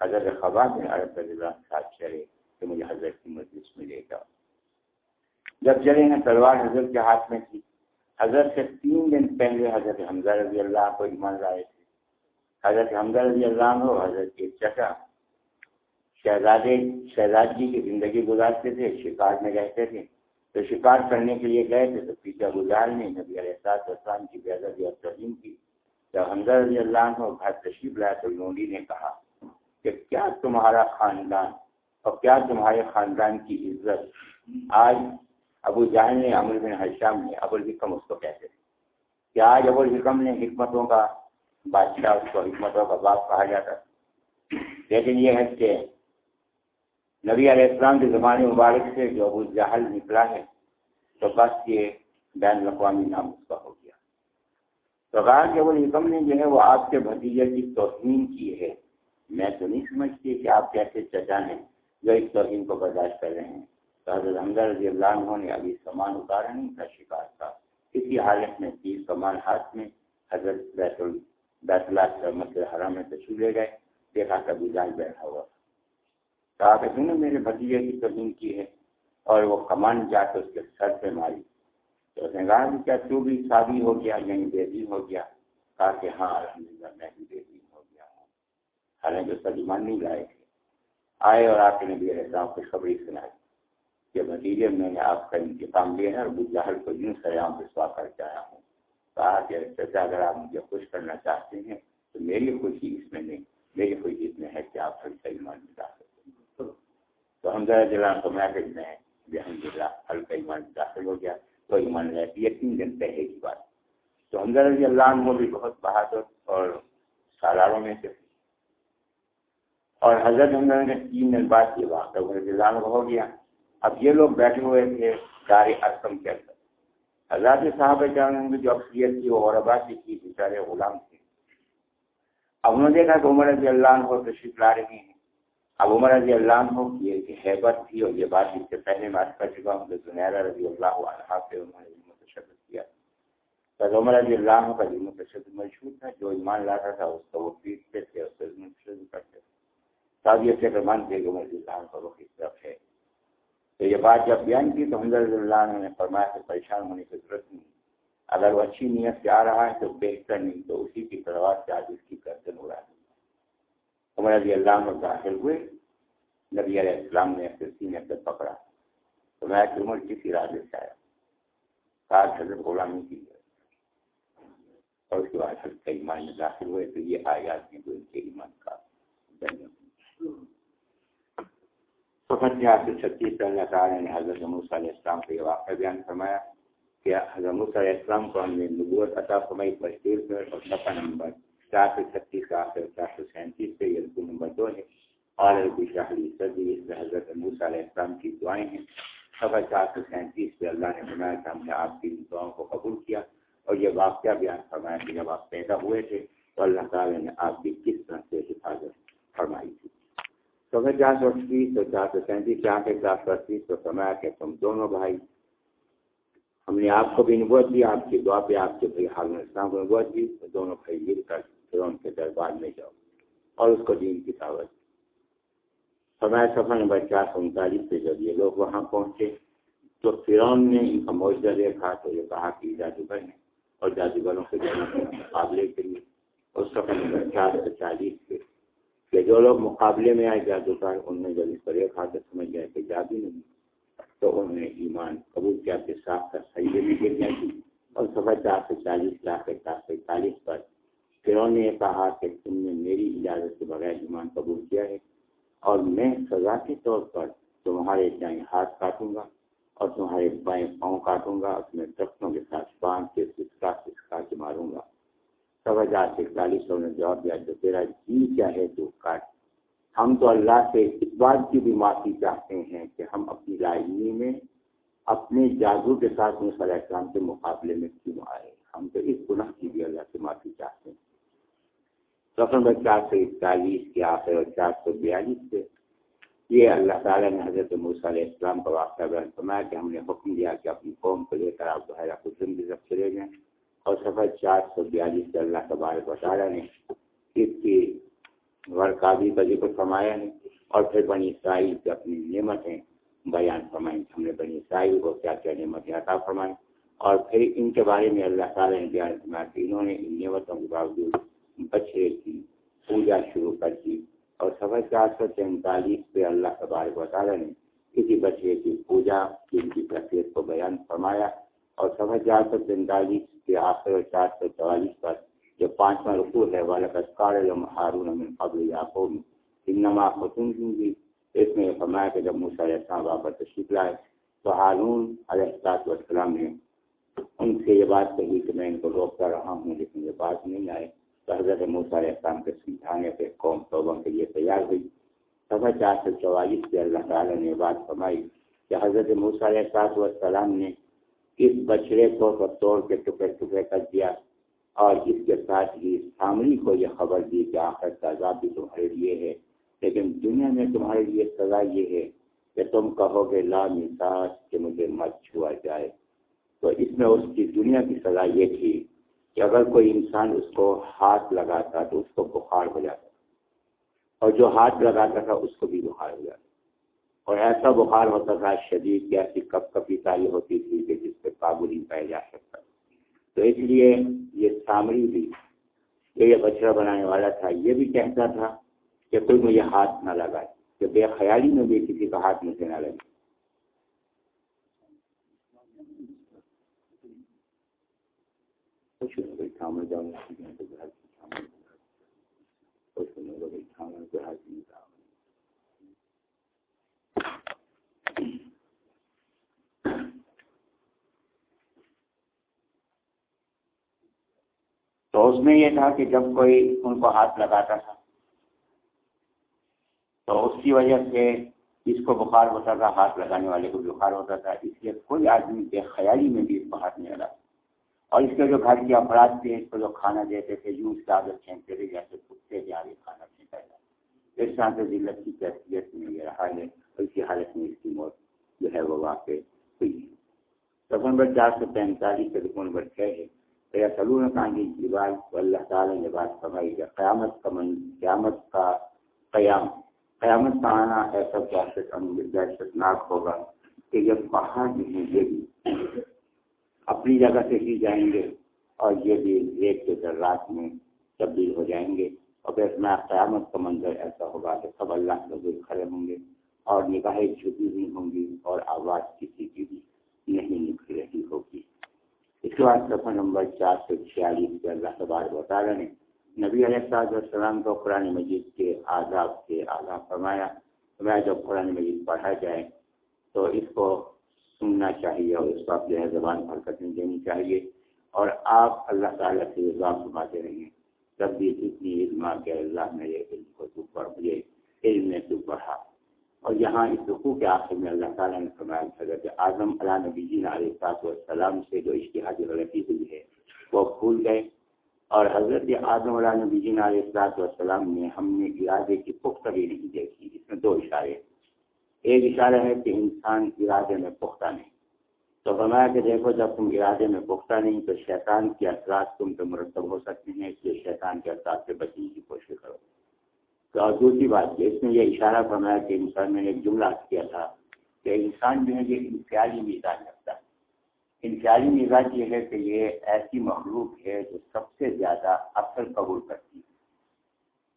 حضرت خباب بن عرب رضی اللہ ساتھ چلے کہ مجھے حضرت کی مجلس ملے گا جب چلے ہیں تلوار حضرت کے ہاتھ میں تھی، حضرت سے تین دن پہلے حضرت حمزہ رضی اللہ کو ایمان لائے تھے۔ حضرت حمزہ رضی اللہ ہو حضرت کے چچا شہزادے شہزادی کی زندگی گزارتے تھے، شکار میں رہتے تھے۔ تو شکار کرنے کے لیے گئے تھے تو پیچھا گزار نے نبی علیہ السلام کی بےزدی اور تعلیم کی۔ جب حمزہ رضی اللہ ہو گھر تشریف لایا تو لونڈی نے کہا کہ کیا تمہارا خاندان اور کیا تمہارے خاندان کی عزت؟ آج ابو جہل نے امر بن حشام نے ابو الحکم اس کو کہتے تھے کہ آج ابو الحکم نے حکمتوں کا بادشاہ، اس کو حکمتوں کا باپ کہا جاتا لیکن یہ ہے کہ نبی علیہ السلام کے زمانے مبارک سے جو ابو جہل نکلا ہے، تو بس یہ بین الاقوامی نام اس کا ہو گیا۔ تو کہا کہ ابو الحکم نے جو ہے وہ آپ کے بھتیجے کی توہین کی ہے۔ میں تو نہیں سمجھتی کہ آپ کیسے چچا ہیں جو اس توہین کو برداشت کر رہے ہیں۔ تو حضرت حمزہ رضی اللہ عنہ نے ابھی سامان اتارا نہیں تھا شکار تھا۔ اسی حالت میں تیس سامان ہاتھ میں، حضرت بیت بیت اللہ مسئلہ حرام میں تشریف لے گئے۔ دیکھا کبھی جال بیٹھا ہوا کہا کہ تم نے میرے بھتیجے کی توہین کی ہے اور وہ کمان جا کے اس کے سر پہ ماری۔ تو اس نے کہا کہ کیا تو بھی شادی ہو گیا یعنی بے دین ہو گیا؟ کہا کہ ہاں الحمد للہ میں بھی بے دین ہو گیا ہوں۔ حالانکہ اس کا ایمان نہیں لائے تھے۔ آئے اور آپ نے بھی السلام خوشخبری سنائی۔ کہ بھتیجے میں نے آپ کا انتقام لیا ہے اور جہل کو یوں سیام رسوا کر کے آیا ہوں۔ کہا کہ چچا، اگر آپ مجھے خوش کرنا چاہتے ہیں تو میری خوشی اس میں نہیں، میری خوشی اس میں ہے کہ آپ ہلکا ایمان میں داخل تو ہم ذرا جلان تو میں میں الحمد للہ ہلکا ایمان داخل ہو گیا۔ تو ایمان رہتی ہے تین دن پہلے کی بات۔ تو ہم رضی اللہ عنہ بھی بہت بہادر اور سالاروں میں سے اور حضرت حمزہ نے تین دن بعد یہ واقعہ رضی اللہ عنہ ہو گیا۔ اب یہ لوگ بیٹھے ہوئے تھے دار ارکم کے اندر۔ حضرات صاحب کی جو اکثریت تھی وہ غوربا کی تھی بیچارے غلام تھے۔ اب انہوں نے دیکھا کہ عمر رضی اللہ عنہ تشریف لا رہی ہیں۔ اب عمر رضی اللہ عنہ کی ایک حیبت تھی اور یہ بات اس سے پہلے میں کر چکا ہوں کہ زنیرہ رضی اللہ عنہ سے انہوں نے متشدد کیا۔ تو عمر رضی اللہ عنہ کا جو متشدد مشہور تھا، جو ایمان لاتا تھا، اس کا وہ پیٹتے تھے، اس سے متشدد کرتے تھے۔ تب یہ فکر مند تھے کہ عمر رضی اللہ عنہ کا رخ اس طرف ہے۔ تو یہ بات جب بیان کی تو حمد اللہ نے فرمایا کہ پریشان ہونے کی ضرورت نہیں اگر وہ اچھی نیت سے آ رہا ہے تو بہتر نہیں، تو اسی کی تلوار سے آج اس کی گردن اڑا دی۔ عمر رضی اللہ عنہ داخل ہوئے، نبی علیہ السلام نے اپنے سینے سے پکڑا۔ تو میں کہ عمر کس ارادے سے آیا۔ سات حضرت غلامی کی اور اس کے بعد حضرت ایمان میں داخل ہوئے تو یہ آیات ہیں جو ان کے ایمان کا دن فتح سے چھتیس اللہ تعالیٰ نے حضرت موسیٰ علیہ السلام کو یہ واقعہ بیان فرمایا کہ حضرت موسیٰ علیہ السلام کو ہم نے نبوت عطا فرمائی تشکیل پر اور صفحہ نمبر چار سو چھتیس کا آخر چار سو سینتیس پہ یہ رکو نمبر دو ہے اور شاہلی صدی اس میں حضرت موسیٰ علیہ السلام کی دعائیں ہیں سفر چار سو سینتیس پہ اللہ نے بنایا کہ ہم نے آپ کی دعاؤں کو قبول کیا. اور یہ واقعہ بیان فرمایا کہ جب آپ پیدا ہوئے تھے تو اللہ تعالیٰ نے آپ کی کس طرح سے حفاظت فرمائی تھی سفر چار سو اٹھتیس تو چار سو سینتیس چار کے چار سو اڑتیس تو فرمایا کہ تم دونوں بھائی، ہم نے آپ کو بھی نبوت دی، آپ کی دعا پہ آپ کے بھائی حال اسلام کو نبوت دی، تو دونوں بھائی مل کر پھر ان کے دربار میں جاؤ اور اس کو دین کی دعوت فرمایا سفر نمبر چار سو انتالیس پہ جب یہ لوگ وہاں پہنچے، تو فرون نے ان کا معاوضہ دیکھا، تو یہ کہا کہ جادوگر ہیں اور جادوگروں کے کے مقابلے کے لیے۔ اس سفر نمبر چار سو چالیس پہ کہ جو لوگ مقابلے میں آئے جادوگر ان میں جب اس پر ایک ہاتھ سمجھ گئے کہ جادو نہیں تو انہوں نے ایمان، قبول کیا کہ صاف کر صحیح بھی گر گیا تھی اور سفر چار سو چالیس، لاکھ چار سو اکتالیس پر پھر نے یہ کہا کہ تم نے میری اجازت کے بغیر ایمان قبول کیا ہے۔ اور میں سزا کے طور پر تمہارے دائیں ہاتھ کاٹوں گا اور تمہارے بائیں پاؤں کاٹوں گا، اپنے درختوں کے ساتھ باندھ کے، سسکا سسکا کے ماروں گا۔ سب ہزار سے اکتالیس سو نے جواب دیا جو تیرا جی کیا ہے تو کاٹ۔ ہم تو اللہ سے اس بات کی بھی معافی چاہتے ہیں کہ ہم اپنی لائنی میں اپنے جادو کے ساتھ علیہ السلام کے مقابلے میں کیوں آئے؟ ہم تو اس گناہ کی بھی اللہ سے معافی چاہتے ہیں۔ سفر چار سو اکتالیس کے آخر اور چار سو بیالیس سے یہ اللہ تعالیٰ نے حضرت موسیٰ علیہ السلام کا واقعہ بیان فرمایا کہ ہم نے حکم دیا کہ اپنی قوم کو لے کر آپ بحیرہ قسم کی طرف چلے جائیں اور سفر چار سو بیالیس سے اللہ تبارک و نے اس کی ورکابی کا ذکر فرمایا ہے اور پھر بنی اسرائیل کی اپنی نعمتیں بیان فرمائیں۔ ہم نے بنی اسرائیل کو کیا کیا نعمتیں عطا فرمائیں اور پھر ان کے بارے میں اللہ تعالیٰ نے بیان فرمایا کہ انہوں نے ان نعمتوں کے باوجود بچے کی پوجا شروع کر دی۔ اور سفر چار سو تینتالیس پہ اللہ تبارک و تعالیٰ نے کسی بچے کی پوجا کی کی کیفیت کو بیان فرمایا اور سفر چار سو تینتالیس کے آخر چار سو، چوالیس پر جو پانچواں رقو ہے والکار ہارون من قبل یعقوب انما خطون کی اس میں فرمایا کہ جب موسیٰ علیہ السلام واپس تشریف لائے، تو ہارون علیہ السلام نے ان سے یہ بات کہی کہ میں ان کو روک کر رہا ہوں، لیکن یہ بات نہیں آئے تو حضرت علیہ السلام کے سمجھانے پہ قوم توبہ کے لیے تیار ہوئی۔ سفر چار سو چوالیس سے اللہ تعالیٰ نے بات فرمائی کہ حضرت علیہ السلام نے اس بچڑے کو توڑ کے ٹکڑے ٹکڑے کر دیا اور اس کے ساتھ ہی سامری کو یہ خبر دی کہ آخر کا عذاب بھی تمہارے لیے ہے، لیکن دنیا میں تمہارے لیے سزا یہ ہے کہ تم کہو گے لا مثاج کہ مجھے مت چھوا جائے۔ تو اس میں اس کی دنیا کی سزا یہ تھی کہ اگر کوئی انسان اس کو ہاتھ لگاتا تو اس کو بخار ہو جاتا، اور جو ہاتھ لگاتا تھا اس کو بھی بخار ہو جاتا۔ اور ایسا بخار ہوتا تھا شدید کی ایسی کپ کپی تاری ہوتی تھی کہ جس پہ قابو نہیں پایا جا سکتا۔ تو اس لیے یہ سامری بھی یہ بچڑا بنانے والا تھا، یہ بھی کہتا تھا کہ کوئی مجھے ہاتھ نہ لگائے، کہ بے خیالی میں بھی کسی کا ہاتھ مجھے نہ لگے تو اس میں یہ تھا کہ جب کوئی ان کو ہاتھ لگاتا تھا، تو اس کی وجہ سے اس کو بخار ہوتا تھا، ہاتھ لگانے والے کو بخار ہوتا تھا۔ اس لیے کوئی آدمی بے خیالی میں بھی اس کو ہاتھ نہیں لگا۔ اور اس کے جو گھر کے افراد تھے، اس کو جو کھانا دیتے تھے، یوں اس عادت چھینکتے تھے، جیسے کتے کے آگے کھانا چھینکا جائے اس طرح سے ذلت کی کیفیت میں یہ رہا ہے اور اسی حالت میں اس کی موت جو ہے وہ واقع ہوئی ہے۔ نمبر چار سو پینتالیس سے رکن نمبر چھ ہے۔ تو سلون کی بات اللہ تعالیٰ نے بات فرمائی کہ قیامت کا من، قیامت کا قیام، قیامت کا آنا ایسا دہشت ناک ہوگا کہ جب پہاڑ نہیں دے گی اپنی جگہ سے ہی جائیں گے اور یہ بھی ریت کے ذرات میں تبدیل ہو جائیں گے اور پھر میں قیامت کا منظر ایسا ہوگا کہ سب اللہ کے دل کھڑے ہوں گے اور نگاہیں جھکی ہوئی ہوں گی اور آواز کسی کی بھی نہیں نکل رہی ہوگی۔ اس کے بعد سفر نمبر چار سو چھیالیس کے اللہ تبار بتا رہے ہیں نبی علیہ السلام کو قرآن مجید کے آزاد سے آزاد فرمایا۔ فرمایا، جب قرآن مجید پڑھا جائے تو اس کو سننا چاہیے اور اس وقت جو ہے زبان حرکتیں دینی چاہیے اور آپ اللہ تعالیٰ سے اضاف فرماتے رہیں تب بھی اتنی علم کے اللہ میرے علم کو تو پڑھ مجھے علم میں تو پڑھا۔ اور یہاں اس رقو کے آخر میں اللہ تعالیٰ نے فرمایا حضرت اعظم علیہ نبی جی علیہ السلاط والسلام سے جو اشتہادی غلطی ہوئی ہے، وہ بھول گئے۔ اور حضرت اعظم علیہ نبی جی علیہ السلاط والسلام نے ہم نے ارادے کی پختہ بھی نہیں دیکھی، اس میں دو اشارے ایک اشارہ ہے کہ انسان ارادے میں پختہ نہیں۔ تو فرمایا کہ دیکھو، جب تم ارادے میں پختہ نہیں، تو شیطان کے اثرات تم پہ مرتب ہو سکتے ہیں، اس لیے شیطان کے اثرات سے بچنے کی کوشش کرو۔ تو اور دوسری بات یہ، اس میں یہ اشارہ فرمایا کہ انسان میں نے ایک جملہ کیا تھا کہ انسان جو ہے یہ انفیالی مزاج رکھتا ہے۔ انفیالی مزاج یہ ہے کہ یہ ایسی مخلوق ہے جو سب سے زیادہ اثر قبول کرتی ہے۔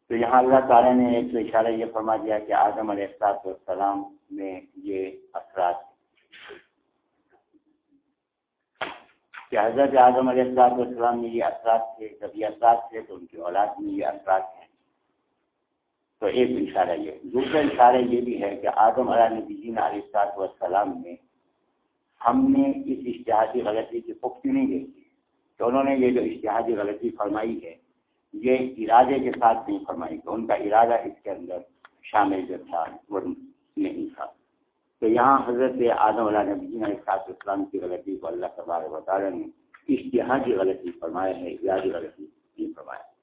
تو یہاں اللہ تعالیٰ نے ایک تو اشارہ یہ فرما دیا کہ اعظم علیہ السلام میں یہ اثرات کہ حضرت اعظم علیہ السلام میں یہ اثرات تھے، جب یہ اثرات تھے تو ان کی اولاد میں یہ اثرات ہیں تو ایک اشارہ یہ دوسرا اشارہ یہ بھی ہے کہ آدم علیہ نبی علیہ والسلام میں ہم نے اس اشتہادی غلطی کی پختی نہیں دیکھی۔ تو انہوں نے یہ جو اشتہادی غلطی فرمائی ہے، یہ ارادے کے ساتھ نہیں فرمائی کہ ان کا ارادہ اس کے اندر شامل جو تھا، وہ نہیں تھا۔ تو یہاں حضرت آدم علیہ نبی علیہ السلام کی غلطی کو اللہ تبار وطالعہ نے اشتہادی غلطی فرمایا ہے، ارادی غلطی نہیں فرمایا۔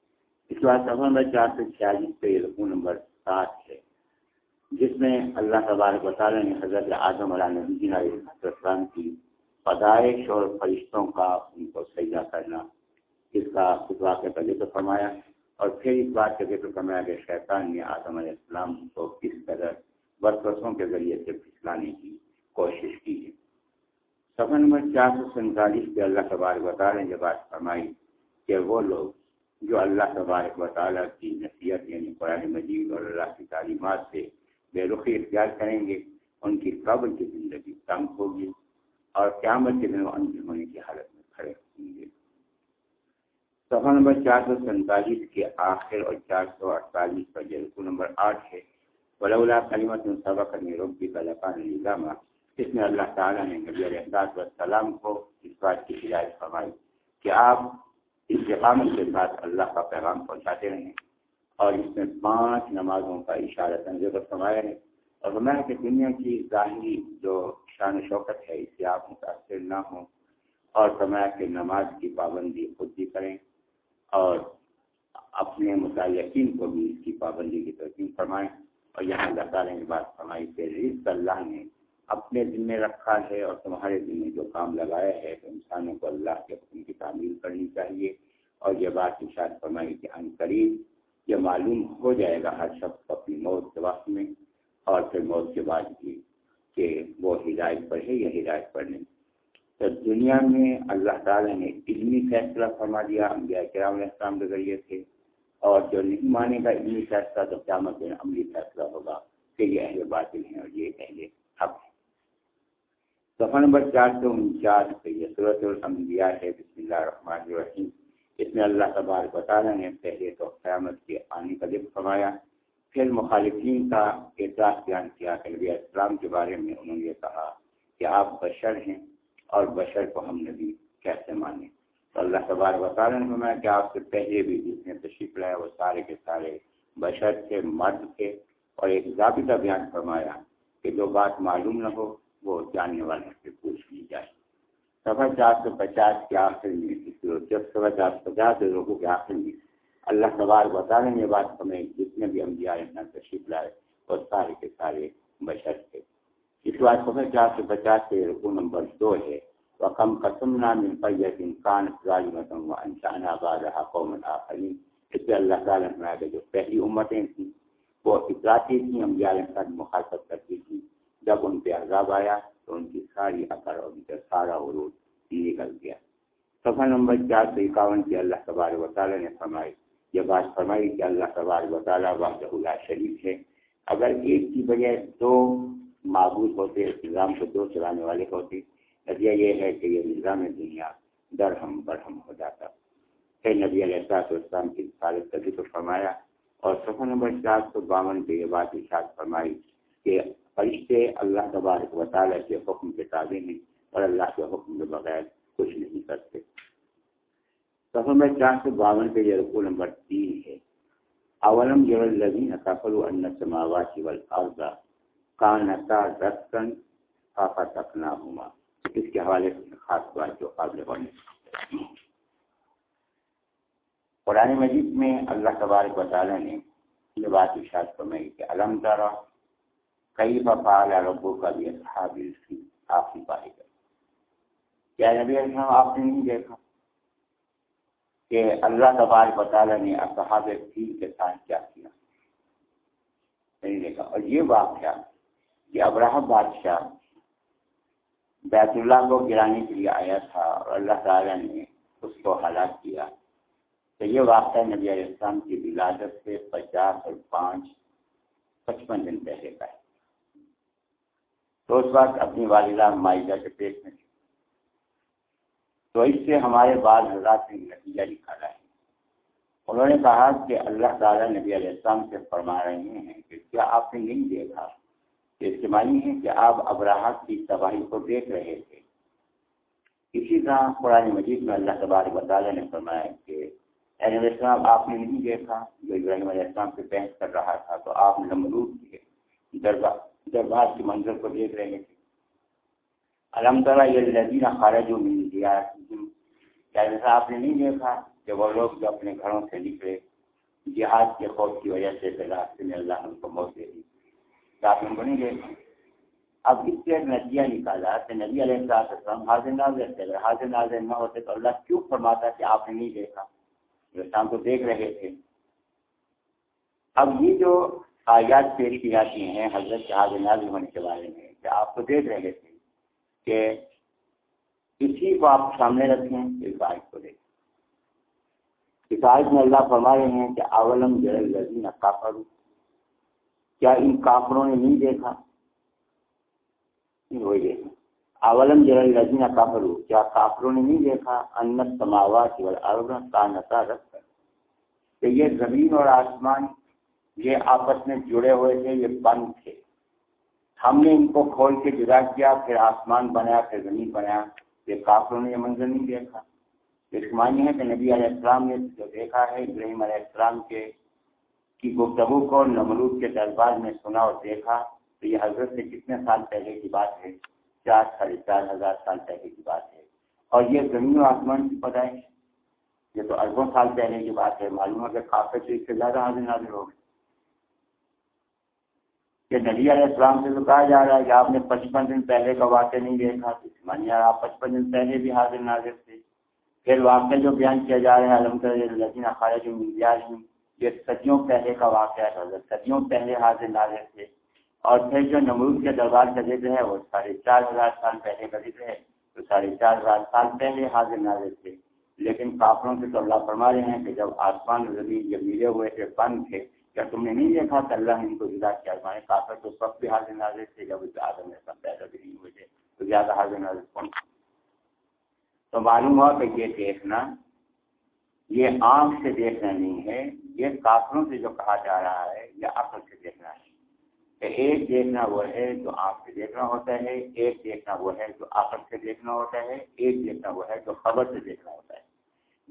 اس کے سفر نمبر چار سو چھیالیس پہ رقو نمبر سات ہے، جس میں اللہ تبارک و نے حضرت اعظم علیہ نبی علیہ السلام کی پیدائش اور فرشتوں کا ان کو سجدہ کرنا، اس کا اس واقعہ کا ذکر فرمایا اور پھر اس بات کا ذکر فرمایا کہ شیطان نے اعظم علیہ السلام کو کس قدر برکسوں کے ذریعے سے پھسلانے کی کوشش کی ہے۔ سفر نمبر چار سو سینتالیس پہ اللہ تبارک و تعالیٰ نے یہ بات فرمائی کہ وہ لوگ جو اللہ تبارک و تعالیٰ کی نصیحت یعنی قرآن مجید اور اللہ کی تعلیمات سے بے رخی اختیار کریں گے، ان کی قبل کی زندگی تنگ ہوگی اور قیامت کے دن اندر ہونے کی حالت میں کھڑے ہوں گے۔ صفحہ نمبر چار سو سینتالیس کے آخر اور چار سو اڑتالیس کا جلکو نمبر آٹھ ہے۔ ولولا کلیمت سبق نے ربی کا لقان نظامہ اس میں اللہ تعالیٰ نے نبی علیہ السلام کو اس بات کی ہدایت فرمائی کہ آپ استقامت کے ساتھ اللہ کا پیغام پہنچاتے رہیں اور اس میں پانچ نمازوں کا اشارہ ذکر فرمایا ہے۔ اور ہمارا کہ دنیا کی ظاہری جو شان شوکت ہے، اس سے آپ متاثر نہ ہوں۔ اور فرمایا کہ نماز کی پابندی خود بھی کریں اور اپنے متعلقین کو بھی اس کی پابندی کی ترقی فرمائیں۔ اور یہاں اللہ تعالیٰ نے بات فرمائی کہ رزق اللہ نے اپنے ذمے رکھا ہے اور تمہارے ذمے جو کام لگایا ہے، تو انسانوں کو اللہ کے حکم کی تعمیل کرنی چاہیے۔ اور یہ بات اشار فرمائی کہ ان قریب یہ معلوم ہو جائے گا ہر شخص اپنی موت کے وقت میں۔ اور پھر موت کے بعد بھی کہ وہ ہدایت پر ہے یا ہدایت پر نہیں۔ تو دنیا میں اللہ تعالیٰ نے علمی فیصلہ فرما دیا، انبیاء کرام علیہ السلام کے ذریعے سے۔ اور جو نہیں مانے گا علمی فیصلہ، تو قیامت میں عملی فیصلہ ہوگا کہ یہ اہل باطل ہیں اور یہ اہل حق ہیں۔ صفحہ نمبر چار سو انچاس پہ یہ صورت الانبیاء ہے، بسم اللہ الرحمن الرحیم۔ اس میں اللہ تبارک و تعالیٰ نے پہلے تو قیامت کے آنے کا ذکر فرمایا، پھر مخالفین کا اعتراض بیان کیا کہ نبی اسلام کے بارے میں انہوں نے کہا کہ آپ بشر ہیں اور بشر کو ہم نبی کیسے مانیں۔ تو اللہ تبارک و تعالیٰ نے فرمایا کہ آپ سے پہلے بھی جس نے تشریف لایا وہ سارے کے سارے بشر تھے، مرد تھے۔ اور ایک ضابطہ بیان فرمایا کہ جو بات معلوم نہ ہو وہ جاننے والے سے پوچھ لی جائے۔ سفر چار سو پچاس کے آخر میں جب سفر چار سو پچاس لوگوں کے آخر میں۔ اللہ سوار بتانے میں بات ہمیں جتنے بھی ہم دیا تشریف لائے وہ سارے کے سارے بشر تھے۔ اس بات سفر چار سو پچاس کے رقو نمبر دو ہے۔ وہ کم قسم نام پیت انسان ظالمتم و انسان آباد قوم آخرین اس پہ اللہ تعالیٰ نے جو پہلی امتیں تھیں، وہ اطلاعی تھیں ہم دیا مخالفت کرتی تھیں۔ جب ان پہ عذاب آیا تو ان کی ساری اثر اور ان کا سارا عروج نکل گیا صفحہ نمبر چار سو اکاون کی اللہ تبار و تعالیٰ نے فرمائی، یہ بات فرمائی کہ اللہ تبار و تعالیٰ واضح اللہ شریف ہے۔ اگر ایک کی بجائے دو معبود ہوتے، نظام کو دو چلانے والے ہوتے، نتیجہ یہ ہے کہ یہ نظام دنیا درہم برہم ہو جاتا۔ پھر نبی علیہ السلاط اسلام کی سالت کا ذکر فرمایا اور صفحہ نمبر چار سو باون پہ یہ بات اشاعت فرمائی کہ فرشتے اللہ تبارک و تعالیٰ کے حکم کے تابع ہیں اور اللہ کے حکم کے بغیر کچھ نہیں کرتے۔ سفر میں چار سو باون پہ یہ رقو نمبر تین ہے۔ اولم یور الذین کفروا ان السماوات والارض کانتا رسکن پاپا تکنا ہوا اس کے حوالے سے خاص بات جو قابل ہونے قرآن مجید میں اللہ تبارک و تعالیٰ نے یہ بات اشاعت فرمائی کہ علم دارا کئی بفال ربو کا بھی اصحاب کی آپ ہی پائے گئے کیا نبی السلام آپ نے نہیں دیکھا کہ اللہ تبارک و تعالیٰ نے اصحاب فیل کے ساتھ کیا کیا؟ نہیں دیکھا. اور یہ واقعہ کہ ابراہ بادشاہ بیت اللہ کو گرانے کے لیے آیا تھا اور اللہ تعالیٰ نے اس کو ہلاک کیا. تو یہ واقعہ نبی علیہ السلام کی ولادت سے پچاس اور پانچ پچپن دن پہلے کا ہے. تو اس وقت اپنی والدہ مائدہ کے پیٹ میں تھی۔ تو اس سے ہمارے بعض حضرات نے نتیجہ نکالا ہے۔ انہوں نے کہا کہ اللہ تعالیٰ نبی علیہ السلام سے فرما رہے ہیں کہ کیا آپ نے نہیں دیکھا؟ کہ اس کے معنی ہے کہ آپ ابراہت کی تباہی کو دیکھ رہے تھے۔ اسی طرح قرآن مجید میں اللہ تبارک تعالیٰ نے فرمایا کہ علیہ السلام، آپ نے نہیں دیکھا؟ جو ابراہیم علیہ السلام سے بحث کر رہا تھا تو آپ نمرود کے دربار دربار کے منظر کو دیکھ رہے تھے الحمد للہ یہ لذیذ خارج و مل دیا جیسا آپ نے نہیں دیکھا کہ وہ لوگ جو اپنے گھروں سے نکلے، جہاد کے خوف کی وجہ سے راستے میں اللہ نے ان کو موت دے دی۔ تو آپ نے ان کو نہیں دیکھا۔ اب اس سے ایک نتیجہ نکالا کہ نبی علیہ السلام حاضر ناظر تھے۔ اگر حاضر ناظر نہ ہوتے تو اللہ کیوں فرماتا کہ آپ نے نہیں دیکھا؟ جو شام کو دیکھ رہے تھے۔ اب یہ جو آیات پیش کی جاتی ہیں حضرت کے حاضر نازل ہونے کے بارے میں کہ آپ کو دیکھ رہے تھے کہ کسی کو آپ سامنے رکھیں اس آیت کو دیکھیں اس آیت میں اللہ فرما رہے ہیں کہ اولم جل لذین کافر کیا ان کافروں نے نہیں دیکھا؟ وہی دیکھا۔ اولم جل لذین کافر کیا کافروں نے نہیں دیکھا؟ انت سماوات کا نتا رکھ کر کہ یہ زمین اور آسمان یہ آپس میں جڑے ہوئے تھے، یہ بند تھے۔ ہم نے ان کو کھول کے جدا کیا، پھر آسمان بنایا، پھر زمین بنایا۔ یہ کافروں نے یہ منظر نہیں دیکھا۔ اس معنی ہے کہ نبی علیہ السلام نے جو دیکھا ہے، ابراہیم علیہ السلام کے، کی گفتگو کو نمرود کے دربار میں سنا اور دیکھا، تو یہ حضرت سے کتنے سال پہلے کی بات ہے؟ چار ساڑھے چار ہزار سال پہلے کی بات ہے۔ اور یہ زمین و آسمان کی پیدائش۔ یہ تو اربوں سال پہلے کی بات ہے۔ معلوم ہے کہ کافی چیز سے زیادہ حاضر نازر ہو گئے۔ کہ نبی علیہ السلام سے تو کہا جا رہا ہے کہ آپ نے پچپن دن پہلے کا واقعہ نہیں دیکھا مانی یعنی آپ پچپن دن پہلے بھی حاضر نازر تھے۔ پھر واقعہ جو بیان کیا جا رہا ہے الحمد للہ خارج یہ صدیوں پہلے کا واقعہ ہے صدیوں پہلے حاضر نازر تھے۔ اور پھر جو نمرود کے دربار کا ذکر ہے، وہ ساڑھے چار ہزار سال پہلے کا ذکر ہے۔ تو ساڑھے چار ہزار سال پہلے حاضر نازر تھے۔ لیکن کافروں سے تو اللہ فرما رہے ہیں کہ جب آسمان زمین جب ملے ہوئے تھے، بند تھے کیا تم نے نہیں دیکھا کہ اللہ ان کو ادا کیا؟ ہمارے کافر تو سب بھی حاضر نازر تھے جب آدم میں سب پیدا بھی نہیں ہوئے تھے تو زیادہ حاضر نازر کون تو معلوم ہوا کہ یہ دیکھنا، یہ آنکھ سے دیکھنا نہیں ہے، یہ کافروں سے جو کہا جا رہا ہے، یہ عقل سے دیکھنا ہے۔ کہ ایک دیکھنا وہ ہے جو آنکھ سے دیکھنا ہوتا ہے، ایک دیکھنا وہ ہے جو عقل سے دیکھنا ہوتا ہے، ایک دیکھنا وہ ہے جو خبر سے دیکھنا ہوتا ہے۔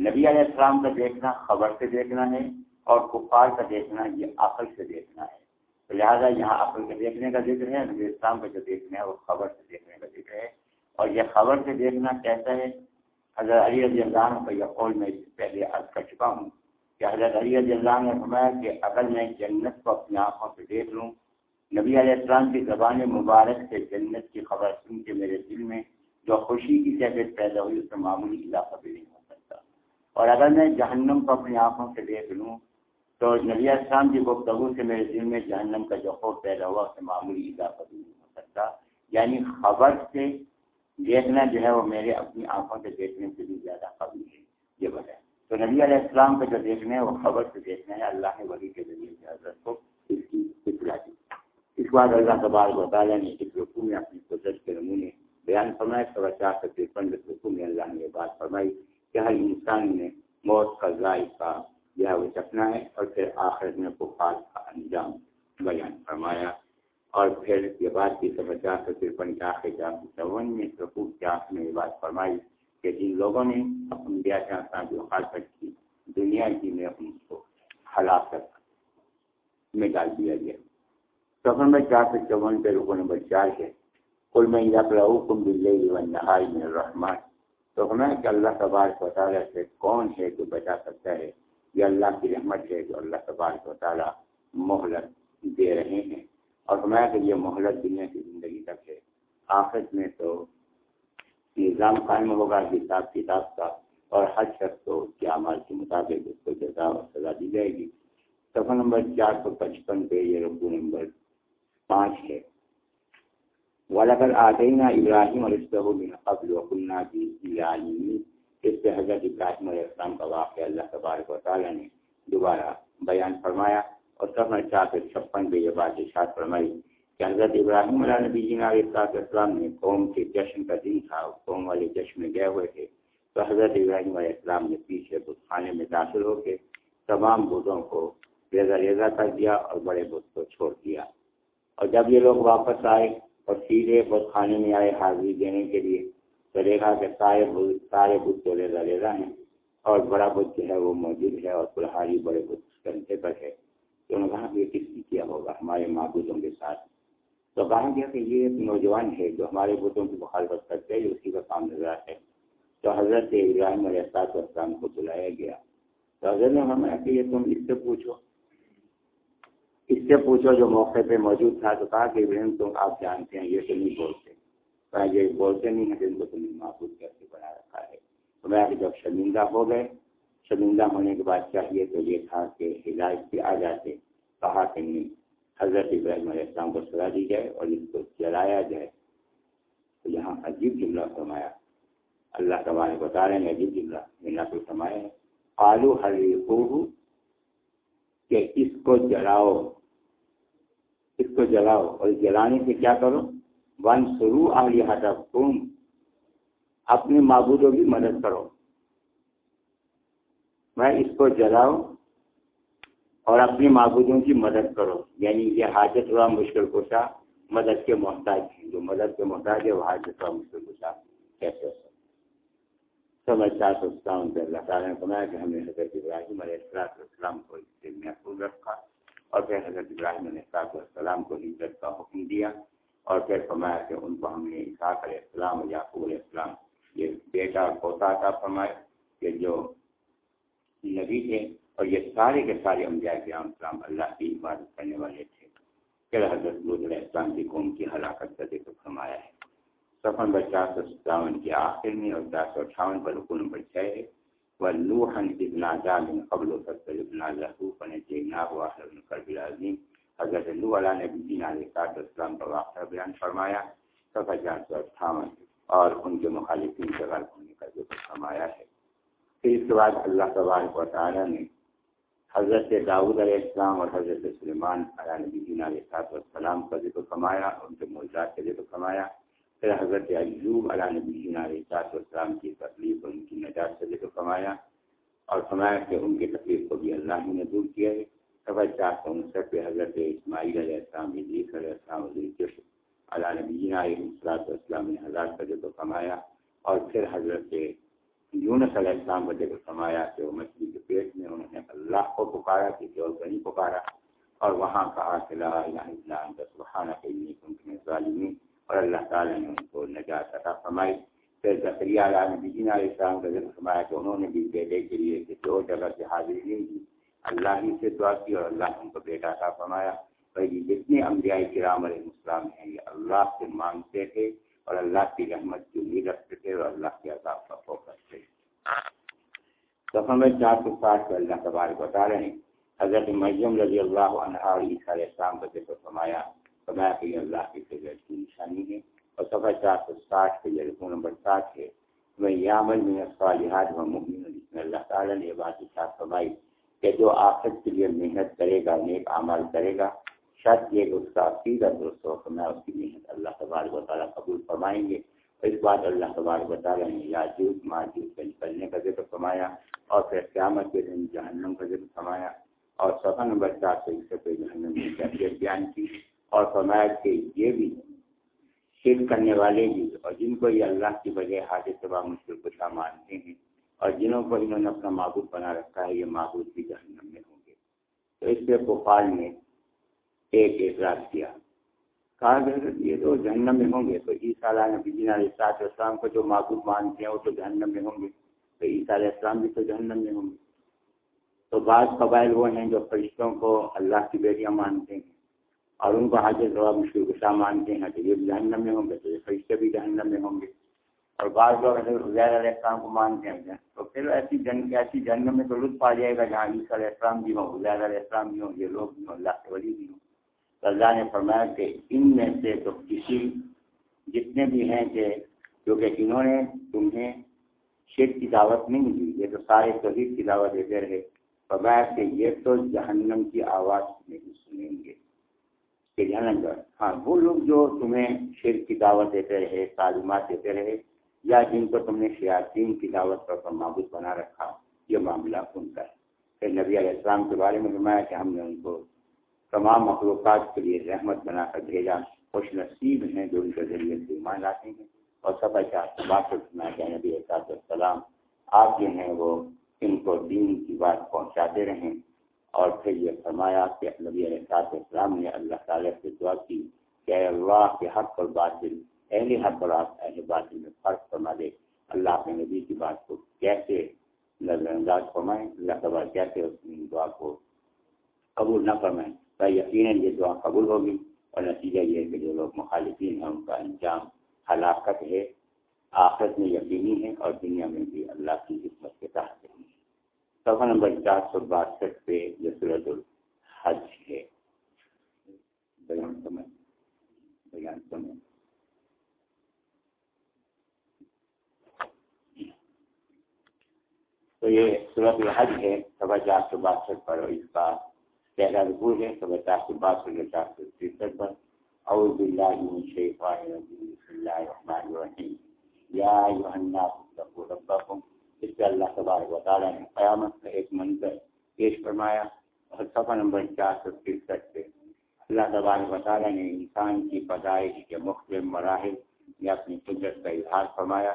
نبی علیہ السلام کا دیکھنا، خبر سے دیکھنا ہے اور کفار کا دیکھنا یہ عقل سے دیکھنا ہے۔ تو لہٰذا یہاں عقل کے دیکھنے کا ذکر ہے، نبی اسلام کا جو دیکھنا ہے، وہ خبر سے دیکھنے کا ذکر ہے۔ اور یہ خبر سے دیکھنا کیسا ہے؟ حضرت علی رضی اللہ عنہ کا یہ قول میں پہلے عرض کر چکا ہوں کہ حضرت علی رضی اللہ عنہ نے فرمایا کہ اگر میں جنت کو اپنی آنکھوں سے دیکھ لوں، نبی علیہ السلام کی زبان مبارک سے جنت کی خبر سن کے میرے دل میں جو خوشی کی کیفیت پیدا ہوئی، اس میں معمولی علاقہ بھی نہیں ہو سکتا۔ اور اگر میں جہنم کو اپنی آنکھوں سے دیکھ لوں تو نبی اسلام کی گفتگو سے میرے دل میں جہنم کا جو خوف پیدا ہوا اس معمولی اضافہ بھی نہیں ہو سکتا۔ یعنی خبر سے دیکھنا جو ہے وہ میرے اپنی آنکھوں سے دیکھنے سے بھی زیادہ قبل ہے، یہ بتائیں تو نبی علیہ السلام کا جو دیکھنا ہے، وہ خبر سے دیکھنا ہے۔ اللہ نے ولی کے ذریعے سے حضرت کو اس کی اطلاع دی۔ اس کے بعد اللہ تبار و تعالیٰ نے اس رقو میں اپنی قدرت کے نمونے بیان فرمائے سوا چار سو ترپن رقو میں اللہ نے یہ بات فرمائی کہ ہر انسان نے موت کا ذائقہ یہ وہ چکنا ہے۔ آخر میں بخار کا انجام بیان فرمایا اور پھر یہ بات کی سمجھا سو ترپن کے آخر جام چون میں سکوب کے آخر میں یہ بات فرمائی کہ جن لوگوں نے اپنی دیا کے ساتھ جو مخالفت کی، دنیا کی میں ان کو ہلاکت میں ڈال دیا گیا۔ سفر میں چار سو چون پہ رکو نمبر چار ہے۔ کل میں کم بل رحمان تو ہمیں کہ اللہ تبارک و تعالیٰ سے کون ہے جو بچا سکتا ہے؟ یہ اللہ کی رحمت ہے جو اللہ تبارک و تعالیٰ مہلت دے رہے ہیں۔ اور ہمیں کہ یہ مہلت دنیا کی زندگی تک ہے۔ آخر میں تو نظام قائم ہوگا، حساب کتاب کا، اور ہر شخص کو کیا عمل کے مطابق اس کو جزا اور سزا دی جائے گی۔ سفر نمبر چار سو پچپن پہ یہ رقو نمبر پانچ ہے۔ ولاقل آدینہ ابراہیم علیہ قبل وقلنا کی اس پہ حضرت ابراہیم علیہ السلام کا واقعہ اللہ تبارک و تعالیٰ نے دوبارہ بیان فرمایا اور سفر چار سو چھپن پہ یہ بات اشاعت فرمائی کہ حضرت ابراہیم علیہ نبی جی علیہ السلام نے قوم کے جشن کا دن تھا، قوم والے جشن میں گئے ہوئے تھے۔ تو حضرت ابراہیم علیہ السلام نے پیچھے بت خانے میں داخل ہو کے تمام بتوں کو ریزا ریزا کر دیا اور بڑے بت کو چھوڑ دیا۔ اور جب یہ لوگ واپس آئے اور سیدھے بت خانے میں آئے حاضری دینے کے لیے تو دیکھا کہ سارے سارے بت تو ریزا ریزا ہیں اور بڑا بت جو ہے وہ موجود ہے اور کلہاری بڑے بت گھنٹے پر ہے۔ تو انہوں نے کہا کہ یہ کس کی کیا ہوگا؟ ہمارے معبودوں کے ساتھ۔ تو کہا گیا کہ یہ ایک نوجوان ہے جو ہمارے بتوں کی مخالفت کرتے ہیں اسی کا کام نظر ہے۔ تو حضرت ابراہیم علیہ السلام کو بلایا گیا۔ تو حضرت نے ہمیں کہ یہ تم اس سے پوچھو۔ اس سے پوچھو جو موقع پہ موجود تھا۔ تو کہا کہ ابراہیم، تم آپ جانتے ہیں، یہ تو نہیں بولتے۔ یہ بولتے نہیں ہیں جن کو تم نے محفوظ کیسے بنا رکھا ہے۔ تو میں جب شرمندہ ہو گئے، شرمندہ ہونے کے بعد چاہیے تو یہ تھا کہ ہدایت پہ آ جاتے، کہا کہ نہیں، حضرت ابراہیم علیہ السلام کو سزا دی جائے اور اس کو جلایا جائے۔ تو یہاں عجیب جملہ فرمایا۔ اللہ تبارک بتا رہے ہیں عجیب جملہ مینا کو فرمایا ہے۔ آلو ہر کہ اس کو جلاؤ، اس کو جلاؤ اور جلانے سے کیا کرو؟ ون شروع آلی حدف تم اپنے معبودوں کی مدد کرو۔ میں اس کو جلاؤ اور اپنے معبودوں کی مدد کرو۔ یعنی یہ حاجت ہوا مشکل کشا، مدد کے محتاج جو مدد کے محتاج ہے، وہ حاجت ہوا مشکل کشا۔ کیسے ہو؟ سمجھتا اچھا سوچتا ہوں کہ اللہ تعالیٰ نے فرمایا کہ ہم نے حضرت ابراہیم علیہ السلام کو اس سے محفوظ رکھا اور پھر حضرت ابراہیم علیہ السلام کو ہجرت کا حکم دیا۔ اور پھر فرمایا کہ ان کو ہم نے اساق علیہ السلام اور یعقوب علیہ السلام، یہ بیٹا پوتا تھا، فرمایا کہ جو نبی تھے اور یہ سارے کے سارے انبیاء کے عام السلام اللہ کی عبادت کرنے والے تھے۔ پھر حضرت علیہ السلام کی قوم کی ہلاکت کا ذکر فرمایا ہے۔ سفر نمبر چار سو ستاون کے آخر میں اور چار سو اٹھاون پر رکو نمبر چھ ہے۔ وَلُوحًا ابن جَامٍ قبل و فَسَّلِ ابْنَا لَهُ فَنَجَّيْنَاهُ وَأَهْلَهُ مِنَ الْكَرْبِ الْعَظِيمِ۔ حضرت نو علیہ نبی جین علیہ السلام کا واقعہ بیان فرمایا سفر چار سو اٹھاون، اور ان کے مخالفین سے غلط ہونے کا ذکر فرمایا ہے۔ پھر اس کے بعد اللہ تبارک و تعالیٰ نے حضرت داؤد علیہ السلام اور حضرت سلیمان علیہ نبی جین علیہ السلام کا ذکر فرمایا، ان کے موجودات کا ذکر فرمایا۔ پھر حضرت ایوب علیہ نبی علیہ السلام کی تکلیف اور ان کی نجات سے ذکر فرمایا اور فرمایا کہ ان کی تکلیف کو بھی اللہ ہی نے دور کیا ہے۔ خبر چار سو انسٹھ پہ حضرت اسماعیل علیہ السلام علیہ السلام علیہ علیہ نبی علیہ السلام نے حضرت کا ذکر فرمایا اور پھر حضرت یونس علیہ السلام کا ذکر فرمایا کہ وہ مچھلی کے پیٹ میں انہوں نے اللہ کو پکارا، کسی اور کو نہیں پکارا اور وہاں کہا کہ لا الہ الا انت، سبحانک انی کنت من الظالمین اور اللہ تعالیٰ نے ان کو نجات عطا فرمائی۔ پھر ذکریہ علیہ نبی علیہ السلام کا ذکر فرمایا کہ انہوں نے بھی بیٹے کے لیے کسی اور جگہ سے حاضری نہیں کی۔ اللہ ہی سے دعا کی اور اللہ نے ان کو بیٹا عطا فرمایا۔ بھائی، جتنے انبیاء کرام علیہ السلام ہیں، یہ اللہ سے مانگتے تھے اور اللہ کی رحمت کی امید رکھتے تھے اور اللہ کے عذاب کا فوکس تھے۔ تو ہمیں چار سو ساٹھ کو اللہ تبارک بتا رہے ہیں حضرت مریم رضی اللہ عنہ اور عیسیٰ علیہ السلام کا ذکر فرمایا فرمایا کہ یہ اللہ کی فضرت کی نشانی ہے۔ اور سفر چار سو ساٹھ کے یہ رقم نمبر ساٹھ ہے، میں یہ عمل میں صالحات و مبین جس میں اللہ تعالیٰ نے یہ بات اشاعت فرمائی کہ جو آخر کے لیے محنت کرے گا، نیک عمل کرے گا شرط یہ اس کا عقیدہ درست ہو میں اس کی محنت اللہ تبارک و تعالیٰ قبول فرمائیں گے۔ اس بات اللہ تبارک و تعالیٰ نے یاجوز ماجوز کے نکلنے کا ذکر فرمایا اور پھر قیامت کے دن جہنم کا ذکر فرمایا اور سفر نمبر چار سو اس سے جہنم نے بیان کی اور فرمایا کہ یہ بھی شیر کرنے والے بھی اور جن کو یہ اللہ کی وجہ حاضر تباہ مشکل کشا مانتے ہیں اور جنہوں کو انہوں نے اپنا معبود بنا رکھا ہے، یہ معبود بھی جہنم میں ہوں گے۔ تو اس پہ بخار نے ایک اعتراض کیا۔ کہا کہ یہ تو جہنم میں ہوں گے۔ تو عیسیٰ علیہ نبی جی علیہ السلام کو جو معبود مانتے ہیں، وہ تو جہنم میں ہوں گے۔ تو عیسیٰ علیہ السلام بھی تو جہنم میں ہوں گے۔ تو بعض قبائل وہ ہیں جو فرشتوں کو اللہ کی بیٹیاں مانتے ہیں اور ان کو حاضر جواب مشکل گسا مانتے ہیں تو یہ جہنم میں ہوں گے، تو یہ فرشتے بھی جہنم میں ہوں گے۔ اور بعض لوگ علیہ السلام کو مانتے ہیں، تو پھر ایسی جن ایسی جنم میں تو لطف آ جائے گا جہاں عیسیٰ علیہ السلام بھی ہوں علیہ السلام بھی ہوں، یہ لوگ بھی ہوں، اللہ کے ولی بھی ہوں۔ تو اللہ نے فرمایا کہ ان میں سے تو کسی جتنے بھی ہیں کہ کیونکہ انہوں نے تمہیں شیر کی دعوت نہیں دی، یہ تو سارے توحید کی دعوت دیتے رہے۔ فرمایا کہ یہ تو جہنم کی آواز نہیں سنیں گے، کہ جہنم ہاں وہ لوگ جو تمہیں شیر کی دعوت دیتے رہے، تعلیمات دیتے رہے یا جن کو تم نے شیاطین کی دعوت پر معبود بنا رکھا، یہ معاملہ ان کا ہے؟ پھر نبی علیہ السلام کے بارے میں فرمایا کہ ہم نے ان کو تمام مخلوقات کے لیے رحمت بنا کر بھیجا، خوش نصیب ہیں جو ان کے ذریعے سے ایمان لاتے ہیں۔ اور سب اچھا بات سنا کہ نبی السلام آپ جو ہیں وہ ان کو دین کی بات پہنچاتے رہیں۔ اور پھر یہ فرمایا کہ نبی علیہ السلام نے اللہ تعالیٰ سے دعا کی کہ اللہ کے حق اور باطل اہل حق اور اہل باطل میں فرق فرما دے۔ اللہ اپنے نبی کی بات کو کیسے نظر انداز فرمائیں اللہ تعالیٰ کیسے اس دعا کو قبول نہ فرمائیں تو یقیناً یہ دعا قبول ہوگی اور نتیجہ یہ ہے کہ جو لوگ مخالفین ہیں، ان کا انجام ہلاکت ہے، آخرت میں یقینی ہے اور دنیا میں بھی اللہ کی حکمت کے تحت ہے۔ صفحہ نمبر چار سو باسٹھ پہ یہ صورت الحج ہے، بیان سمجھ بیان سمجھ تو یہ صورت الحج ہے سوا چار سو باسٹھ پر اور اس کا پہلا رکو ہے سوا چار سو باسٹھ یا چار سو ترسٹھ پر۔ اعوذ باللہ من الشیطان الرجیم، بسم اللہ الرحمن الرحیم۔ یا ایھا الناس اتقوا ربکم۔ اس سے اللہ تبارک و تعالی نے قیامت کا ایک منظر پیش فرمایا اور صفحہ نمبر چار سو ترسٹھ پہ۔ اللہ تبارک و تعالی نے انسان کی پیدائش کے مختلف مراحل یا اپنی قدرت کا اظہار فرمایا۔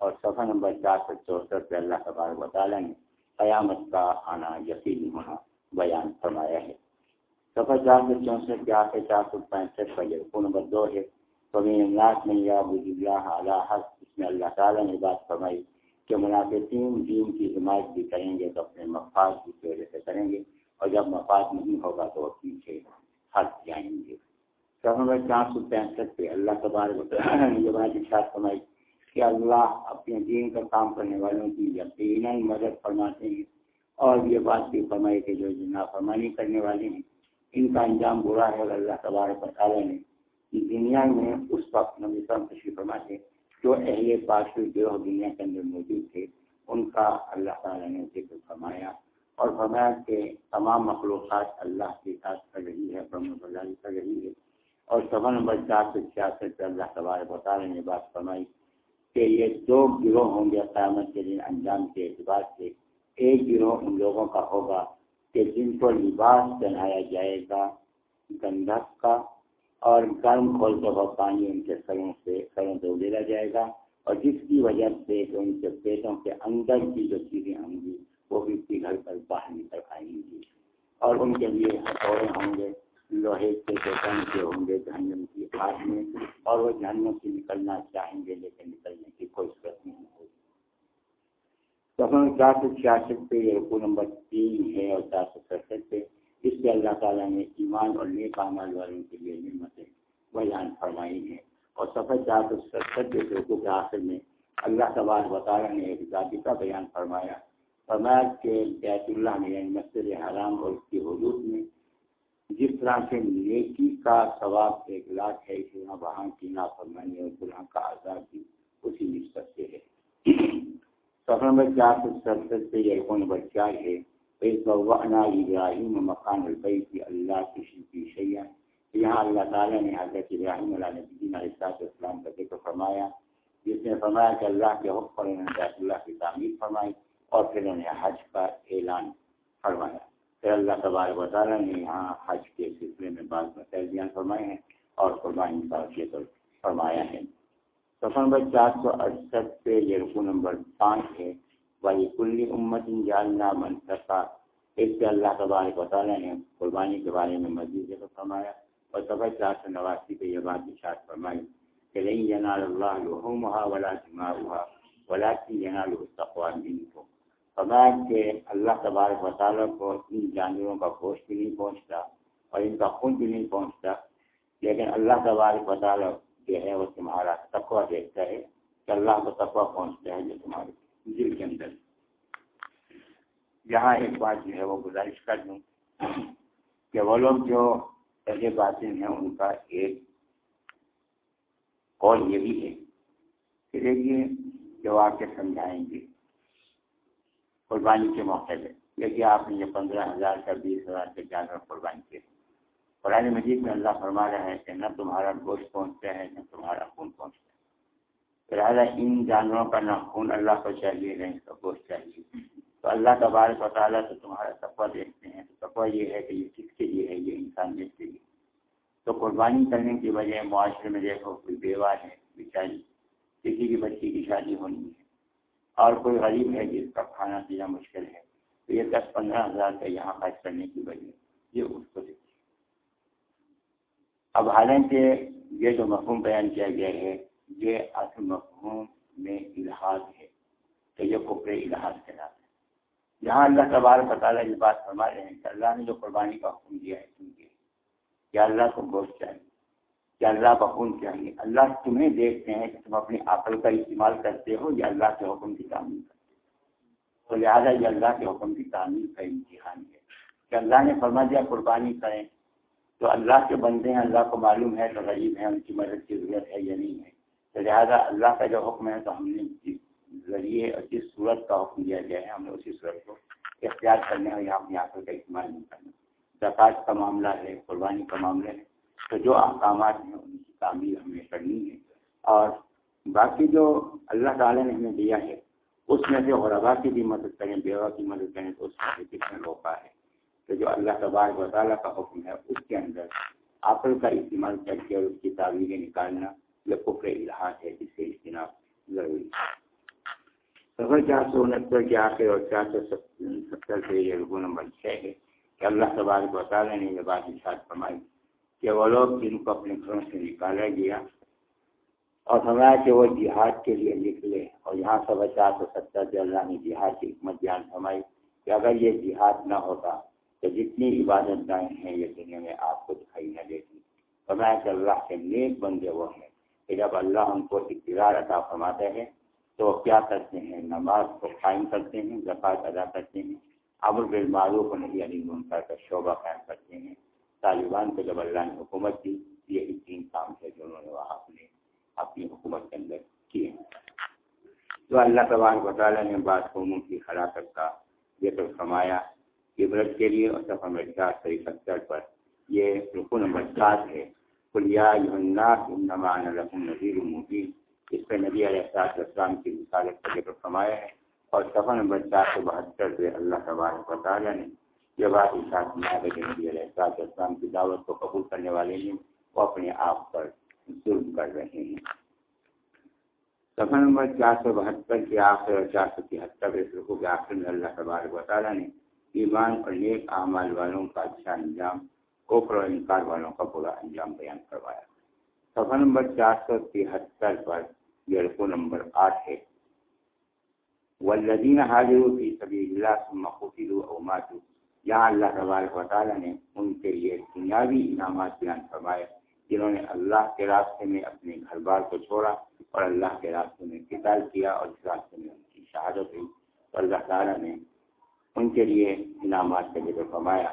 اور صفحہ نمبر چار سو چونسٹھ پہ اللہ تبارک و تعالیٰ نے قیامت کا آنا یقینی ہونا بیان فرمایا ہے۔ صفحہ چار سو چونسٹھ کے آخر چار سو پینسٹھ پر یہ نمبر دو ہے۔ فمین اللہ میں یا اللہ اللہ اس میں اللہ تعالیٰ نے بات فرمائی کہ منافقین دین کی حمایت بھی کریں گے تو اپنے مفاد کی وجہ سے کریں گے اور جب مفاد نہیں ہوگا تو وہ پیچھے ہٹ جائیں گے۔ صفحہ نمبر چار سو پینسٹھ پہ اللہ تبارک یہ بات اشاعت فرمائی کہ اللہ اپنے دین کا کام کرنے والوں کی یقیناً مدد فرماتے ہیں اور یہ بات بھی فرمائی کہ جو نافرمانی کرنے والے ہیں، ان کا انجام برا ہے اور اللہ تبارک تعالیٰ نے دنیا میں اس وقت نبی تشریف فرماتے جو اہل پاش جو دنیا کے اندر موجود تھے، ان کا اللہ تعالیٰ نے ذکر فرمایا اور فرمایا کہ تمام مخلوقات اللہ کے ساتھ کر رہی ہے اللہ کر رہی ہے اور سبا نمبر چار سو چھیاسٹھ اللہ تبارک تعالیٰ نے بات فرمائی کہ یہ دو گروہ ہوں گے قیامت کے دن انجام کے اعتبار سے۔ ایک گروہ ان لوگوں کا ہوگا کہ جن کو لباس پہنایا جائے گا گندھک کا، اور گرم کھولتے وقت پانی ان کے سروں سے سروں سے ادیرا جائے گا۔ اور جس کی وجہ سے ان کے پیٹوں کے اندر کی جو چیزیں ہوں گی، وہ بھی پگھل کر باہر نکل آئیں گی۔ اور ان کے لیے ہتھوڑے ہوں گے۔ لوہے کے ٹوٹن کے ہوں گے جہنم کی ہاتھ میں، اور وہ جہنم سے نکلنا چاہیں گے لیکن نکلنے کی کوئی ضرورت نہیں ہوگی۔ تو چار سو چھیاسٹھ پہ یہ رقو نمبر تین ہے اور چار سو سڑسٹھ پہ اس پہ اللہ تعالیٰ نے ایمان اور نیک عمل والوں کے لیے نعمتیں بیان فرمائی ہیں۔ اور سفر چار سو سڑسٹھ کے رقو کے آخر میں اللہ تبار وطالعہ نے ایک ذاتیہ بیان فرمایا۔ فرمایا کہ بیت اللہ میں یعنی مسجد حرام اور اس کی حدود میں جس طرح سے نیکی کا ثواب ایک لاکھ ہے اسی طرح وہاں کی نافرمانی اور گناہ کا آزاد بھی اسی نسبت سے ہے۔ سفر نمبر چار سو سڑسٹھ سے یہ نمبر چار ہے؟ ابراہیم مکان البئی کی اللہ کی شلپی شیعہ یہاں اللہ تعالیٰ نے حضرت ابراہیم علیہ نبی علیہ السلام کا ذکر فرمایا، جس نے فرمایا کہ اللہ کے حق پر انہوں نے اللہ کی تعمیر فرمائی اور پھر انہیں حج کا اعلان فرمایا۔ پھر اللہ تبارک و تعالیٰ نے یہاں حج کے سلسلے میں بعض مسائل بیان فرمائے ہیں اور قربانی کا ذکر فرمایا ہے۔ سفر نمبر چار سو اڑسٹھ پہ یہ رقو نمبر پانچ ہے۔ وہی کلی امت جالنا منصفہ اس سے اللہ تبارک و تعالیٰ نے قربانی کے بارے میں مزید ذکر فرمایا۔ اور سفر چار سو نواسی پہ یہ بات اشاعت فرمائی کہ نہیں جنال اللہ لحومہ ولا جماعہ ولا کی جنال استقوان دین کو فرمایا کہ اللہ تبارک و تعالیٰ کو ان جانوروں کا گوشت بھی نہیں پہنچتا اور ان کا خون بھی نہیں پہنچتا، لیکن اللہ تبارک و تعالیٰ جو ہے وہ تمہارا تقوی دیکھتا ہے کہ اللہ کو تقوی پہنچتا ہے جو تمہارے دل کے اندر۔ یہاں ایک بات جو ہے وہ گزارش کر دوں کہ وہ لوگ جو ایسے باتیں ہیں، ان کا ایک قول یہ بھی ہے کہ دیکھیے جو آ کے سمجھائیں گے؟ قربانی کے موقع پہ۔ دیکھیے، آپ نے یہ پندرہ ہزار کا، بیس ہزار کے جانور قربانی کے قرآن مجید میں اللہ فرما رہا ہے کہ نہ تمہارا گوشت پہنچتا ہے، نہ تمہارا خون پہنچتا ہے۔ لہٰذا ان جانوروں کا نہ خون اللہ کو چاہیے، نہ ان کا گوشت چاہیے۔ تو اللہ تبارک و تعالیٰ تو تمہارا تقوی دیکھتے ہیں۔ تو تقوی یہ ہے کہ یہ کس کے لیے ہے؟ یہ انسان کے لیے۔ تو قربانی کرنے کی وجہ معاشرے میں دیکھو، کوئی بیوہ ہے بیچاری کسی کی بچی کی شادی ہونی ہے۔ اور کوئی غریب ہے جس کا کھانا پینا مشکل ہے، تو یہ دس پندرہ ہزار کا یہاں خرچ کرنے کی وجہ یہ اس کو دیکھیے۔ اب حالانکہ یہ جو مفہوم بیان کیا گیا ہے، یہ اصل مفہوم میں الحاظ ہے۔ تو یہ کپڑے الحاظ کہلاتے ہیں جہاں اللہ تبار تعالیٰ یہ بات فرما رہے ہیں کہ اللہ نے جو قربانی کا حکم دیا ہے، سن کے۔ کیا اللہ کو گوشت چاہیے۔ کیا اللہ کا خون چاہیے۔ اللہ تمہیں دیکھتے ہیں کہ تم اپنی عقل کا استعمال کرتے ہو یا اللہ کے حکم کی تعمیر کرتے ہو۔ تو لہٰذا یہ اللہ کے حکم کی تعمیر کا امتحان ہے۔ کہ اللہ نے فرما دیا، قربانی کریں۔ تو اللہ کے بندے ہیں، اللہ کو معلوم ہے تو غریب ہیں، ان کی مدد کی ضرورت ہے یا نہیں ہے۔ تو لہٰذا اللہ کا جو حکم ہے تو ہم نے جس ذریعے اور جس صورت کا حکم دیا گیا ہے، ہم نے اسی صورت کو اختیار کرنے اور یہاں اپنی آخر کا استعمال نہیں کرنا۔ زکوٰۃ کا معاملہ ہے، قربانی کا معاملہ ہے۔ تو جو احکامات ہیں ان کی تعمیر ہمیں کرنی ہے۔ اور باقی جو اللہ تعالیٰ نے ہمیں دیا ہے، اس میں سے غربا کی بھی مدد کریں، بیوہ کی مدد کریں تو اس میں کتنے روکا ہے۔ تو جو اللہ تبارک و تعالیٰ کا حکم ہے، اس کے اندر عقل کا استعمال کر کے اور اس کی تعمیریں نکالنا یہ کفر الحاظ ہے، جس سے اجتناب ضروری ہے۔ سفر چار سو انہتر کے آخر اور چار سو ستر سے یہ رکو نمبر چھ ہے کہ اللہ تبارک و تعالیٰ نے یہ بات اشاعت فرمائی۔ کہ وہ لوگ جن کو اپنے گھروں سے نکالا گیا اور فرمایا کہ وہ جہاد کے لیے نکلے اور یہاں سب چار سو ستر سے اللہ نے جہاد کی حکمت بیان فرمائی کہ اگر یہ جہاد نہ ہوتا تو جتنی عبادت گاہیں ہیں یہ دنیا میں آپ کو دکھائی نہ دیتی۔ فرمایا کہ اللہ کے نیک بندے وہ ہیں کہ جب اللہ ہم کو اقتدار عطا فرماتے ہیں تو وہ کیا کرتے ہیں؟ نماز کو قائم کرتے ہیں، زکوٰۃ ادا کرتے ہیں ابر بالمعروف نہیں علی منکر کا شعبہ قائم کرتے ہیں۔ طالبان کو جب اللہ نے حکومت دی، یہ تین کام ہے جو انہوں نے وہاں اپنے اپنی حکومت کے اندر کیے تو اللہ تبارک و تعالیٰ نے بعض قوموں کی ہلاکت کا ذکر فرمایا، عبرت کے لیے اور سفر میں چار صحیح ستر پر، یہ رکو نمبر سات ہے۔ کلیا نمان نذیر المبین اس پہ نبی علیہ السلاط اسلام کی رسالت کا ذکر فرمایا ہے۔ اور صفحہ نمبر چار سو بہتر سے اللہ تبارک و تعالیٰ نے یہ بات اشاعت میں کہ نبی علیہ السلاط اسلام کی دعوت کو قبول کرنے والے ہیں، وہ اپنے آپ پر ظلم کر رہے ہیں۔ صفحہ نمبر چار سو بہتر کے آخر اور چار سو تہتر اس رکو کے آخر میں اللہ تبارک و تعالیٰ نے ایمان اور نیک اعمال والوں کا اچھا انجام کوپر اور انکار والوں کا برا انجام بیان کروایا۔ صفحہ نمبر چار سو تہتر پر یہ رکو نمبر آٹھ ہے۔ والذین حاضروا فی سبیل اللہ ثم قتلوا او ماتوا یہاں اللہ تبارک و تعالیٰ نے ان کے لیے دنیاوی انعامات بیان فرمائے جنہوں نے اللہ کے راستے میں اپنے گھر بار کو چھوڑا اور اللہ کے راستے میں قتال کیا اور اس راستے میں ان کی شہادت ہوئی۔ تو اللہ تعالیٰ نے ان کے لیے انعامات کا ذکر فرمایا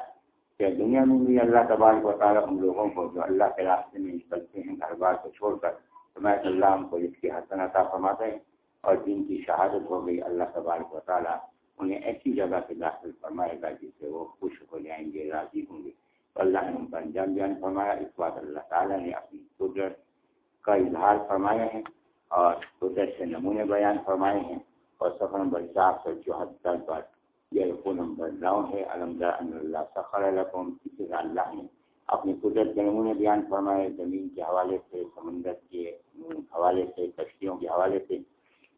کہ دنیا میں بھی اللہ تبارک و تعالیٰ ان لوگوں کو جو اللہ کے راستے میں نکلتے ہیں گھر بار کو چھوڑ کر، تو میں اللہ ان کو اس کی حسن عطا فرماتا ہے اور جن کی شہادت ہو گئی، اللہ تبارک و تعالیٰ انہیں ایسی جگہ سے داخل فرمائے گا جس سے وہ خوش ہو جائیں گے، راضی ہوں گے۔ اللہ نے ان کا انجام بیان فرمایا، اس بات اللہ تعالیٰ نے اپنی قدرت کا اظہار فرمایا ہے اور قدرت سے نمونے بیان فرمائے ہیں۔ اور سفر نمبر چار سو چوہتر پر یہ رقو نمبر نو ہے۔ الحمد اللہ سخر الحم اسی اللہ نے اپنی قدرت کے نمونے بیان فرمائے، زمین کے حوالے سے، سمندر کے حوالے سے، کشتیوں کے حوالے سے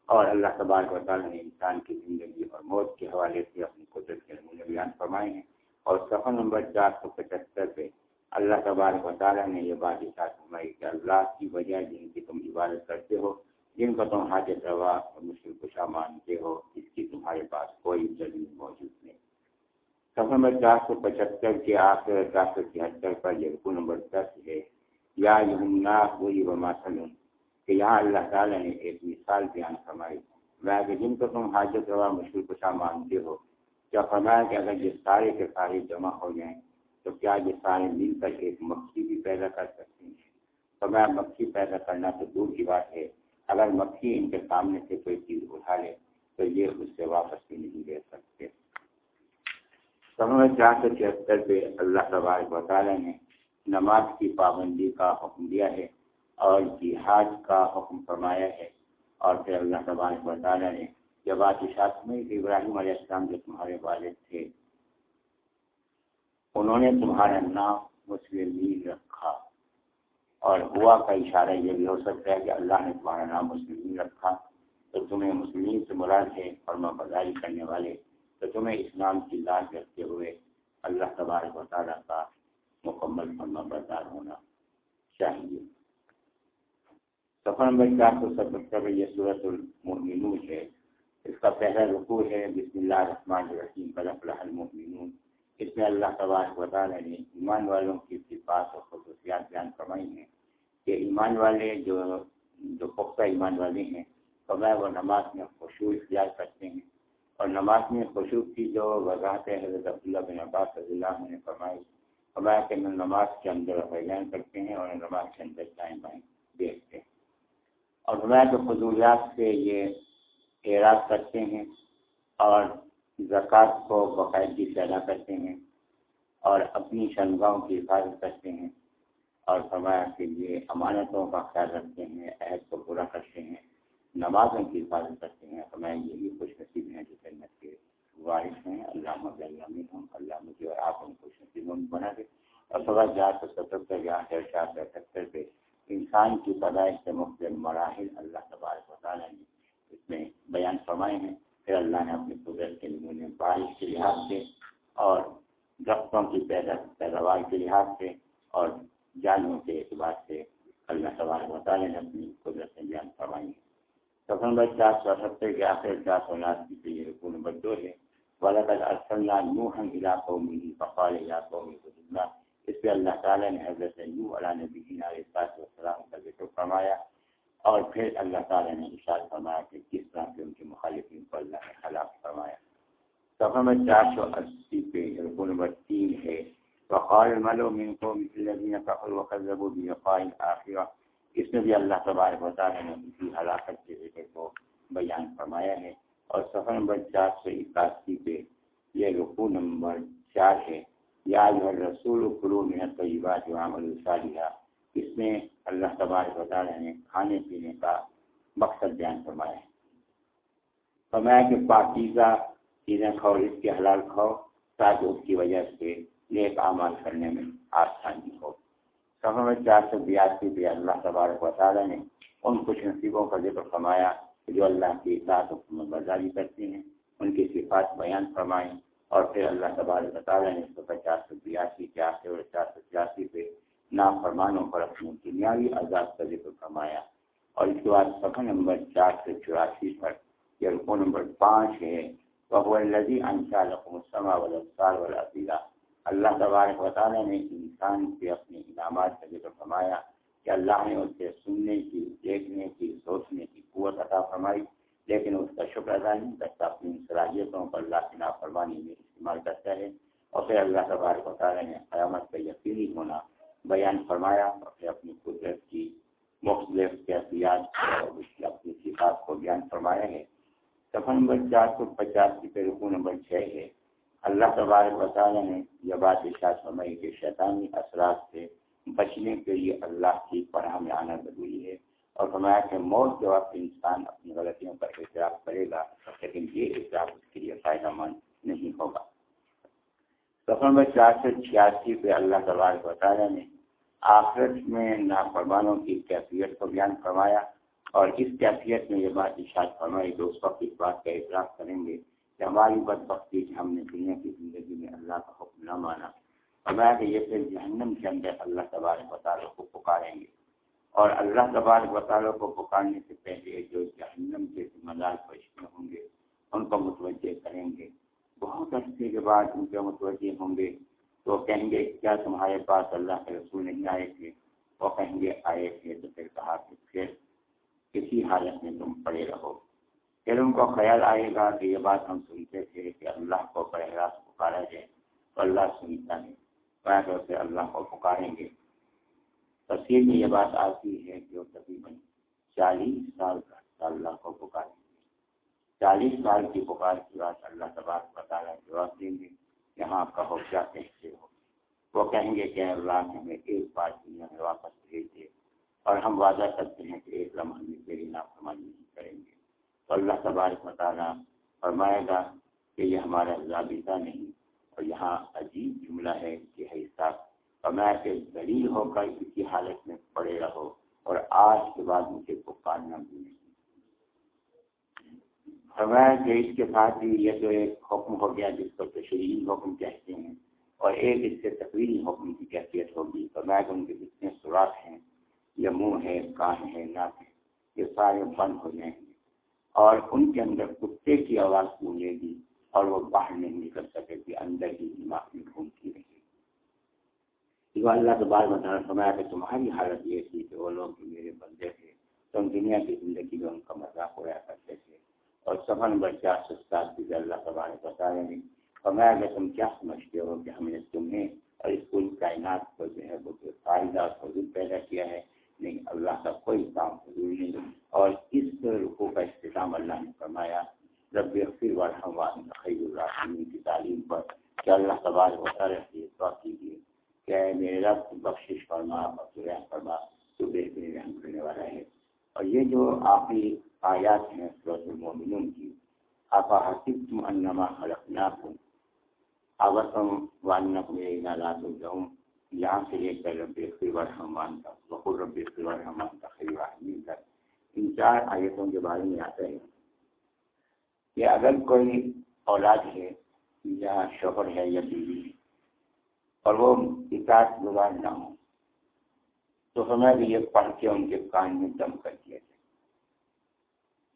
اور اللہ تبارک و تعالیٰ نے انسان کی زندگی اور موت کے حوالے سے اپنی قدرت کے نمونے بیان فرمائے ہیں اور سفر نمبر چار سو پچہتر پہ اللہ تبارک و تعالیٰ نے یہ بات اشاعت فرمائی کہ اللہ کی وجہ جن کی تم عبادت کرتے ہو، جن کو تم حاجت روا اور مشکل کشا مانتے ہو، اس کی تمہارے پاس کوئی دلیل موجود نہیں۔ سفر نمبر چار سو پچہتر کے آخر، چار سو تہتر پر یہ رکو نمبر دس ہے، یا یمنا ہوئی و ماسلم کہ یہاں اللہ تعالیٰ نے ایک مثال بیان فرمائی۔ میں کہ جن کو تم حاجت روا مشکل کشا مانتے ہو، کیا فرمایا کہ اگر یہ سارے کے سارے جمع ہو جائیں تو کیا یہ سارے مل کر ایک مکھی بھی پیدا کر سکتے ہیں؟ فرمایا مکھی پیدا کرنا تو دور کی بات ہے۔ اگر مکھی ان کے سامنے سے کوئی چیز اٹھا لے تو یہ اس سے واپس بھی نہیں لے سکتے۔ چار سو چھہتر پہ اللہ تبارک و تعالیٰ نے نماز کی پابندی کا حکم دیا ہے۔ اور جہاد کا حکم فرمایا ہے۔ اور پھر اللہ تبارک و تعالیٰ نے جب آتشات میں ابراہیم علیہ السلام جو تمہارے والد تھے، انہوں نے تمہارا نام مسلم رکھا۔ اور ہوا کا اشارہ یہ بھی ہو سکتا ہے کہ اللہ نے تمہارا نام مسلم رکھا۔ تو تمہیں مسلم سے مراد ہے اور برداری کرنے والے۔ تو تمہیں اسلام کی لاج رکھتے ہوئے اللہ تبارک و تعالیٰ کا مکمل فرما بردار ہونا چاہیے۔ سفر نمبر چار سو ستہتر یہ صورت المؤمنون ہے۔ اس کا پہلا رکوع ہے، بسم اللہ الرحمن الرحیم فلق المؤمنون۔ اس میں اللہ تبارک و تعالیٰ نے ایمان والوں کی صفات اور خصوصیات بیان فرمائی ہیں کہ ایمان والے جو جو پختہ ایمان والے ہیں فرمایا وہ نماز میں خوشو اختیار کرتے ہیں۔ اور نماز میں خوشو کی جو وضاحت ہے، حضرت عبداللہ بن عباس رضی اللہ عنہ نے فرمائی، فرمایا کہ نماز کے اندر بیان کرتے ہیں اور نماز کے اندر دائیں بائیں دیکھتے ہیں۔ اور فرمایا کہ فضولیات سے یہ اعراض کرتے ہیں اور زکوٰۃ کو باقاعدگی سے ادا کرتے ہیں اور اپنی شنگاہوں کی حفاظت کرتے ہیں اور فرمایا کہ یہ امانتوں کا خیال رکھتے ہیں، عہد کو پورا کرتے ہیں، نمازوں کی حفاظت کرتے ہیں۔ فرمایا یہ بھی خوش نصیب ہیں جو جنت کے وارث ہیں۔ اللہ مبین ہوں اللہ مجھے اور آپ ہم خوش نصیب بنا دے۔ اور سوا چار سو ستہتر یا چار سو اٹھہتر پہ انسان کی پیدائش سے مختلف مراحل اللہ تبارک و تعالیٰ نے اس میں بیان فرمائے ہیں۔ پھر اللہ نے اپنی قدرت کے نمونے بارش کے لحاظ سے اور درختوں کی پیدا، پیداوار کے لحاظ سے اور جالوں کے اعتبار سے اللہ تبارک و تعالیٰ نے اپنی قدرت میں بیان فرمائی ہے سفر نمبر چار سو اٹھہتر کے آخر چار سو اناسی کے لیے رکو نمبر دو ہے۔ ولقد ارسلنا نوحا الى قومه فقال يا قوم اعبدوا الله۔ اس پہ اللہ تعالیٰ نے حضرت نوح علیہ نبی علیہ السلام فرمایا اور پھر اللہ تعالیٰ نے اشار فرمایا کہ کس طرح سے ان کے مخالفین کو اللہ نے ہلاک فرمایا۔ سفر میں چار سو اسی پہ رکو نمبر تین ہے، وقال الملو من قوم الذين كفروا وكذبوا بلقاء الاخره اس میں بھی اللہ تبارک و تعالی نے اسی ہلاکت کے ذکر کو بیان فرمایا ہے۔ اور سفر نمبر چار سو اکاسی پہ یہ رکو نمبر چار ہے، یا رسول کرو من الطیبات وعمل صالحا۔ اس میں اللہ تبارک و تعالیٰ نے کھانے پینے کا مقصد بیان فرمایا ہے۔ فرمایا کہ پاکیزہ چیزیں کھاؤ، اس کے حلال کھاؤ، تاکہ اس کی وجہ سے نیک اعمال کرنے میں آسانی ہو۔ سفر میں چار سو بیاسی پہ اللہ تبارک و تعالیٰ نے ان خوش نصیبوں کا ذکر فرمایا جو اللہ کی اطاعت حکومت برداری کرتے ہیں، ان کی صفات بیان فرمائیں اور پھر اللہ تبارک و تعالیٰ نے سفر چار سو بیاسی کے آخر اور چار سو چھیاسی پہ نافرمانوں پر اپنی دنیاوی آزاد کا ذکر فرمایا۔ اور اس کے بعد صفحہ نمبر چار سے چوراسی پر یہ رکو نمبر پانچ ہے۔ وہ لذی انشاء والا اللہ تبارک و تعالیٰ نے انسان سے اپنے انعامات کا ذکر فرمایا کہ اللہ نے اس سے سننے کی، دیکھنے کی، سوچنے کی قوت عطا فرمائی، لیکن اس کا شکر ادا نہیں کرتا، اپنی صلاحیتوں پر اللہ کی نافرمانی میں استعمال کرتا ہے۔ اور پھر اللہ تبارک و تعالیٰ نے قیامت کا یقینی ہونا بیان فرمایا اور اپنی قدرت کی مختلف کیفیات اپنی صفات کو بیان فرمایا ہے۔ سفر نمبر چار سو پچاس کی رکو نمبر چھ ہے۔ اللہ تبارک و تعالیٰ نے یہ بات اشاعت فرمائی کے شیطانی اثرات سے بچنے کے لیے اللہ کی پڑھا میں آنا ضروری ہے اور فرمایا کہ موت کے وقت انسان اپنی غلطیوں کا اعتراف کرے گا، لیکن یہ اعتراف اس کے لیے فائدہ مند نہیں ہوگا۔ سفر نمبر چار سو چھیاسی پہ اللہ تبارک و تعالیٰ نے آخرت میں نافرمانوں کی کیفیت کو بیان فرمایا اور اس کیفیت میں یہ بات اشاعت فرمائی تو اس وقت اس بات کا اعتراف کریں گے کہ ہماری بد بختی کہ ہم نے دنیا کی زندگی میں اللہ کا حکم نہ مانا۔ فرمایا کہ یہ پھر جہنم کے اندر اللہ تبارک وطالعہ کو پکاریں گے۔ اور اللہ تبارک وطالعہ کو پکارنے سے پہلے جو جہنم کے مزاج فرشتے ہوں گے، ان کو متوجہ کریں گے۔ بہت عرصے کے بعد ان کے متوجہ ہوں گے تو کہیں گے، کیا تمہارے پاس اللہ کے رسول نہیں آئے تھے؟ وہ کہیں گے، آئے تھے تو پھر کہا کہ پھر کسی حالت میں تم پڑے رہو۔ پھر ان کو خیال آئے گا کہ یہ بات ہم سنتے تھے کہ اللہ کو براہ راست پکارا جائے تو اللہ سنتا ہے۔ طور سے اللہ کو پکاریں گے۔ تصویر میں یہ بات آتی ہے کہ وہ تقریباً چالیس سال کا اللہ کو پکاریں گے چالیس سال کی پکار کی بات اللہ تبار بتانا جواب دیں گے۔ یہاں کہو کیا کہتے ہو وہ کہیں گے کہ اللہ ہمیں ایک بار دنیا میں واپس بھیج دے اور ہم وعدہ کرتے ہیں کہ ایک لمحہ میں تیری نافرمانی نہیں کریں گے۔ تو اللہ تبارک مطالعہ فرمائے گا کہ یہ ہمارا ضابطہ نہیں، اور یہاں عجیب جملہ ہے کہ حصہ فرمایا کہ دلیل ہو کر اسی حالت میں پڑے رہو اور آج کے بعد مجھے پکارنا بھی نہیں۔ فرمایا کہ اس کے ساتھ ہی یہ تو ایک حکم ہو گیا جس کو تشریحی حکم کہتے ہیں اور ایک اس سے تقریری حکم کی کیفیت ہوگی۔ فرمایا کہ ان کے جتنے سوراخ ہیں یا منہ ہے کان ہے ناک ہے یہ سارے بند ہو جائیں گے اور ان کے اندر کتے کی آواز سنجے گی اور وہ باہر نہیں نکل سکے گی، اندر ہی دماغ میں گھومتی رہے گی۔ جو اللہ کے بعد بتانا سمایا کہ تمہاری حالت یہ تھی کہ وہ لوگ میرے بندے تھے تو دنیا کی زندگی میں ان کا مذاق اڑایا کرتے اور سفر نمبر چار کی اللہ تبارک بتا رہے ہیں فرمایا کہ تم کیا سمجھتے ہو کہ ہم نے تمہیں اور اس پوری کائنات کو جو ہے وہ فائدہ اور فضول پیدا کیا ہے؟ نہیں، اللہ کا کوئی کام حضور نہیں اور اس رقو کا اختتام اللہ نے فرمایا، رب فر ورحم خیر الرحمین کی تعلیم پر، کہ اللہ تبار بتا رہے دعا کیجیے کہ میرے رب بخشش فرما اور فرما، تو بہترین رحم کرنے والا ہے۔ اور یہ جو آخری آیات ہیں صورت المومنون کی آپ حسب تم انما خلقناکم؟ اوسم وانکم الینا لا ترجعون؟ یہاں سے لے کر رب الرحمان کا بخور رب الرحمان کا خیر رحمین تک. ان چار آیتوں کے بارے میں آتا ہے کہ اگر کوئی اولاد ہے یا شوہر ہے یا بیوی ہے اور وہ اطاعت گزار نہ ہو، تو ہمیں بھی یہ پڑھ کے ان کے کان میں دم کر دیا جائے۔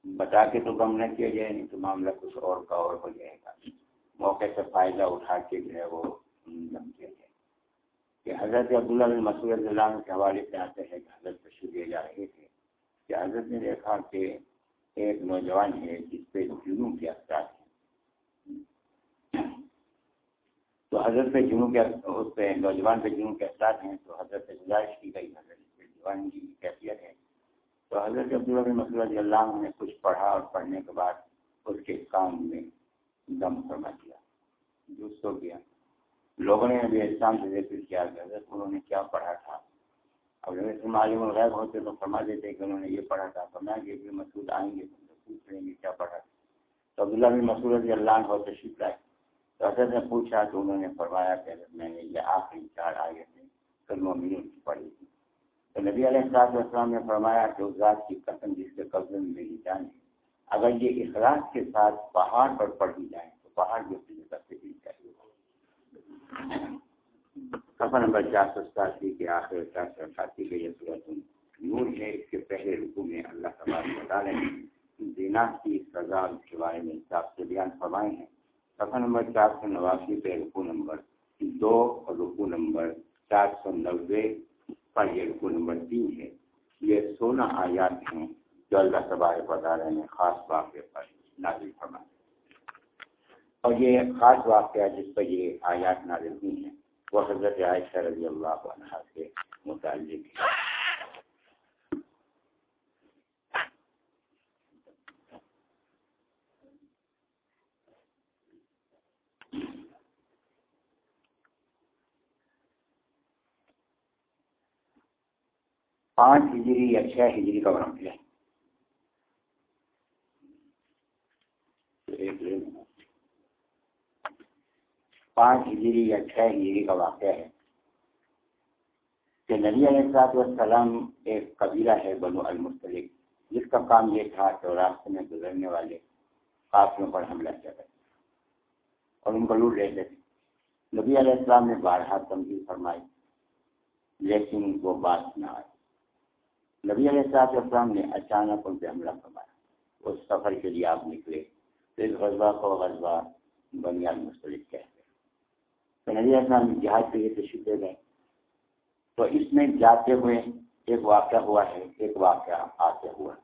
بتا کے تو کم نہ کیا جائے، نہیں تو معاملہ کچھ اور کا اور ہو جائے گا۔ موقع سے فائدہ اٹھا کے جو ہے وہ دم کیا جائے۔ کہ حضرت عبداللہ بن مسعود اللہ کے حوالے سے آتے ہیں کہ حضرت تشریف لے جا رہے تھے۔ کہ حضرت نے دیکھا کہ ایک نوجوان ہے جس پہ جنوب کے اثرات ہیں۔ تو حضرت پہ جنوب کے اس پہ نوجوان پہ جنوب کے اثرات ہیں، تو حضرت سے گزارش کی گئی۔ حضرت جوان کی کیفیت ہے۔ تو حضرت عبداللہ بن مسعود اللہ نے کچھ پڑھا اور پڑھنے کے بعد اس کے کام میں دم فرما دیا دوست ہو گیا۔ لوگوں نے ابھی اسلام سے ذکر کیا کہ حضرت انہوں نے کیا پڑھا تھا۔ اب جب معلوم الغیب ہوتے تو فرما دیتے کہ انہوں نے یہ پڑھا تھا۔ فرما کہ بھی مسعود آئیں گے تو پوچھ لیں گے کیا پڑھا۔ تھا تو عبداللہ بھی مسعود رضی اللہ عنہ تشریف لائے۔ تو حضرت نے پوچھا تو انہوں نے فرمایا کہ میں نے یہ آخری چار آئے تھے کل مومنوں کی پڑھی۔ تو نبی علیہ السلام السلام نے فرمایا کہ اس ذات کی قسم جس کے قبضے میں میری جان ہے اگر یہ اخلاق کے ساتھ پہاڑ پر پڑھی جائیں تو پہاڑ بھی اپنی جگہ سے بھی چاہیے سفر نمبر چار سو ستاسی کے آخر چار سو اٹھاسی کے یہ صورت نور ہے۔ اس کے پہلے رکو میں اللہ تبار بتا رہے ہیں دینا کی سزا اس کے بارے میں حساب سے بیان فرمائے ہیں سفر نمبر چار سو نواسی پہ رکو نمبر دو اور رکو نمبر چار سو نوے پر یہ رکو نمبر تین ہے یہ سولہ آیات ہیں جو اللہ تبارک بتا رہے ہیں خاص واقعے پر نازل فرمائے۔ اور یہ خاص واقعہ جس پر یہ آیات نازل ہوئی ہیں، وہ حضرت عائشہ رضی اللہ عنہ سے متعلق ہے۔ پانچ ہجری یا چھ ہجری کا ورم ہے پانچ ہجری یا چھ ہجری کا واقعہ ہے۔ کہ نبی علیہ السلاط والسلام ایک قبیلہ ہے بنو المستلق جس کا کام یہ تھا کہ راستے میں گزرنے والے قافلوں پر حملہ کیا کرتے اور ان کو لوٹ رہتے تھے۔ نبی علیہ السلام نے بارہا تنظیم فرمائی، لیکن وہ بات نہ آئی۔ نبی علیہ السلام نے اچانک ان پہ حملہ فرمایا۔ اس سفر کے لیے آپ نکلے۔ تو اس غذبہ کو غذبہ بنیاد مختلف کہتے تو نبی علیہ السلام جہاز کے لیے تشریف گئے۔ تو اس میں جاتے ہوئے ایک واقعہ ہوا ہے، ایک واقعہ آتے ہوا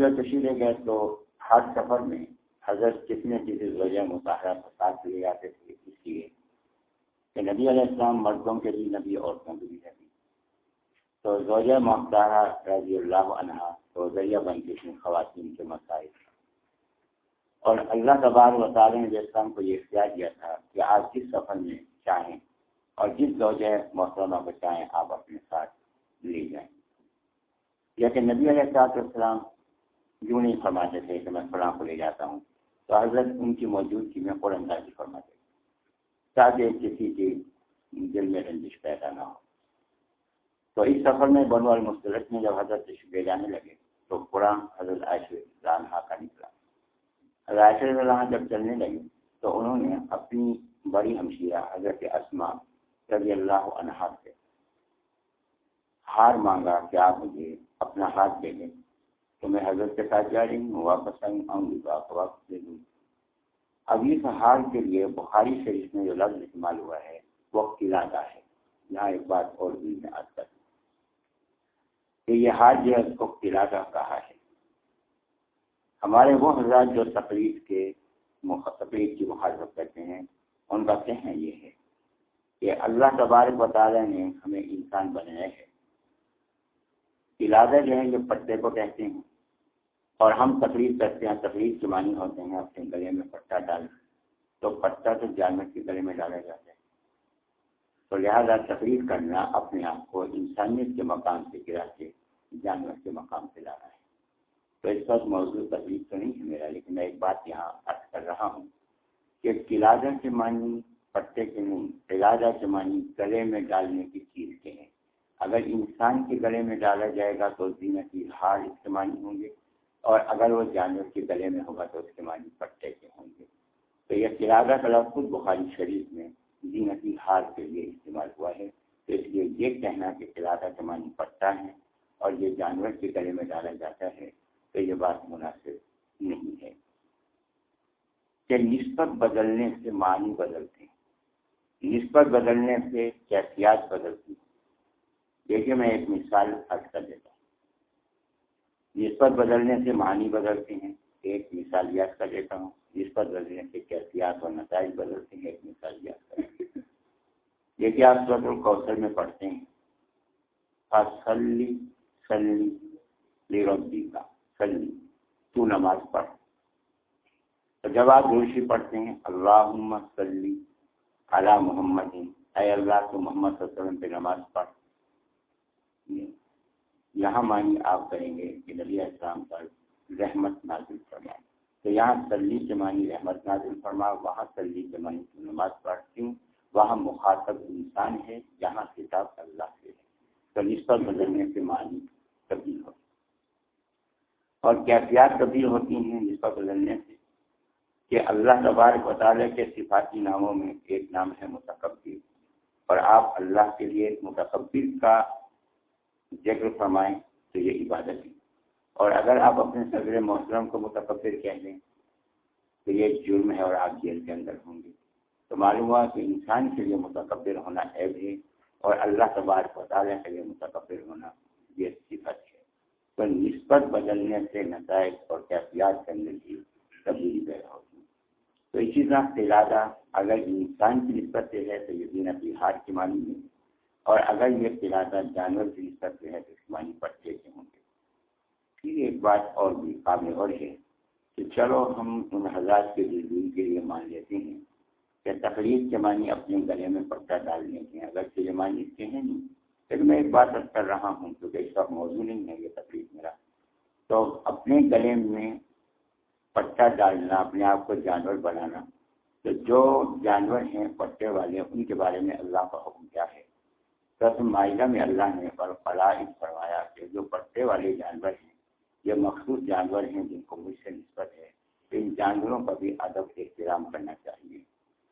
جو تشریف گئے تو ہر سفر میں حضرت کتنے کسی وجہ مظاہرہ ساتھ لے جاتے تھے اس لیے کہ نبی علیہ السلام مردوں کے بھی نبی عورتوں کے بھی نبی تو زوجہ مختارہ رضی اللہ عنہ تو ذریعہ بنتی تھیں خواتین کے مسائل۔ اور اللہ تبار و تعالیٰ نے اسلام کو یہ اختیار دیا تھا کہ آپ جس سفر میں چاہیں اور جس زوجہ محترمہ کو چاہیں آپ اپنے ساتھ لے جائیں۔ لیکن نبی علیہ السلاط السلام یوں نہیں فرماتے تھے کہ میں فلاں کو لے جاتا ہوں، تو حضرت ان کی موجودگی میں قرآن دازی فرماتے تاکہ کسی کی دل میں رنجش پیدا نہ ہو۔ تو اس سفر میں بنو المستلق میں جب حضرت لے جانے لگے تو قرآن حضرت عائش رانحا کا نکلا۔ حضرت عائش اللہ جب چلنے لگے تو انہوں نے اپنی بڑی ہمشیرہ حضرت اسما رضی اللہ عنہ سے ہار مانگا کہ آپ مجھے اپنا ہاتھ دے دیں۔ تو میں حضرت کے ساتھ جا رہی ہوں، واپس آؤں گی تو آپ واپس دے دوں۔ اب اس ہار کے لیے بخاری شریف میں جو لفظ استعمال ہوا ہے وہ قلعہ ہے۔ یہاں ایک بات اور بھی میں آج کر کہ یہ ہار جو ہے اس کو قلعہ کہا ہے۔ ہمارے وہ حضرات جو تقریب کے تقریب کی مخالفت کرتے ہیں، ان کا کہنا یہ ہے کہ اللہ تبارک و تعالیٰ نے ہمیں انسان بنایا ہے۔ علاجہ جو ہے یہ پٹے کو کہتے ہیں، اور ہم تقریب کرتے ہیں تقریب کے معنی ہوتے ہیں، اپنے گلے میں پٹا ڈال، تو پٹا تو جانور کے گلے میں ڈالا جاتا ہے۔ تو لہذا تقریب کرنا اپنے آپ کو انسانیت کے مقام سے گرا کے جانور کے مقام سے لانا ہے۔ تو اس وقت موضوع تقریب تو نہیں ہے میرا، لیکن میں ایک بات یہاں عرض کر رہا ہوں کہ قلادہ کے معنی پٹے کے نہیں علاجہ کے معنی گلے میں ڈالنے کی چیز کے ہیں۔ اگر انسان کے گلے میں ڈالا جائے گا تو زینتی ہار استعمال ہوں گے، اور اگر وہ جانور کے گلے میں ہوگا تو اس کے معنی پٹے کے ہوں گے۔ تو یہ چراغا کا لفظ خود بخاری شریف میں زینتی ہار کے لیے استعمال ہوا ہے۔ تو اس لیے یہ کہنا کہ چراغا کے معنی پٹا ہے۔ اور یہ جانور کے گلے میں ڈالا جاتا ہے تو یہ بات مناسب نہیں ہے۔ کہ نسبت بدلنے سے معنی بدلتے ہیں۔ نسبت بدلنے سے کیفیات بدلتی ہیں۔ دیکھیے میں ایک مثال حد کر دیتا ہوں۔ نسبت بدلنے سے معنی بدلتے ہیں۔ ایک مثال یاد کر دیتا ہوں۔ نسبت بدلنے سے کیفیات اور نتائج بدلتے ہیں۔ ایک مثال یاد کر دیکھیے آپ سب الکوثر میں پڑھتے ہیں۔ سلی سلی ربی کا سلی تو نماز پڑھ۔ تو جب آپ روشی پڑھتے ہیں اللہ صلی علی محمد، اے اللہ تو محمد صلی اللہ علیہ وسلم پہ نماز پڑھ۔ یہاں معنی آپ کریں گے کہ نبی اسلام پر رحمت نازل فرما تو یہاں سلی کے معنی رحمت نازل فرما، وہاں سلی کے معنی کی نماز پڑھتی ہوں وہاں مخاطب انسان ہے جہاں کتاب اللہ سے ہے۔ تو نسبت بدلنے سے معنی تبدیل ہوتی اور کیفیات تبدیل ہوتی ہیں نسبت بدلنے سے کہ اللہ تبارک وطالعہ کے صفاتی ناموں میں ایک نام ہے متقبر اور آپ اللہ کے لیے متقبر کا ذکر فرمائیں تو یہ عبادت ہے۔ اور اگر آپ اپنے صدر محترم کو متقبر کہہ لیں تو یہ جرم ہے اور آپ جیل کے اندر ہوں گے۔ تو معلوم ہوا کہ انسان کے لیے متقبر ہونا عیب ہے اور اللہ تبارک و تعالیٰ کے لیے متقبر ہونا یہ صفت ہے۔ تو نسبت بدلنے سے نتائج اور کیفیات کے اندر کی تبدیلی پیدا ہوتی تو اسی طرح تلادہ اگر انسان کی نسبت سے ہے تو یہ اپنی ہار کی معنی ہے اور اگر یہ قلعہ جانور کی نسبت ہے تو اسمانی پٹے کے ہوں گے۔ پھر ایک بات اور بھی قابل اور ہے کہ چلو ہم ان حضرات کے دل کے لیے مان لیتے ہیں کہ تقریب کے معنی اپنے گلے میں پٹا ڈالنے کے اگر سے یہ معنی کے ہیں نہیں۔ پھر میں ایک بات کر رہا ہوں کیونکہ اس وقت موضوع نہیں ہے، یہ تقریب میرا۔ تو اپنے گلے میں پٹا ڈالنا، اپنے آپ کو جانور بنانا، تو جو جانور ہیں، پٹے والے، ان کے بارے میں اللہ کا حکم کیا ہے؟ رسم معاہدہ میں اللہ نے فلاح فرمایا کہ جو پٹے والے جانور ہیں یہ مخصوص جانور ہیں، جن کو مجھ سے نسبت ہے ان جانوروں کا بھی ادب احترام کرنا چاہیے۔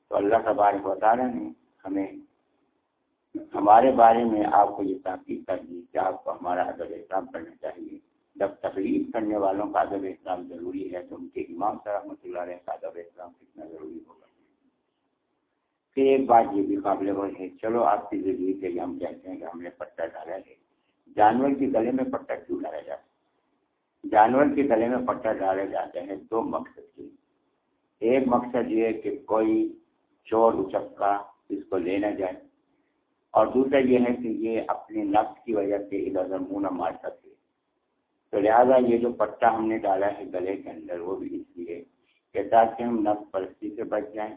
تو اللہ کا بارے بتا رہے ہیں ہمیں ہمارے بارے میں آپ کو یہ تحقیق کر دی کہ آپ کو ہمارا ادب احترام کرنا چاہیے۔ جب تقریب کرنے والوں کا ادب احترام ضروری ہے تو ان کے امام صاحب رحمۃ اللہ علیہ کا ادب احترام کتنا ضروری ہوگا؟ پھر ایک بات یہ بھی قابل ہو ہے، چلو آپ کی ضروری کے لیے ہم کہتے ہیں کہ ہم نے پٹا ڈالا ہے۔ جانور کے گلے میں پٹا کیوں ڈالا جاتا ہے؟ جانور کے گلے میں پٹا ڈالے جاتے ہیں دو مقصد کے ایک مقصد یہ ہے کہ کوئی چور اچکا اس کو لے نہ جائے۔ اور دوسرا یہ ہے کہ یہ اپنے نفس کی وجہ سے ادھر ادھر منہ نہ مار سکے۔ تو لہٰذا یہ جو پٹا ہم نے ڈالا ہے گلے کے اندر، وہ بھی اس لیے کہ تاکہ ہم نفس پرستی سے بچ جائیں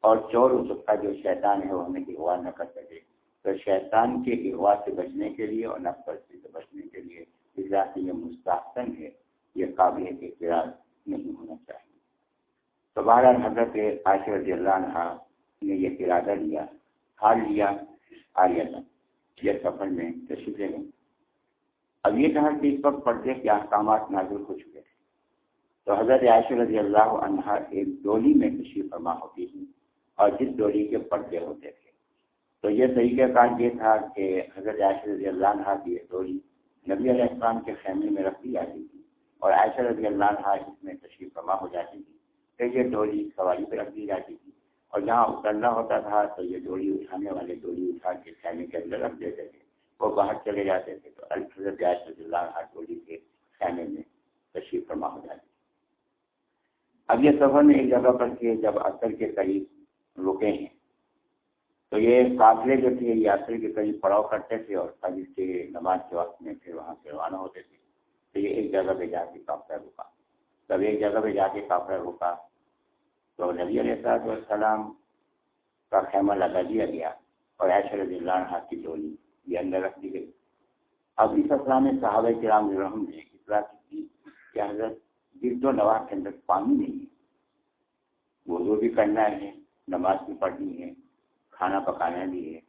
اور چور اچکا جو شیطان ہے وہ ہمیں اغوا نہ کر سکے۔ تو شیطان کے اغوا سے بچنے کے لیے اور نفس پرستی سے بچنے کے لیے اس سے یہ مستحسن ہے، یہ قابل اعتراض نہیں ہونا چاہیے۔ تو بہرحال حضرت عاشر رضی اللہ عنہ نے یہ ارادہ لیا حال لیا۔ آ تھا یہ سفر میں تشریف لے گئے اب یہ کہا کہ اس وقت پردے کے احکامات نازل ہو چکے تھے تو حضرت عاشر رضی اللہ عنہ ایک ڈولی میں تشریف فرما ہوتی تھی اور جس ڈولی کے پردے ہوتے تھے۔ تو یہ طریقہ کار یہ تھا کہ حضرت عاشر رضی اللہ عنہ کی یہ ڈولی نبی علیہ السلام کے خیمے میں رکھ دی جاتی تھی اور عائشہ رضی اللہ عنہ اس میں تشریف فرما ہو جاتی تھی کہ یہ ڈولی سواری پہ رکھ دی جاتی تھی۔ اور جہاں اترنا ہوتا تھا تو یہ ڈولی اٹھانے والے ڈولی اٹھا کے خیمے کے اندر رکھ دیتے تھے۔ وہ باہر چلے جاتے تھے تو الفظت عائشہ رضی اللہ عنہ کے خیمے میں تشریف فرما ہو جاتی اب یہ سفر میں ایک جگہ پر تھے، جب اثر کے قریب رکے ہیں۔ تو یہ قافلے جو تھے، یہ اثر کے قریب پڑاؤ کرتے تھے اور فجر کے نماز کے وقت میں پھر وہاں سے روانہ ہوتے تھے۔ تو یہ ایک جگہ پہ جا کے کافلا رکا۔ تب ایک جگہ پہ جا کے کافلا رکا تو نبی علیہ السلام السلام کا خیمہ لگا دیا گیا اور ایشر رضی اللہ عنہ کی ڈولی یہ اندر رکھ دی گئی۔ اب اس اسلام میں صحابہ کرام الرحم نے اطلاع کی تھی کہ حضرت جس دو نواز کے اندر پانی نہیں ہے۔ وضو بھی کرنا ہے، نماز بھی پڑھنی ہے، کھانا پکانا بھی ہے،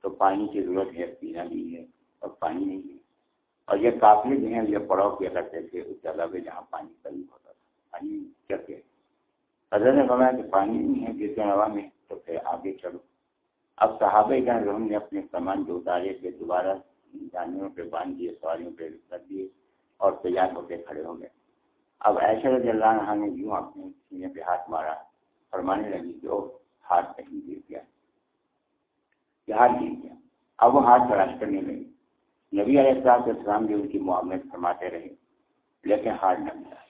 تو پانی کی ضرورت ہے، پینا بھی ہے اور پانی نہیں ہے۔ اور یہ قافلے جو ہیں، یہ پڑاؤ کیا کرتے تھے، اس جگہ پہ جہاں پانی قریب ہوتا تھا۔ پانی چکے حضرت نے فرمایا کہ پانی نہیں ہے جس ہوا میں تو پھر آگے چلو۔ اب صحابہ کا ہم نے اپنے سامان جو اتارے تھے دوبارہ جانوروں پہ باندھ دیے سواریوں پہ رکھ دیے اور تیار ہو کے کھڑے ہو گئے۔ اب ایسے رضی اللہ عنہ نے یوں اپنے سینے پہ ہاتھ مارا، فرمانے لگی کہ وہ ہاتھ کہیں گر گیا۔ کہ ہاتھ گر گیا۔ اب وہ ہاتھ تلاش کرنے لگی نبی علیہ السلام السلام بھی ان کی معاملت فرماتے رہے، لیکن ہاتھ نہ ملا۔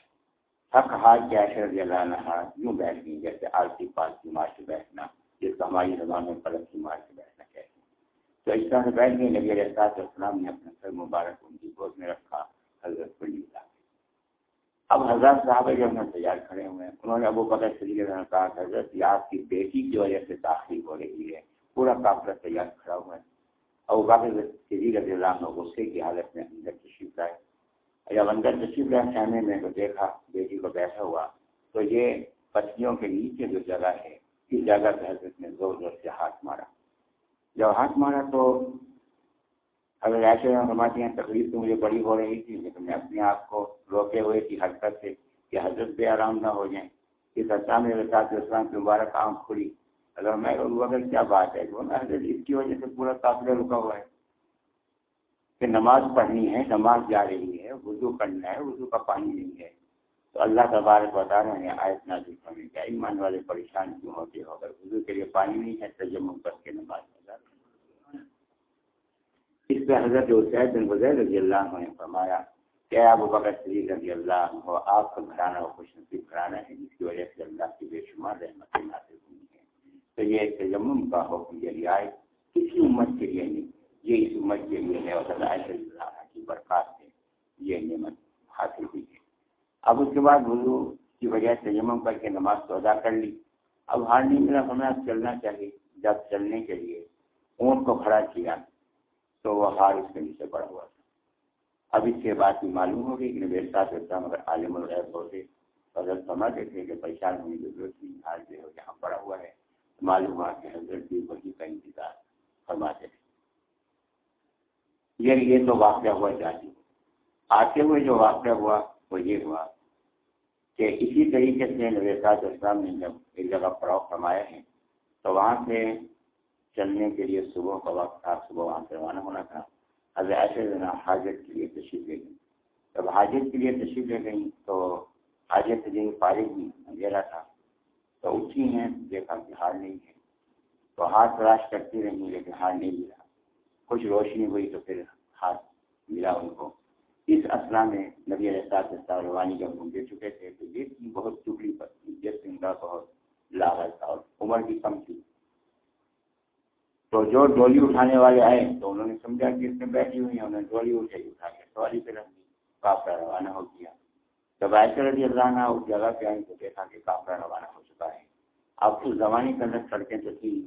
حق ہاتھ کے ایسے رضی یوں بیٹھ گئی، جیسے آلسی پالسی مار سے بیٹھنا، جس کا ہماری زبان میں پلک کی مار سے بیٹھنا کہتے ہیں۔ تو اس طرح سے بیٹھ گئی، نبی علیہ السلام نے اپنا سر مبارک ان کی گود میں رکھا، حضرت کو لا اب حضرت صاحب جو ہم تیار کھڑے ہوئے ہیں۔ انہوں نے ابو بکر صدیق نے کہا کہ حضرت، یہ آپ کی بیٹی کی وجہ سے تاخیر ہو رہی ہے، پورا قافلہ تیار کھڑا ہوا ہے۔ ابو بکر صدیق رضی اللہ عنہ غصے کی حالت میں اندر تشریف لائے۔ جب اندر تشریف لائے خیمے میں تو دیکھا، بیٹی کو بیٹھا ہوا، تو یہ پتلیوں کے نیچے جو جگہ ہے، اس جگہ پہ حضرت نے زور زور سے ہاتھ مارا۔ جب ہاتھ مارا تو اگر ایسے فرماتی ہیں تکلیف تو مجھے بڑی ہو رہی تھی، لیکن میں اپنے آپ کو روکے ہوئے کی حرکت سے کہ حضرت بے آرام نہ ہو جائیں۔ اس اسلام میں ساتھ اسلام کی مبارک آنکھ کھلی۔ اگر میں اگر کیا بات ہے؟ وہ حضرت اس کی وجہ سے پورا قافلہ رکا ہوا ہے۔ کہ نماز پڑھنی ہے، نماز جا رہی ہے، وضو کرنا ہے، وضو کا پانی نہیں ہے تو اللہ تبارک بتا رہے ہیں آیت نازل کرنے کیا ایمان والے پریشان کیوں ہوتے ہو؟ اگر وضو کے لیے پانی نہیں ہے، تجمع کر کے نماز اس پہ حضرت عسید بن وزیر رضی اللہ عنہ نے فرمایا کہ ابو بکر صدیق رضی اللہ عنہ، آپ کا گھرانا اور خوش نصیب گھرانا ہے، جس کی وجہ سے اللہ کی بے شمار رحمتیں نازل ہوئی ہیں۔ تو یہ تجمم کا حکم یعنی یہ رعایت کسی امت کے لیے نہیں یہ اس امت کے لیے ہے اور اللہ کی برکات سے یہ نعمت حاصل ہوئی ہے۔ اب اس کے بعد وضو کی وجہ سے تجمم کر کے نماز تو ادا کر لی۔ اب ہار نہیں ملا ہمیں اب چلنا چاہیے۔ جب چلنے کے لیے اونٹ کو کھڑا کیا تو وہ ہار اس کے نیچے پڑا ہوا تھا۔ اب اس کے بعد بھی معلوم ہوگی کہ میرے ساتھ اسلام اگر عالم الغیب ہوتے حضرت سمجھتے تھے کہ پریشان ہونے کی ضرورت نہیں، ہار جو ہے جہاں پڑا ہوا ہے۔ معلوم ہوا کہ حضرت بھی وہی کا انتظار فرماتے تھے یہ یہ تو واقعہ ہوا جاتی۔ آتے ہوئے جو واقعہ ہوا، وہ یہ ہوا کہ اسی طریقے سے نبی اسلام نے جب ایک جگہ پڑاؤ فرمایا ہے تو وہاں سے چلنے کے لیے صبح کا وقت تھا، صبح وہاں سے روانہ ہونا تھا۔ اب ایسے دن حاجت کے لیے تشریف لے گئی جب حاجت کے لیے تشریف لے گئی تو حاجت دن فارغ بھی اندھیرا تھا۔ تو اٹھی ہیں، دیکھا کہ ہار نہیں ہے۔ تو ہاتھ تلاش کرتی رہی، لیکن ہار نہیں ملا۔ کچھ روشنی ہوئی تو پھر ہاتھ ملا ان کو۔ اس اسلح میں نبی علیہ روانی جب ہم دے چکے تھے تو یہ بہت ٹکڑی پر تھی جس ان بہت لاغت تھا اور عمر بھی کم تھی۔ تو جو ڈولی اٹھانے والے آئے تو انہوں نے سمجھا کہ اس میں بیٹھی ہوئی ہیں، انہوں نے ڈولی اٹھائی، اٹھا کے سواری پہ رکھ دی کافرا روانہ ہو گیا۔ جب ایسے رضی اللہ عنہ اس جگہ پہ آئی تو دیکھا کہ کافرا روانہ ہو چکا ہے۔ اب اس زمانے کے اندر سڑکیں تو تھی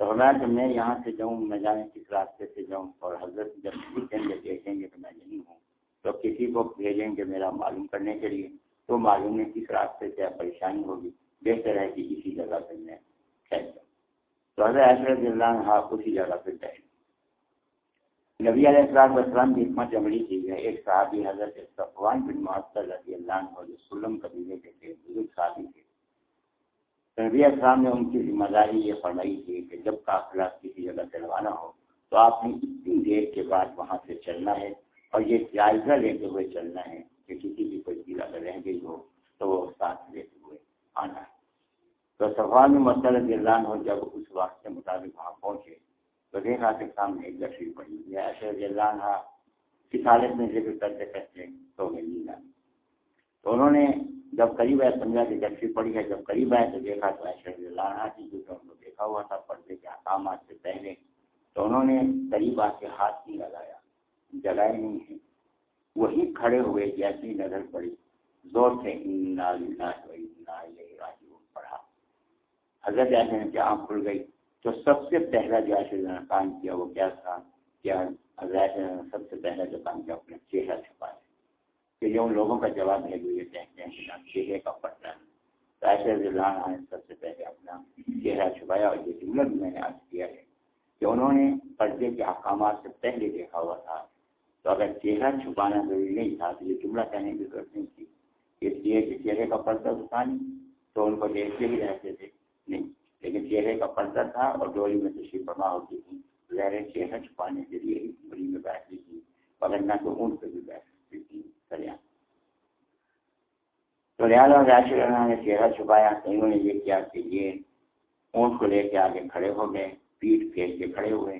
تو ہمارا کہ میں یہاں سے جاؤں، میں جانے کس راستے سے جاؤں اور حضرت جب دیکھیں گے دیکھیں گے تو میں نہیں ہوں۔ تو کسی کو بھیجیں گے میرا معلوم کرنے کے لیے، تو معلوم نہیں کس راستے سے پریشانی ہوگی۔ بہتر ہے کہ اسی جگہ پہ میں ٹھہر جاؤں۔ تو حضرت رضی اللہ ہاں اسی جگہ پہ ٹھہر نبی علیہ السلام السلام کی حکمت عملی کی ہے ایک صحابی حضرت صفوان بن معطل رضی اللہ عنہ جو سلم قبیلے کے تھے، بزرگ صحابی تھے۔ نبی السلام نے ان کی ذمہ داری یہ فرمائی تھی کہ جب قافلہ کسی جگہ سے روانہ ہو تو آپ نے اتنی دیر کے بعد وہاں سے چلنا ہے اور یہ جائزہ لیتے ہوئے چلنا ہے کہ کسی کی کوئی چیز اگر رہ گئی ہو تو وہ ساتھ لیتے ہوئے آنا ہے۔ تو سوال میں مسئلہ اللہ ہو جب اس وقت کے مطابق وہاں پہنچے تو دیکھا کہ سامنے ایک لکڑی پڑی۔ یا ایسے اللہ کس حالت میں ذکر کرتے کرتے تو میں نیند آئی تو انہوں نے جب قریب آئے سمجھا کہ لکڑی پڑی ہے، جب قریب آئے تو دیکھا تو ایسے اللہ کی جو ان کو دیکھا ہوا تھا، پردے کے احکامات سے پہلے۔ تو انہوں نے قریب آ کے ہاتھ نہیں لگایا، جگائے نہیں ہے وہی کھڑے ہوئے جیسی نظر پڑی۔ زور سے پڑھا۔ حضرت ایسے نے آنکھ کھل گئی۔ تو سب سے پہلا جو ایسے کام کیا وہ کیا تھا؟ کیا حضرت سب سے پہلا جو کام کیا؟ اپنا چہرہ چھپایا کہ جو ان لوگوں کا جواب ہے جو یہ کہتے ہیں کہ چہرے کا پڑتا ہے۔ تو ایسے نے سب سے پہلے اپنا چہرہ چھپایا اور یہ جملہ بھی میں نے آج کیا ہے کہ انہوں نے پردے کے احکامات سے پہلے دیکھا ہوا تھا۔ تو اگر چہرہ چھپانا ضروری نہیں تھا تو یہ جملہ کہنے کی ضرورت نہیں تھی۔ اس لیے کہ چہرے کا پردہ تو نہیں، تو ان کو دیکھتے ہی رہتے تھے نہیں۔ لیکن چہرے کا پردہ تھا اور ڈوری میں تشریف فرما ہوتی تھی۔ لہریں چہرہ چھپانے کے لیے ڈوری میں بیٹھتی تھی نہ تو اون پہ بھی بیٹھ سکتی تھی۔ سریا تو لہٰذا راشد نے چہرہ چھپایا تو نے یہ کیا کہ یہ اونٹ کو لے کے آگے کھڑے ہو گئے پیٹ پھیر کے کھڑے ہوئے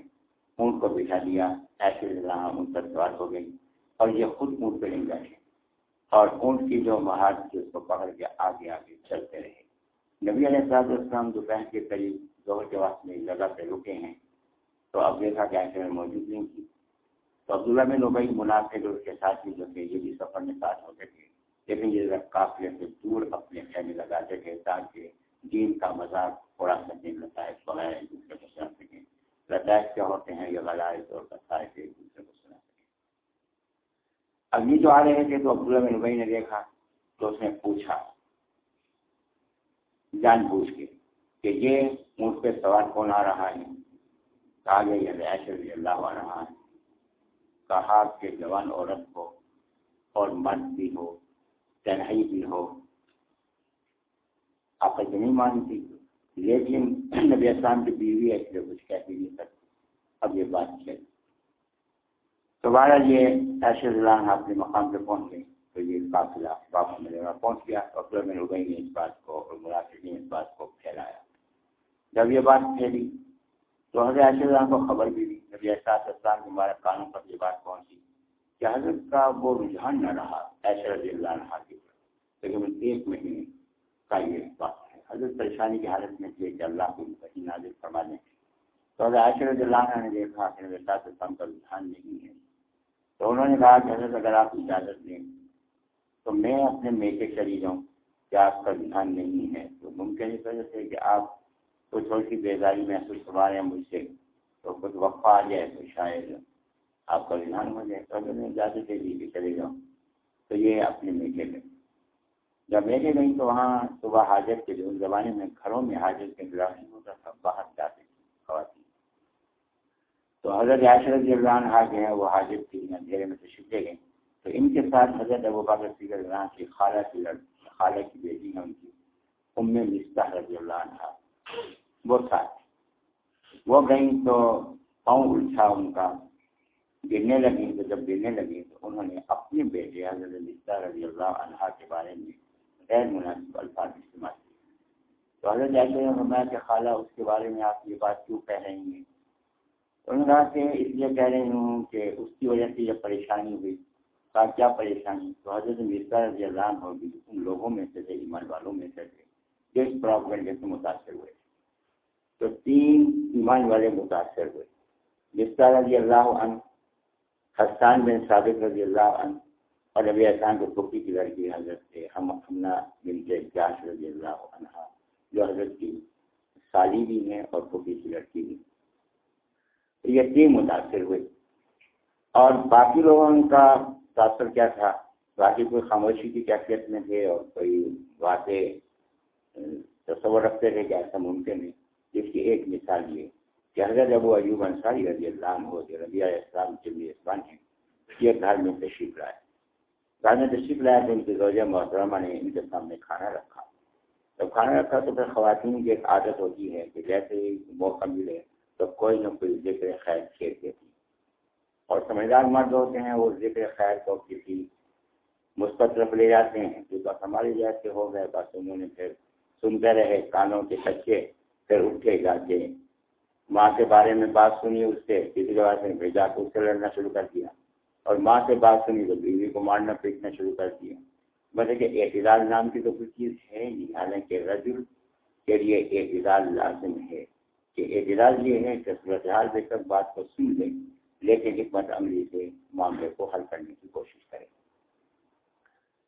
اونٹ کو بٹھا دیا ایسے ان پر سوار ہو گئی اور یہ خود اونٹ پہ نہیں بیٹھے اور اونٹ کی جو مہار تھی اس کو پکڑ کے آگے آگے چلتے رہے نبی علیہ صاحب اسلام دوپہر کے قریب دو کے وقت میں جگہ پہ رکے ہیں تو اب دیکھا کہ ایسے میں موجود نہیں تھی تو عبداللہ میں لوگ منافع اس کے ساتھ جو تھے یہ بھی سفر میں ساتھ ہوتے تھے، لیکن یہ کافی سے دور اپنے خیمے لگاتے تھے تاکہ دین کا مذاق تھوڑا سا دن لطائف وغیرہ ایک دوسرے کو سنا سکیں لطائف کیا ہوتے ہیں؟ یہ غلائف اور لطائف ایک دوسرے کو سنا سکیں اب یہ جو آ رہے تھے تو عبداللہ بن نبئی نے دیکھا تو اس نے پوچھا، جان پوچھ کے کہ یہ اونٹ پہ سوال کون آ رہا ہے؟ کہا گیا، یہ رعش اللہ آ رہا ہے۔ کہا کہ جوان عورت ہو اور مرد بھی ہو، تنہائی بھی ہو۔ آپ نہیں مانتی؟ لیکن نبی اسلام کی بیوی ہے، اس لیے کچھ کہتی نہیں سکتی اب یہ بات چل۔ تو یہ ایشر اللہ اپنے مقام پہ پہنچ گئی تو یہ قافلہ باپ میرے وہاں پہنچ گیا، اور پھر میں ربئی نے اس بات کو اور مناسب نے اس بات کو پھیلایا۔ جب یہ بات پھیلی، تو حضرت ایشر اللہ کو خبر بھی دی۔ نبی احساس اسلام کے ہمارے قانون پر یہ بات پہنچی کہ حضرت کا وہ رجحان نہ رہا ایشر رضی اللہ عنہ کی لیکن ایک مہینے کا یہ بات ہے۔ حضرت پریشانی کی حالت میں تھے کہ اللہ کو وہی نازل فرما دیں۔ تو حضرت عاشر اللہ نے دیکھا کہ میرے ساتھ کم کا رجحان نہیں ہے، تو انہوں نے کہا کہ حضرت اگر آپ اجازت دیں تو میں اپنے میکے چلی جاؤں کہ آپ کا رجحان نہیں ہے۔ تو ممکن اس وجہ سے کہ آپ کو تھوڑی سی بیداری محسوس کروا رہے ہیں مجھ سے۔ تو کچھ وقفہ آ جائے تو شاید آپ کا رجحان ہو جائے تو اگر میں اجازت دے دی کہ چلے جاؤں، تو یہ اپنے میکے میں۔ جب لے کے گئی تو وہاں صبح حاجت کے لیے اس زمانے میں گھروں میں حاجت کے انتظام نہیں ہوتا تھا، باہر جاتے تھے، خواتین۔ تو حضرت عائشہ رضی اللہ عنہ جو ہے وہ حاضر تھی اندھیرے میں تشریف لے گئے۔ تو ان کے ساتھ حضرت ابو بکر صدیق رضی کی خالہ کی لڑ خالہ کی بیٹی ہے ان کی، ام مستح رضی اللہ عنہ۔ وہ تھا۔ وہ گئیں تو پاؤں الجھا ان کا، گرنے لگی تو جب گرنے لگی تو انہوں نے اپنے بیٹے حضرت مستح رضی اللہ عنہ کے بارے میں غیر مناسب الفاظ استعمال کیے۔ تو حضرت عائشہ نے فرمایا کہ خالہ، اس کے بارے میں آپ یہ بات کیوں کہہ رہی ہیں؟ انہوں نے کہا کہ اس لیے کہہ رہی ہوں کہ اس کی وجہ سے یہ پریشانی ہوئی۔ کہا، کیا پریشانی؟ تو حضرت مرزا رضی اللہ عنہ بھی ان لوگوں میں سے تھے، ایمان والوں میں سے تھے، جو اس پراپگنڈے سے متاثر ہوئے۔ تو تین ایمان والے متاثر ہوئے۔ مرزا رضی اللہ عنہ، حسان بن ثابت رضی اللہ عنہ اور نبی احسان کو پھوپھی کی لڑکی حضرت ہم اپنا مل کے جاش رضی اللہ عنہ، جو حضرت کی سالی بھی ہیں اور پھوپھی کی لڑکی بھی یہ تین متاثر ہوئے۔ اور باقی لوگوں کا تاثر کیا تھا؟ باقی کوئی خاموشی کی کیفیت میں تھے اور کوئی باتیں تصور رکھتے تھے کہ ایسا ممکن ہے؟ جس کی ایک مثال یہ۔ کہ حضرت ابو ایوب انصاری رضی اللہ عنہ جو ربیع اسلام کے لیے اسلام ہیں یہ گھر میں تشریف لائے۔ گھر میں تشریف لایا تو ان کی زوجہ محترمہ نے ان کے سامنے کھانا رکھا۔ جب کھانا رکھا تو پھر خواتین کی ایک عادت ہوتی ہے کہ جیسے ہی موقع ملے تو کوئی نہ کوئی ذکر خیر کھیل دیتی۔ اور سمجھدار مرد ہوتے ہیں، وہ ذکر خیر کو کسی مثبت طرف لے جاتے ہیں۔ کہ بس ہمارے جیسے ہو گئے، بس انہوں نے پھر سنتے رہے، کانوں کے سچے پھر اٹھے جا کے ماں کے بارے میں بات سنی، اس سے کسی کے بعد بھیجا کے اس سے لڑنا شروع کر دیا۔ اور ماں سے بات سنی تو بیوی کو مارنا پیٹنا شروع کر دیا۔ مطلب کہ اعتدال نام کی تو کوئی چیز ہے نہیں، حالانکہ رجل کے لیے اعتدال لازم ہے۔ کہ اعتدال یہ ہے کہ صورتحال دے کر بات کو سن لیں لیکن حکمت عملی سے معاملے کو حل کرنے کی کوشش کریں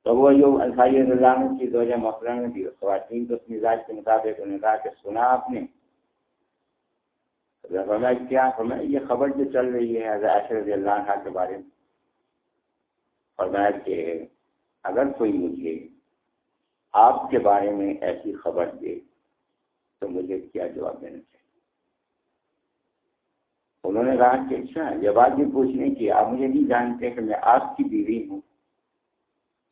تو وہ جو الفاظ اللہ کی دو ہزار محرم میں بھی خواتین کو اس مزاج کے مطابق انہوں نے کہا کہ سنا آپ نے۔ کیا؟ فرمایا یہ خبر جو چل رہی ہے حضرت رضی اللہ عنہ کے بارے میں۔ فرمایا کہ اگر کوئی مجھے آپ کے بارے میں ایسی خبر دے تو مجھے کیا جواب دینا چاہیے؟ انہوں نے کہا کہ اچھا یہ بات بھی پوچھنے کی، آپ مجھے نہیں جانتے کہ میں آپ کی بیوی ہوں۔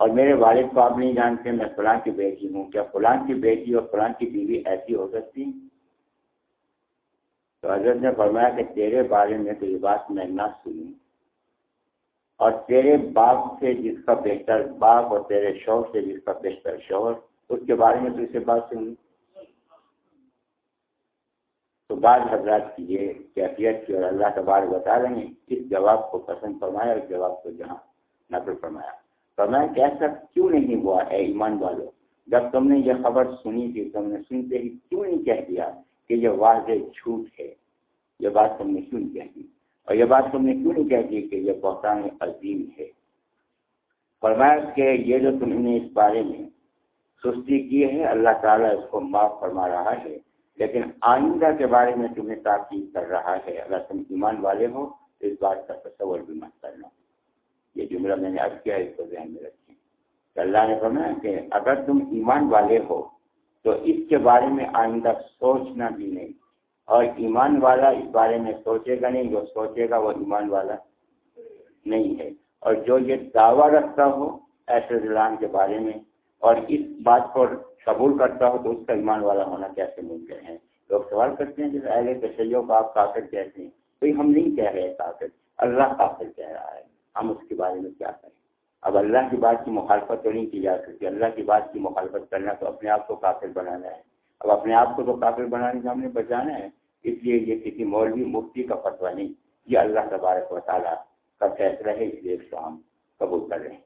اور میرے والد کو آپ نہیں جانتے، میں فلاں کی بیٹی ہوں۔ کیا فلاں کی بیٹی اور فلاں کی بیوی ایسی ہو سکتی؟ تو حضرت نے فرمایا کہ تیرے بارے میں تو یہ بات میں نہ سنوں۔ اور تیرے باپ سے جس کا بہتر باپ اور تیرے شوہر سے جس کا بہتر شوہر، اس کے بارے میں تو اسے بات سنوں۔ تو بعض حضرات کی یہ کیفیت کی اور اللہ کا بار بتا رہے ہیں اس جواب کو پسند فرمایا اور جواب کو جہاں نقل فرمایا۔ فرمایا کہ ایسا کیوں نہیں ہوا اے ایمان والو؟ جب تم نے یہ خبر سنی تھی، تم نے سنتے ہی کیوں نہیں کہہ دیا کہ یہ واضح جھوٹ ہے؟ یہ بات تم نے کیوں نہیں کہہ دی؟ اور یہ بات تم نے کیوں نہیں کہہ دی کہ یہ بہتان عظیم ہے؟ فرمایا کہ یہ جو تم نے اس بارے میں سستی کی ہے، اللہ تعالیٰ اس کو معاف فرما رہا ہے، لیکن آئندہ کے بارے میں تمہیں تاکید کر رہا ہے۔ اگر تم ایمان والے ہو تو اس بات کا تصور بھی مت کرنا۔ یہ جملہ میں نے اب کیا اس کو ذہن میں رکھیں۔ کہ اللہ نے فرمایا کہ اگر تم ایمان والے ہو، تو اس کے بارے میں آئندہ سوچنا بھی نہیں۔ اور ایمان والا اس بارے میں سوچے گا نہیں، جو سوچے گا وہ ایمان والا نہیں ہے۔ اور جو یہ دعویٰ رکھتا ہو ایسے ضلع کے بارے میں، اور اس بات کو قبول کرتا ہو، تو اس کا ایمان والا ہونا کیسے ممکن ہے؟ لوگ سوال کرتے ہیں جیسے اہل تشیعوں کو آپ کافر کہتے ہیں۔ کوئی ہم نہیں کہہ رہے کافر، اللہ کافر کہہ رہا ہے۔ ہم اس کے بارے میں کیا کریں؟ اب اللہ کی بات کی مخالفت تو نہیں کی جا سکتی۔ اللہ کی بات کی مخالفت کرنا تو اپنے آپ کو کافر بنانا ہے۔ اب اپنے آپ کو تو کافر بنانے سے ہم نے بچانا ہے۔ اس لیے یہ کسی مولوی مفتی کا فتویٰ نہیں۔ یہ اللہ تبارک و تعالیٰ کا فیصلہ ہے، اس لیے اس کو ہم قبول کر رہے ہیں۔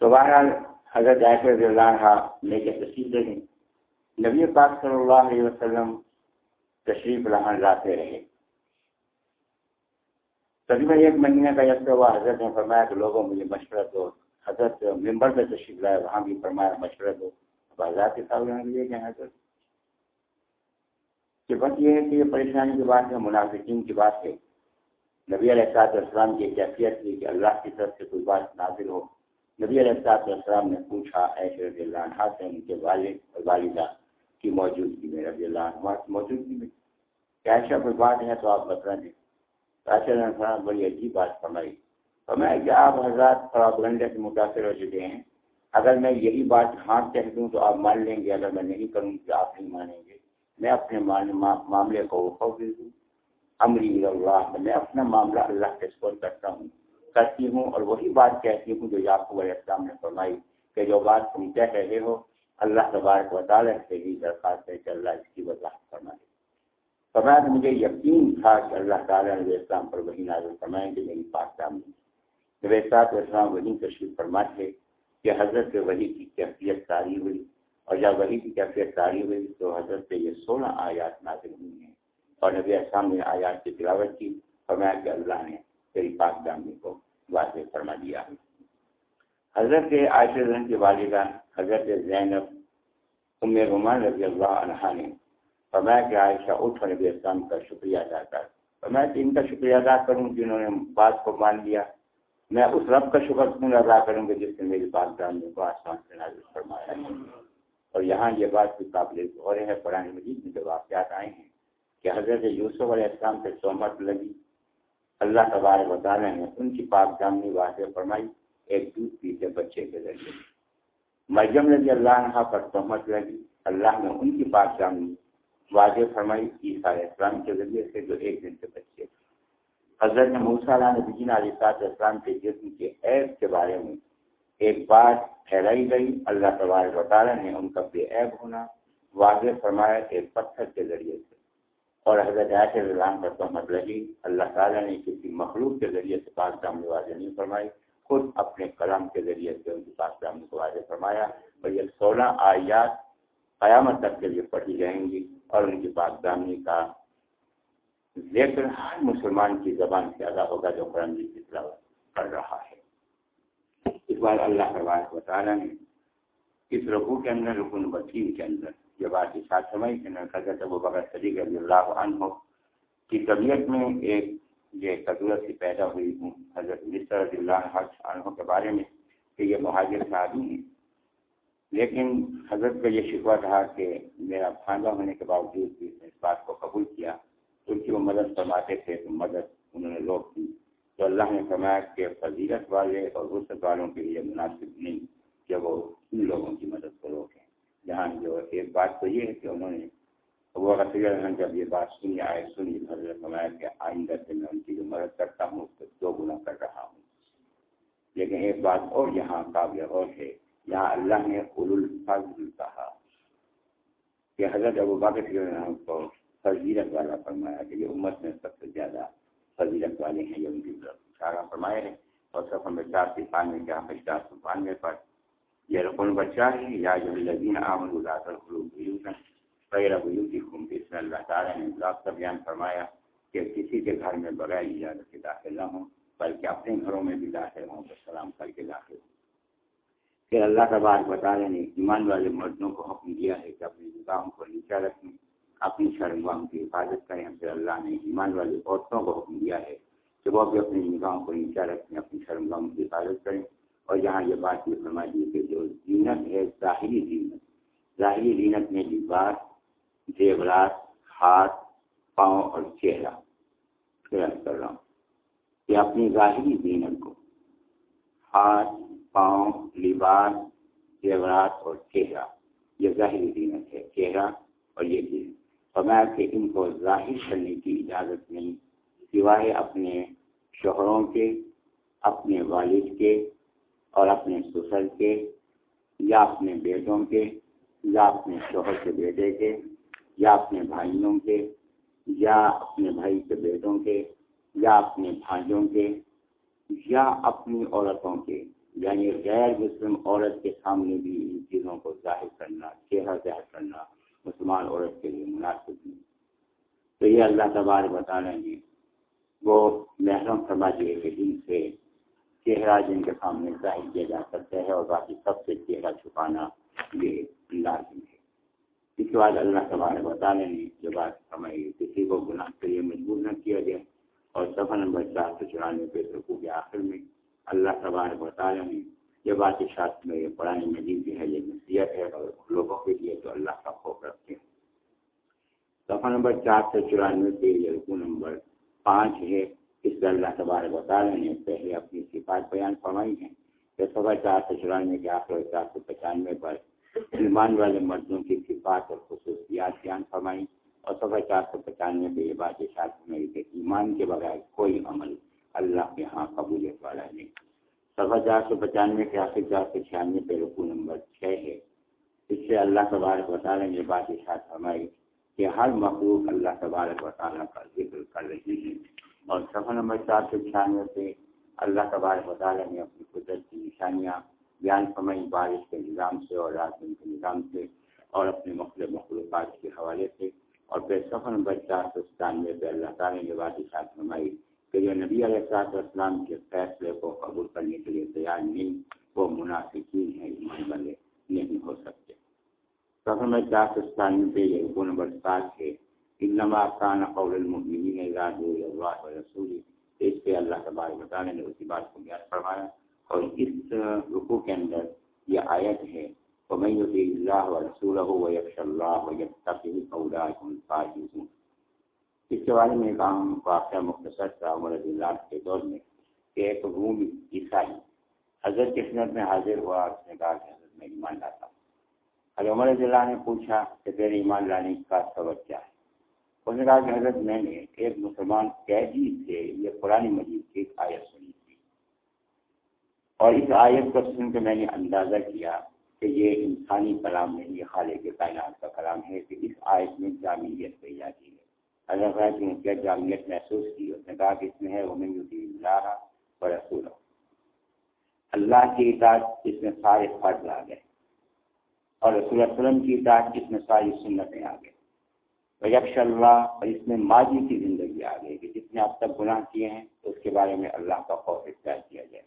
تو بہرحال حضرت عائشہ رضی اللہ عنہ لے کے تشریف دے نبی پاک صلی اللہ علیہ وسلم تشریف لہن لاتے رہے۔ تقریباً ایک مہینے کا یس ہوا، حضرت نے فرمایا کہ لوگوں مجھے مشورہ دو۔ حضرت ممبر پہ تشریف لائے، وہاں بھی فرمایا مشورہ دو۔ اب آزاد کے ساتھ لیے گئے حضرت۔ کہ بس یہ ہے کہ یہ پریشانی کی بات ہے، منافقین کی بات ہے۔ نبی علیہ السلاط السلام کی کیفیت تھی کہ اللہ کی طرف سے کوئی بات نازل ہو۔ نبی علیہ السلاط السلام نے پوچھا ایسے رضی اللہ عنہ سے ان کے والد اور والدہ کی موجودگی میں، رضی اللہ عنہ کی موجودگی میں۔ کہ ایسا کوئی بات ہے تو آپ بتا دیں صاحب بڑی عجیب بات فرمائی۔ فرمایا کہ آپ حضرات پراپگنڈا سے متاثر ہو چکے ہیں؟ اگر میں یہی بات ہاں کہہ دوں تو آپ مان لیں گے، اگر میں نہیں کروں تو آپ نہیں مانیں گے۔ میں اپنے معاملے کو دے دوں۔ امری اللہ، میں اپنا معاملہ اللہ کے سپر کرتا ہوں، کرتی ہوں اور وہی بات کہتی ہوں جو یعقوب علیہ السلام نے فرمائی کہ جو بات تم کہہ رہے ہو، اللہ تبارک و تعالیٰ سے ہی درخواست ہے کہ اللہ اس کی وضاحت فرمائے۔ فرمایا مجھے یقین تھا کہ اللہ تعالیٰ نے اسلام پر وہی نازل فرمائیں کہ میری پاک دامنی جب اسلام وہی تشریف فرمائے کہ حضرت سے وہی کی کیفیت تاری ہوئی اور جب وہی کی کیفیت تاری ہوئی تو حضرت سے یہ سولہ آیات نازل ہوئی ہیں۔ اور نبی اسلام نے آیات کی تلاوت کی، فرمایا کہ اللہ نے تیری پاک دامنی کو واضح فرما دیا حضرت عائشہ کے والدہ حضرت زینب ام رمان رضی اللہ عنہ نے فرمایا کہ عائشہ اٹھ نبی اسلام کا شکریہ ادا کر۔ فرمایا کہ ان کا شکریہ ادا کروں جنہوں نے بات کو مان لیا۔ میں اس رب کا شکر کیوں ادا کروں گا جس نے میری بات جاننے کو آسمان سے نازل فرمایا اور یہاں یہ بات بھی قابل غور ہے، قرآن مجید میں جو واقعات آئے ہیں کہ حضرت یوسف علیہ السلام سے سہمت لگی۔ اللہ تبارک تعالیٰ نے ان کی پاک جامنی واضح فرمائی، ایک دودھ پیتے بچے کے ذریعے۔ مریم رضی اللہ عنہ پر تہمت لگی، اللہ نے ان کی پاک جامنی واضح فرمائی عیسیٰ علیہ السلام کے ذریعے سے جو ایک دن سے بچے حضرت موسیٰ علیہ نبی علیہ السلام کے جسم کے عیب کے بارے میں ایک بات پھیلائی گئی۔ اللہ تبارک و تعالیٰ نے ان کا بے عیب ہونا واضح فرمایا ایک پتھر کے ذریعے سے۔ اور حضرت اللہ پر تہمت لگی اللہ تعالیٰ نے کسی مخلوق کے ذریعے سے پاک دامنی واضح نہیں فرمائی۔ خود اپنے کلام کے ذریعے سے ان کی پاک دامنی کو واضح فرمایا۔ اور یہ سولہ آیات قیامت تک کے لیے پڑھی جائیں گی۔ اور ان کی پاک دامنی کا ذکر ہر مسلمان کی زبان سے ادا ہوگا جو قرآن جی کی تلاوت کر رہا ہے اس بار اللہ تبارک و تعالیٰ نے اس رقو کے اندر رکن بتین کے اندر یہ بات ساتھ سمجھ کہ حضرت ابو بکر صدیق رضی اللہ عنہ کی طبیعت میں ایک یہ قدرت سے پیدا ہوئی ہوں حضرت مصر رضی اللہ عنہ کے بارے میں کہ یہ مہاجر صحابی ہیں لیکن حضرت کا یہ شکوہ تھا کہ میرا خاندہ ہونے کے باوجود بھی اس بات کو قبول کیا۔ ان کی وہ مدد فرماتے تھے تو مدد انہوں نے روک دی۔ تو اللہ نے فرمایا کہ فضیلت والے اور غصت والوں کے لیے مناسب نہیں کہ وہ ان لوگوں کی مدد کو روکیں۔ جہاں جو ایک بات تو یہ ہے کہ انہوں نے وہ جب یہ بات سنی، آئے سنی حضرت فرمایا کہ آئندہ سے میں ان کی جو مدد کرتا ہوں اس کو دو گنا کر رہا ہوں۔ لیکن ایک بات اور یہاں قابل اور ہے۔ یہاں اللہ نے الفاظ کہا کہ حضرت ابو باقر کو فضیرت والا فرمایا کہ یہ امت میں سب سے زیادہ فضیرت والے ہیں یہ ان کی اشارہ فرمائے ہیں اور سفر میں چار سو پانوے کے یہاں چار سو پانوے پر یہ رقم بچہ ہے یا جو لذین عامد اللہ تعالیٰ غیر بیوتی خون اس میں اللہ تعالیٰ نے ذات کا بیان فرمایا کہ کسی کے گھر میں بغیر اجازت کے داخل نہ ہوں، بلکہ اپنے گھروں میں بھی داخل ہوں تو سلام کر کے داخل ہوں۔ پھر اللہ کا بات بتا رہے ہیں، ایمان والے مردوں کو حکم دیا ہے کہ اپنی نگاہوں کو نیچا رکھیں، اپنی شرمگاہوں کی حفاظت کریں۔ پھر اللہ نے ایمان والی عورتوں کو حکم دیا ہے کہ وہ بھی اپنی نگاہوں کو نیچا رکھیں، اپنی شرمگاہوں کی حفاظت کریں۔ اور یہاں یہ بات یہ فرما دی کہ جو زینت ہے، ظاہری زینت۔ ظاہری زینت میں لباس، زیورات، ہاتھ، پاؤں اور چہرہ۔ پھر کر رہا ہوں کہ اپنی ظاہری زینت کو ہاتھ پاؤں، لباس، زیورات اور چہرہ۔ یہ ظاہری زینت ہے، چہرہ اور یہ چیز اور میں کہ ان کو ظاہر کرنے کی اجازت نہیں، سوائے اپنے شوہروں کے، اپنے والد کے اور اپنے سسر کے، یا اپنے بیٹوں کے، یا اپنے شوہر کے بیٹے کے، یا اپنے بھائیوں کے، یا اپنے بھائی کے بیٹوں کے، یا اپنے بھائیوں کے، یا اپنی عورتوں کے۔ یعنی غیر مسلم عورت کے سامنے بھی ان چیزوں کو ظاہر کرنا، چہرہ ظاہر کرنا مسلمان عورت کے لیے مناسب نہیں۔ تو یہ اللہ تبار بتا رہے ہیں وہ محرم فرما دیے کہ جن سے چہرہ جن کے سامنے ظاہر کیا جا سکتا ہے اور باقی سب سے چہرہ چھپانا یہ لازم ہے۔ اس کے بعد اللہ تبارک بتانے نے جو بات ہمیں کسی کو گناہ کے لیے مجبور نہ کیا جائے اور سفر نمبر چار سو چورانوے پہ رقو کے آخر میں اللہ تبارک بتانے نے یہ بات شاست میں یہ پرانی مجید بھی ہے، یہ نصیحت ہے اور لوگوں کے لیے تو اللہ کا خوف رکھتے ہیں۔ سفر نمبر چار سو چورانوے پہ یہ رقو نمبر پانچ ہے۔ اس سے اللہ تبارک وطالعہ نے پہلے اپنی صفات بیان فرمائی ہیں۔ کہ سوا چار سو چورانوے کے آخر چار سو پچانوے پر ایمان والے مردوں کی صفات اور خصوصیات بیان فرمائی۔ اور سوا چار سو پچانوے پہ یہ بات اشاعت میری کہ ایمان کے بغیر کوئی عمل اللہ کے ہاں قبولیت والا نہیں۔ سوا چار سو پچانوے کے آخر چار سو چھیانوے پہ رکو نمبر چھ ہے۔ اس سے اللہ تبارک و تعالیٰ نے یہ بات اشاعت فرمائی کہ ہر مخلوق اللہ تبارک و تعالیٰ کا ذکر کر رہی ہے۔ اور صفحہ نمبر چار سو چھیانوے سے اللہ تبارک و تعالیٰ نے اپنی قدرت کی نشانیاں بیان فرمائی بارش کے نظام سے اور رات کے نظام سے اور اپنے مختلف مخلوقات کے حوالے سے۔ اور پھر صفحہ نمبر چار سو ستانوے پہ اللہ تعالیٰ نے یہ بات اشاعت فرمائی کہ جو نبی علیہ السلاط والسلام کے فیصلے کو قبول کرنے کے لیے تیار نہیں، وہ منافقین ہیں، ایمان والے نہیں ہو سکتے۔ صفحہ نمبر چار سو پہ یہ رکو نمبر سات ہے، انما کان قول المؤمنین اذا دعوا الى الله ورسوله اس پہ اللہ تبارک و تعالی نے اسی بات کو بیان فرمایا۔ اور اس رکوع کے اندر یہ آیت ہے، ومن يطع الله ورسوله ويخشى الله ويتقي فاولئك هم الفائزون اس کے بارے میں ایک عام واقعہ مختصر تھا عمر رضی اللہ کے دور میں کہ ایک روم عیسائی حضرت کی خدمت میں حاضر ہوا اس نے کہا کہ حضرت میں ایمان لاتا ہوں۔ عمر رضی اللہ نے پوچھا کہ تیرے ایمان لانے کا سبب کیا ہے؟ اس نے کہا کہ حضرت میں نے ایک مسلمان قیدی سے یہ قرآن مجید کی ایک آیت سنی تھی۔ اور اس آیت کو سن کے میں نے اندازہ کیا کہ یہ انسانی کلام نہیں، یہ خالق کے کائنات کا کلام ہے کہ اس آیت میں جامعیت پہ جاتی ہے اللہ حضرت نے کیا جامعیت محسوس کی اس نے کہا کہ اس میں ہے وہ اللہ اور رسول اللہ کی اطاعت اس میں سارے فرض آ گئے۔ اور رسول وسلم کی اطاعت اس میں ساری سنتیں آ گئے۔ یکش اللہ اور اس میں ماضی کی زندگی آ گئی کہ جس نے اب تک گناہ کیے ہیں اس کے بارے میں اللہ کا خوف اختیار کیا جائے۔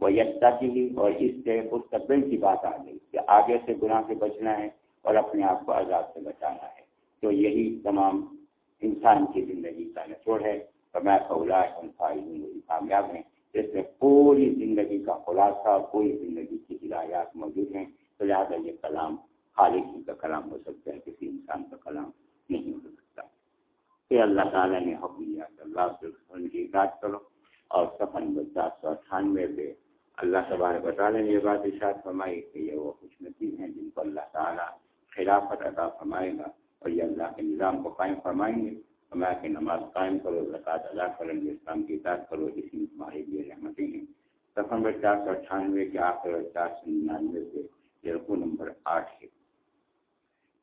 وہ یکتا کی لی اور اس سے مستقبل کی بات آ گئی کہ آگے سے گناہ سے بچنا ہے اور اپنے آپ کو عذاب سے بچانا ہے۔ تو یہی تمام انسان کی زندگی کا نچوڑ ہے۔ اور میں قولا زندگی کامیاب ہیں۔ جس میں پوری زندگی کا خلاصہ، پوری زندگی کی ہدایات موجود ہیں۔ تو لہٰذا یہ کلام خالق کا کلام ہو سکتا ہے، کسی انسان کا کلام نہیں ہو سکتا۔ کہ اللہ تعالیٰ نے حکم دیا کہ اللہ سے کی اطاعت کرو اور سفر نمبر چار سو اٹھانوے پہ اللہ تبارک تعالیٰ نے یہ بات اشاعت فرمائی کہ یہ وہ خوش نصیب ہیں جن کو اللہ تعالیٰ خلافت عطا فرمائے گا۔ اور اللہ کے نظام کو قائم فرمائیں گے۔ فرمایا کہ نماز قائم کرو زکات ادا کریں گے اسلام کی اطاعت کرو اس میں تمہاری بھی رحمتیں ہیں۔ سفر نمبر چار سو اٹھانوے کے آخر چار سو ننانوے سے یہ رقو نمبر آٹھ ہے۔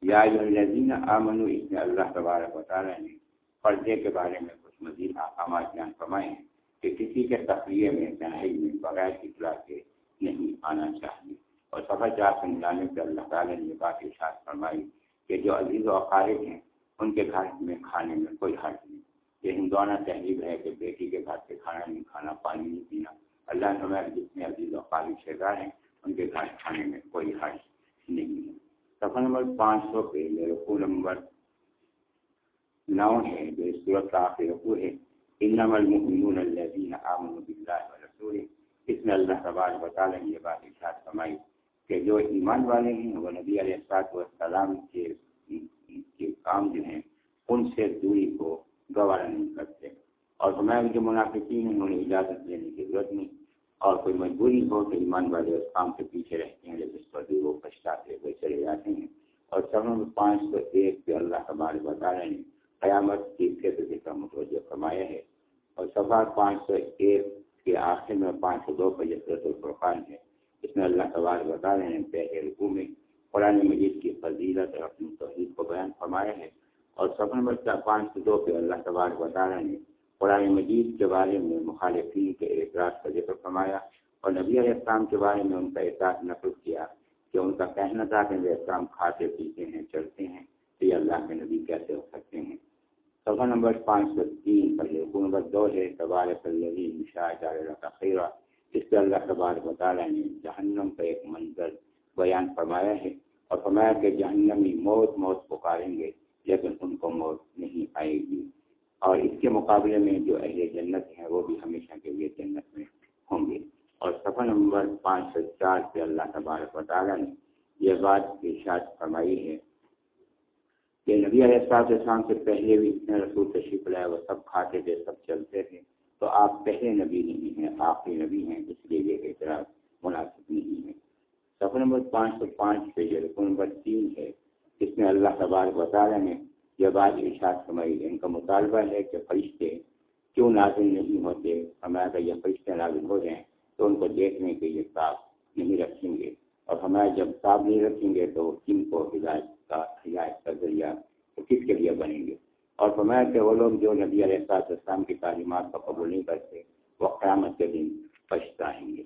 یا الذین آمنو اس میں اللہ تبارک و تعالیٰ نے پردے کے بارے میں کچھ مزید احکامات بیان فرمائے ہیں کہ کسی کے تفریح میں تنہائی میں بغیر اطلاع کے نہیں آنا چاہیے۔ اور سفر چار سے ملانے پہ اللہ تعالیٰ نے یہ بات ارشاد فرمائی کہ جو عزیز و اقارب ہیں، ان کے گھر میں کھانے میں کوئی حرض نہیں۔ یہ ہندوانہ تحریر ہے کہ بیٹی کے گھر سے کھانا نہیں، کھانا پانی نہیں پینا۔ اللہ نے جتنے عزیز و اقارب شہزار ہیں، ان کے گھر کھانے میں کوئی حرض نہیں ہے۔ صفحہ نمبر پانچ سو پہ رقو نمبر نو ہے، جو اس صورت کا آخری رقو ہے۔ انم المؤمنون الذین آمنوا باللہ ورسولہ اس میں اللہ تبارک و تعالی نے یہ بات ارشاد فرمائی۔ کہ جو ایمان والے ہیں وہ نبی علیہ الصلوۃ والسلام کے کے کام جو ہیں، ان سے دوری کو گوارا نہیں کرتے۔ اور ہمارے جو منافقین ہیں انہیں اجازت لینے کی ضرورت نہیں۔ اور کوئی مجبوری ہو تو ایمان والے اس کام کے پیچھے رہتے ہیں، لیکن اس پر بھی وہ پچھتاتے ہوئے چلے جاتے ہیں۔ اور سب پانچ سو ایک پہ اللہ ہمارے بتا رہے ہیں قیامت کی فیصلے کا متوجہ فرمایا ہے۔ اور سفا پانچ سو ایک کے آخر میں پانچ سو دو پہ جسرت الفرقان ہے۔ اس میں اللہ تبار بتا رہے ہیں پہلے رقو میں قرآن مجید کی فضیلت اور اپنی توحید کو بیان فرمایا ہے اور سفر نمبر پانچ سو دو پہ اللہ تبار بتا رہے ہیں قرآن مجید کے بارے میں مخالفین کے اعتراض کا ذکر فرمایا اور نبی علیہ السلام کے بارے میں ان کا اعتراض نقل کیا کہ ان کا کہنا تھا کہ وہ اسلام کھاتے پیتے ہیں چلتے ہیں تو یہ اللہ کے نبی کیسے ہو سکتے ہیں؟ صفحہ نمبر پانچ سو تین پر نمبر دو ہے تبار کا خیرہ اس پہ اللہ تبار مطالعہ نے جہنم کا ایک منظر بیان فرمایا ہے اور فرمایا کہ جہنمی موت موت پکاریں گے، لیکن ان کو موت نہیں آئے گی۔ اور اس کے مقابلے میں جو اہل جنت ہیں، وہ بھی ہمیشہ کے لیے جنت میں ہوں گے۔ اور سفر نمبر پانچ سو چار سے اللہ تبارک و تعالیٰ نے یہ بات ارشاد فرمائی ہے کہ نبی علیہ السلام سے پہلے بھی اتنے رسول تشریف لائے وہ سب کھاتے تھے، سب چلتے تھے۔ تو آپ پہلے نبی نہیں ہیں، آخری نبی ہیں، اس لیے یہ اعتراض مناسب نہیں ہے۔ سفر نمبر پانچ سو پانچ پہ جو رکن نمبر تین ہے، اس میں اللہ تبارک وطالعہ نے یہ بات ارشاد سمائی ان کا مطالبہ ہے کہ فرشتے کیوں نازل نہیں ہوتے؟ ہمارا اگر یہ فرشتے نازل ہو جائیں تو ان کو دیکھنے کے لیے صاف نہیں رکھیں گے۔ اور ہمارا جب صاف نہیں رکھیں گے تو کن کو ہدایت کا ہدایت کا ذریعہ کس کے لیے بنیں گے؟ اور فرمایا کہ وہ لوگ جو نبی علیہ السلام کی تعلیمات کو قبول نہیں کرتے، وہ قیامت کے دن پچھتائیں گے۔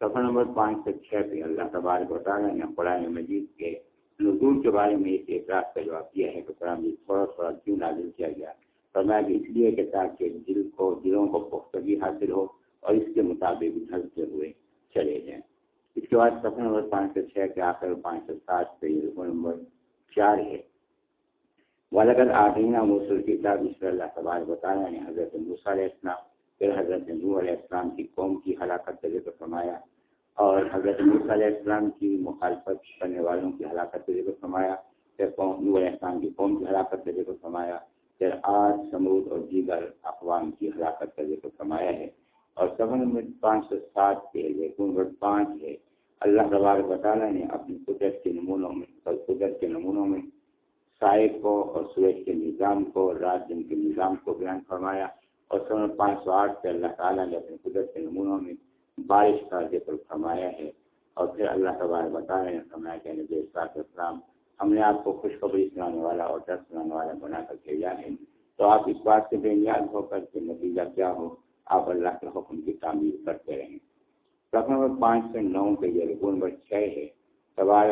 سفر نمبر پانچ سے چھ پہ اللہ تبارک رہے ہیں قرآن مجید کے نزول کے بارے میں اس اعتراض کا جواب دیا ہے کہ قرآن تھوڑا تھوڑا کیوں نازل کیا گیا؟ فرمایا کہ اس لیے کہ تاکہ دل کو، دلوں کو پختگی حاصل ہو اور اس کے مطابق ڈھلتے ہوئے چلے جائیں۔ اس کے بعد سفر نمبر پانچ سو چھ کے آخر پانچ سو سات پہ نمبر چار ہے۔ والد آدینہ موسل کتاب اس پر اللہ تبار بتایا نے حضرت موسیٰ علیہ السلام، پھر حضرت نو علیہ السلام کی قوم کی ہلاکت کا ذکر فرمایا، اور حضرت موسیٰ علیہ السلام کی مخالفت کرنے والوں کی ہلاکت کا ذکر فرمایا، پھر نو علیہ السلام کی قوم کی ہلاکت کا ذکر فرمایا، پھر آج سمود اور دیگر اقوام کی ہلاکت کا ذکر فرمایا ہے۔ اور سفر نمبر پانچ سو سات کے نمبر پانچ ہے؟ اللہ تبارک تعالیٰ نے اپنی قدرت کے نمونوں میں اور قدرت کے نمونوں میں سائے کو اور سورج کے نظام کو اور رات دن کے نظام کو بیان فرمایا اور سن پانچ سو آٹھ سے اللہ تعالیٰ نے اپنی قدرت کے نمونوں میں بارش کا ذکر فرمایا ہے اور پھر اللہ تبارک بطالہ نے فرمایا کہ نبی اسلام ہم نے آپ کو خوشخبری سنانے والا اور ڈر سنانے والا بنا کر بھیجا ہے تو آپ اس بات سے بے نیاز ہو کر کے نتیجہ کیا ہو؟ آپ اللہ کے حکم کی تعمیر کرتے رہیں۔ رقم نمبر پانچ سے نو کے یہ رکو نمبر چھ ہے۔ سوال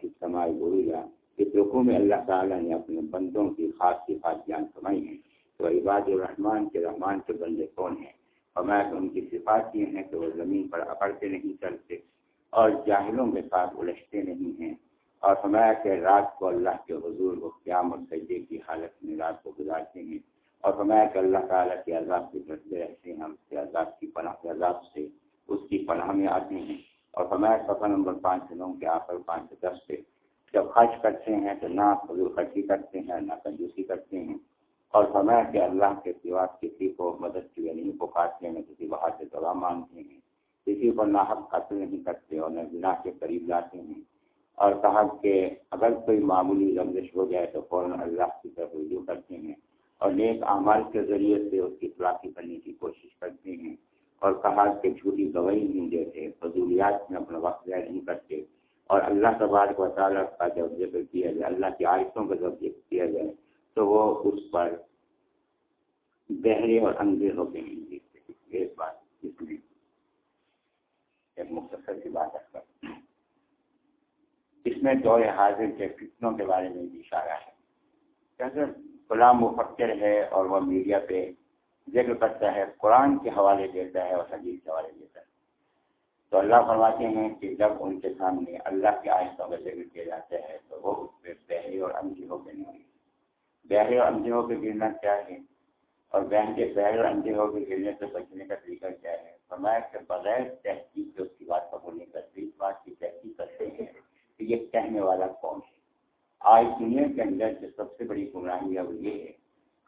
کی سماعی بولیا اس رقو میں اللہ تعالیٰ نے اپنے بندوں کی خاص کی خاص جان سمائی ہیں تو عباد الرحمان کے رحمان کے بندے کون ہیں؟ اور میں ان کی صفات یہ ہیں کہ وہ زمین پر اکڑتے نہیں چلتے اور جاہلوں کے ساتھ الجھتے نہیں ہیں۔ اور فرمایا کہ رات کو اللہ کے حضور و قیام اور سجدے کی حالت میں رات کو گزارتے ہیں۔ اور فرمایا کہ اللہ تعالیٰ کے عذاب سے ڈرتے رہتے ہیں ہم سے عذاب کی پناہ کے عذاب سے اس کی پناہ میں آتے ہیں۔ اور فرمایا سفر نمبر پانچ سے نو کے آخر پانچ سے دس سے جب خرچ کرتے ہیں تو نہ فضول خرچی کرتے ہیں، نہ کنجوسی کرتے ہیں۔ اور فرمایا کہ اللہ کے سوا کسی کو مدد یعنی کے لیے نہیں پکارتے ہیں کسی باہر سے دوا مانگتے ہیں۔ کسی پر نہ حق قتل نہیں کرتے اور نہ گناہ کے قریب لاتے ہیں۔ اور کہا کہ اگر کوئی معمولی رمزش ہو جائے تو فوراً اللہ کی طرف رجوع کرتے ہیں اور نیک اعمال کے ذریعے سے اس کی تلافی کرنے کی کوشش کرتے ہیں۔ اور کہا کہ جھوٹی گواہی نہیں دیتے، فضولیات میں اپنا وقت ضائع نہیں کرتے۔ اور اللہ تبارک و تعالیٰ کا جب ذکر کیا جائے، اللہ کی آیتوں کا جب ذکر کیا جائے، تو وہ اس پر بہرے اور اندھے ہو کے نہیں دیکھتے ایک بات اس میں ایک مختصر کی بات کر۔ اس میں دور حاضر کے فتنوں کے بارے میں بھی اشارہ ہے۔ غلام مفکر ہے اور وہ میڈیا پہ ذکر کرتا ہے، قرآن کے حوالے دیتا ہے اور حدیث کے حوالے دیتا ہے۔ تو اللہ فرماتے ہیں کہ جب ان کے سامنے اللہ کے آہستوں کا ذکر کیا جاتا ہے تو وہ اس پہ بہرے اور اندھی ہو کے نہیں بہرے اور اندھے ہو کے گرنا کیا ہے؟ اور بہن کے بہرے اور اندھے ہو کے گرنے سے بچنے کا طریقہ کیا ہے؟ فرمایا کہ بغیر تحقیق کے اس کی بات قبول نہیں کرتے، اس بات کی تحقیق کرتے ہیں کہ یہ کہنے والا کون ہے۔ آج دنیا کے اندر جو سب سے بڑی گمراہی ہے وہ یہ ہے،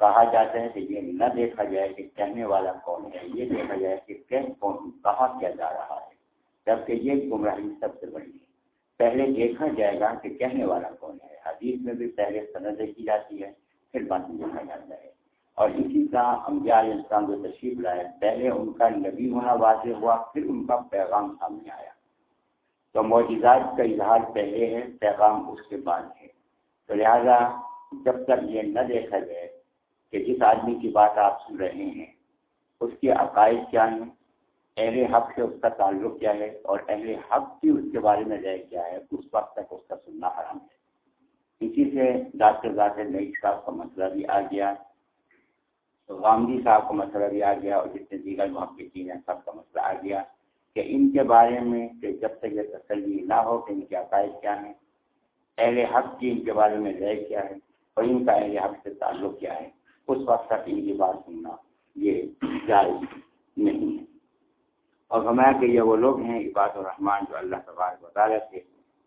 کہا جاتا ہے کہ یہ نہ دیکھا جائے کہ کہنے والا کون ہے، یہ دیکھا جائے کہ کون کہا کیا جا رہا ہے۔ جبکہ یہ گمراہی سب سے بڑی ہے۔ پہلے دیکھا جائے گا کہ کہنے والا کون ہے۔ حدیث میں بھی پہلے سند دیکھی جاتی ہے پھر بعد دیکھا جاتا ہے۔ اور اسی طرح امجال انسان جو تشریف لائے، پہلے ان کا نبی ہونا واضح ہوا، پھر ان کا پیغام سامنے آیا۔ تو معجزات کا اظہار پہلے ہے، پیغام اس کے بعد ہے۔ تو لہٰذا جب تک یہ نہ دیکھا جائے کہ جس آدمی کی بات آپ سن رہے ہیں، اس کے عقائد کیا ہیں؟ اہل حق سے اس کا تعلق کیا ہے اور اہل حق کی اس کے بارے میں رائے کیا ہے، اس وقت تک اس کا سننا حرام ہے۔ اسی سے ڈاکٹر ذاکر نئی صاحب کا مسئلہ بھی آ گیا، غامدی صاحب کا مسئلہ بھی آ گیا، اور جتنے دیگر محققین ہیں سب کا مسئلہ آ گیا کہ ان کے بارے میں کہ جب تک یہ تسلی نہ ہو کہ ان کے عقائد کیا ہیں، اہل حق کی ان کے بارے میں رائے کیا ہے اور ان کا اہل حق سے تعلق کیا ہے، اس وقت تک ان کی بات سننا یہ جائز نہیں ہے۔ اور ہمارا کہ یہ وہ لوگ ہیں، عباد الرحمان جو اللہ تبارک وطالعہ سے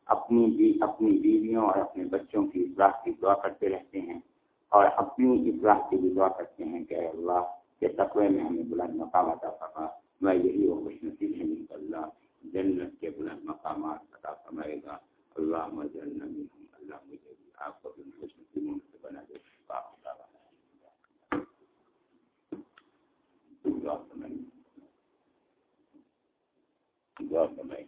اپنی بی، اپنی بیویوں اور اپنے بچوں کی اصلاح کی دعا کرتے رہتے ہیں اور اپنی اصلاح کی بھی دعا کرتے ہیں کہ اللہ، کہ تقوی میں ہمیں بلند مقام عطا فرما۔ میں یہی وہ خوش نصیب ہے ان اللہ جنت کے بلند مقامات عطا فرمائے گا۔ اللہ مجھے اللہ مجھے بھی آپ کو بھی خوش نصیبوں سے بنا دے۔ Love government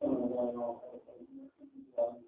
Thank you.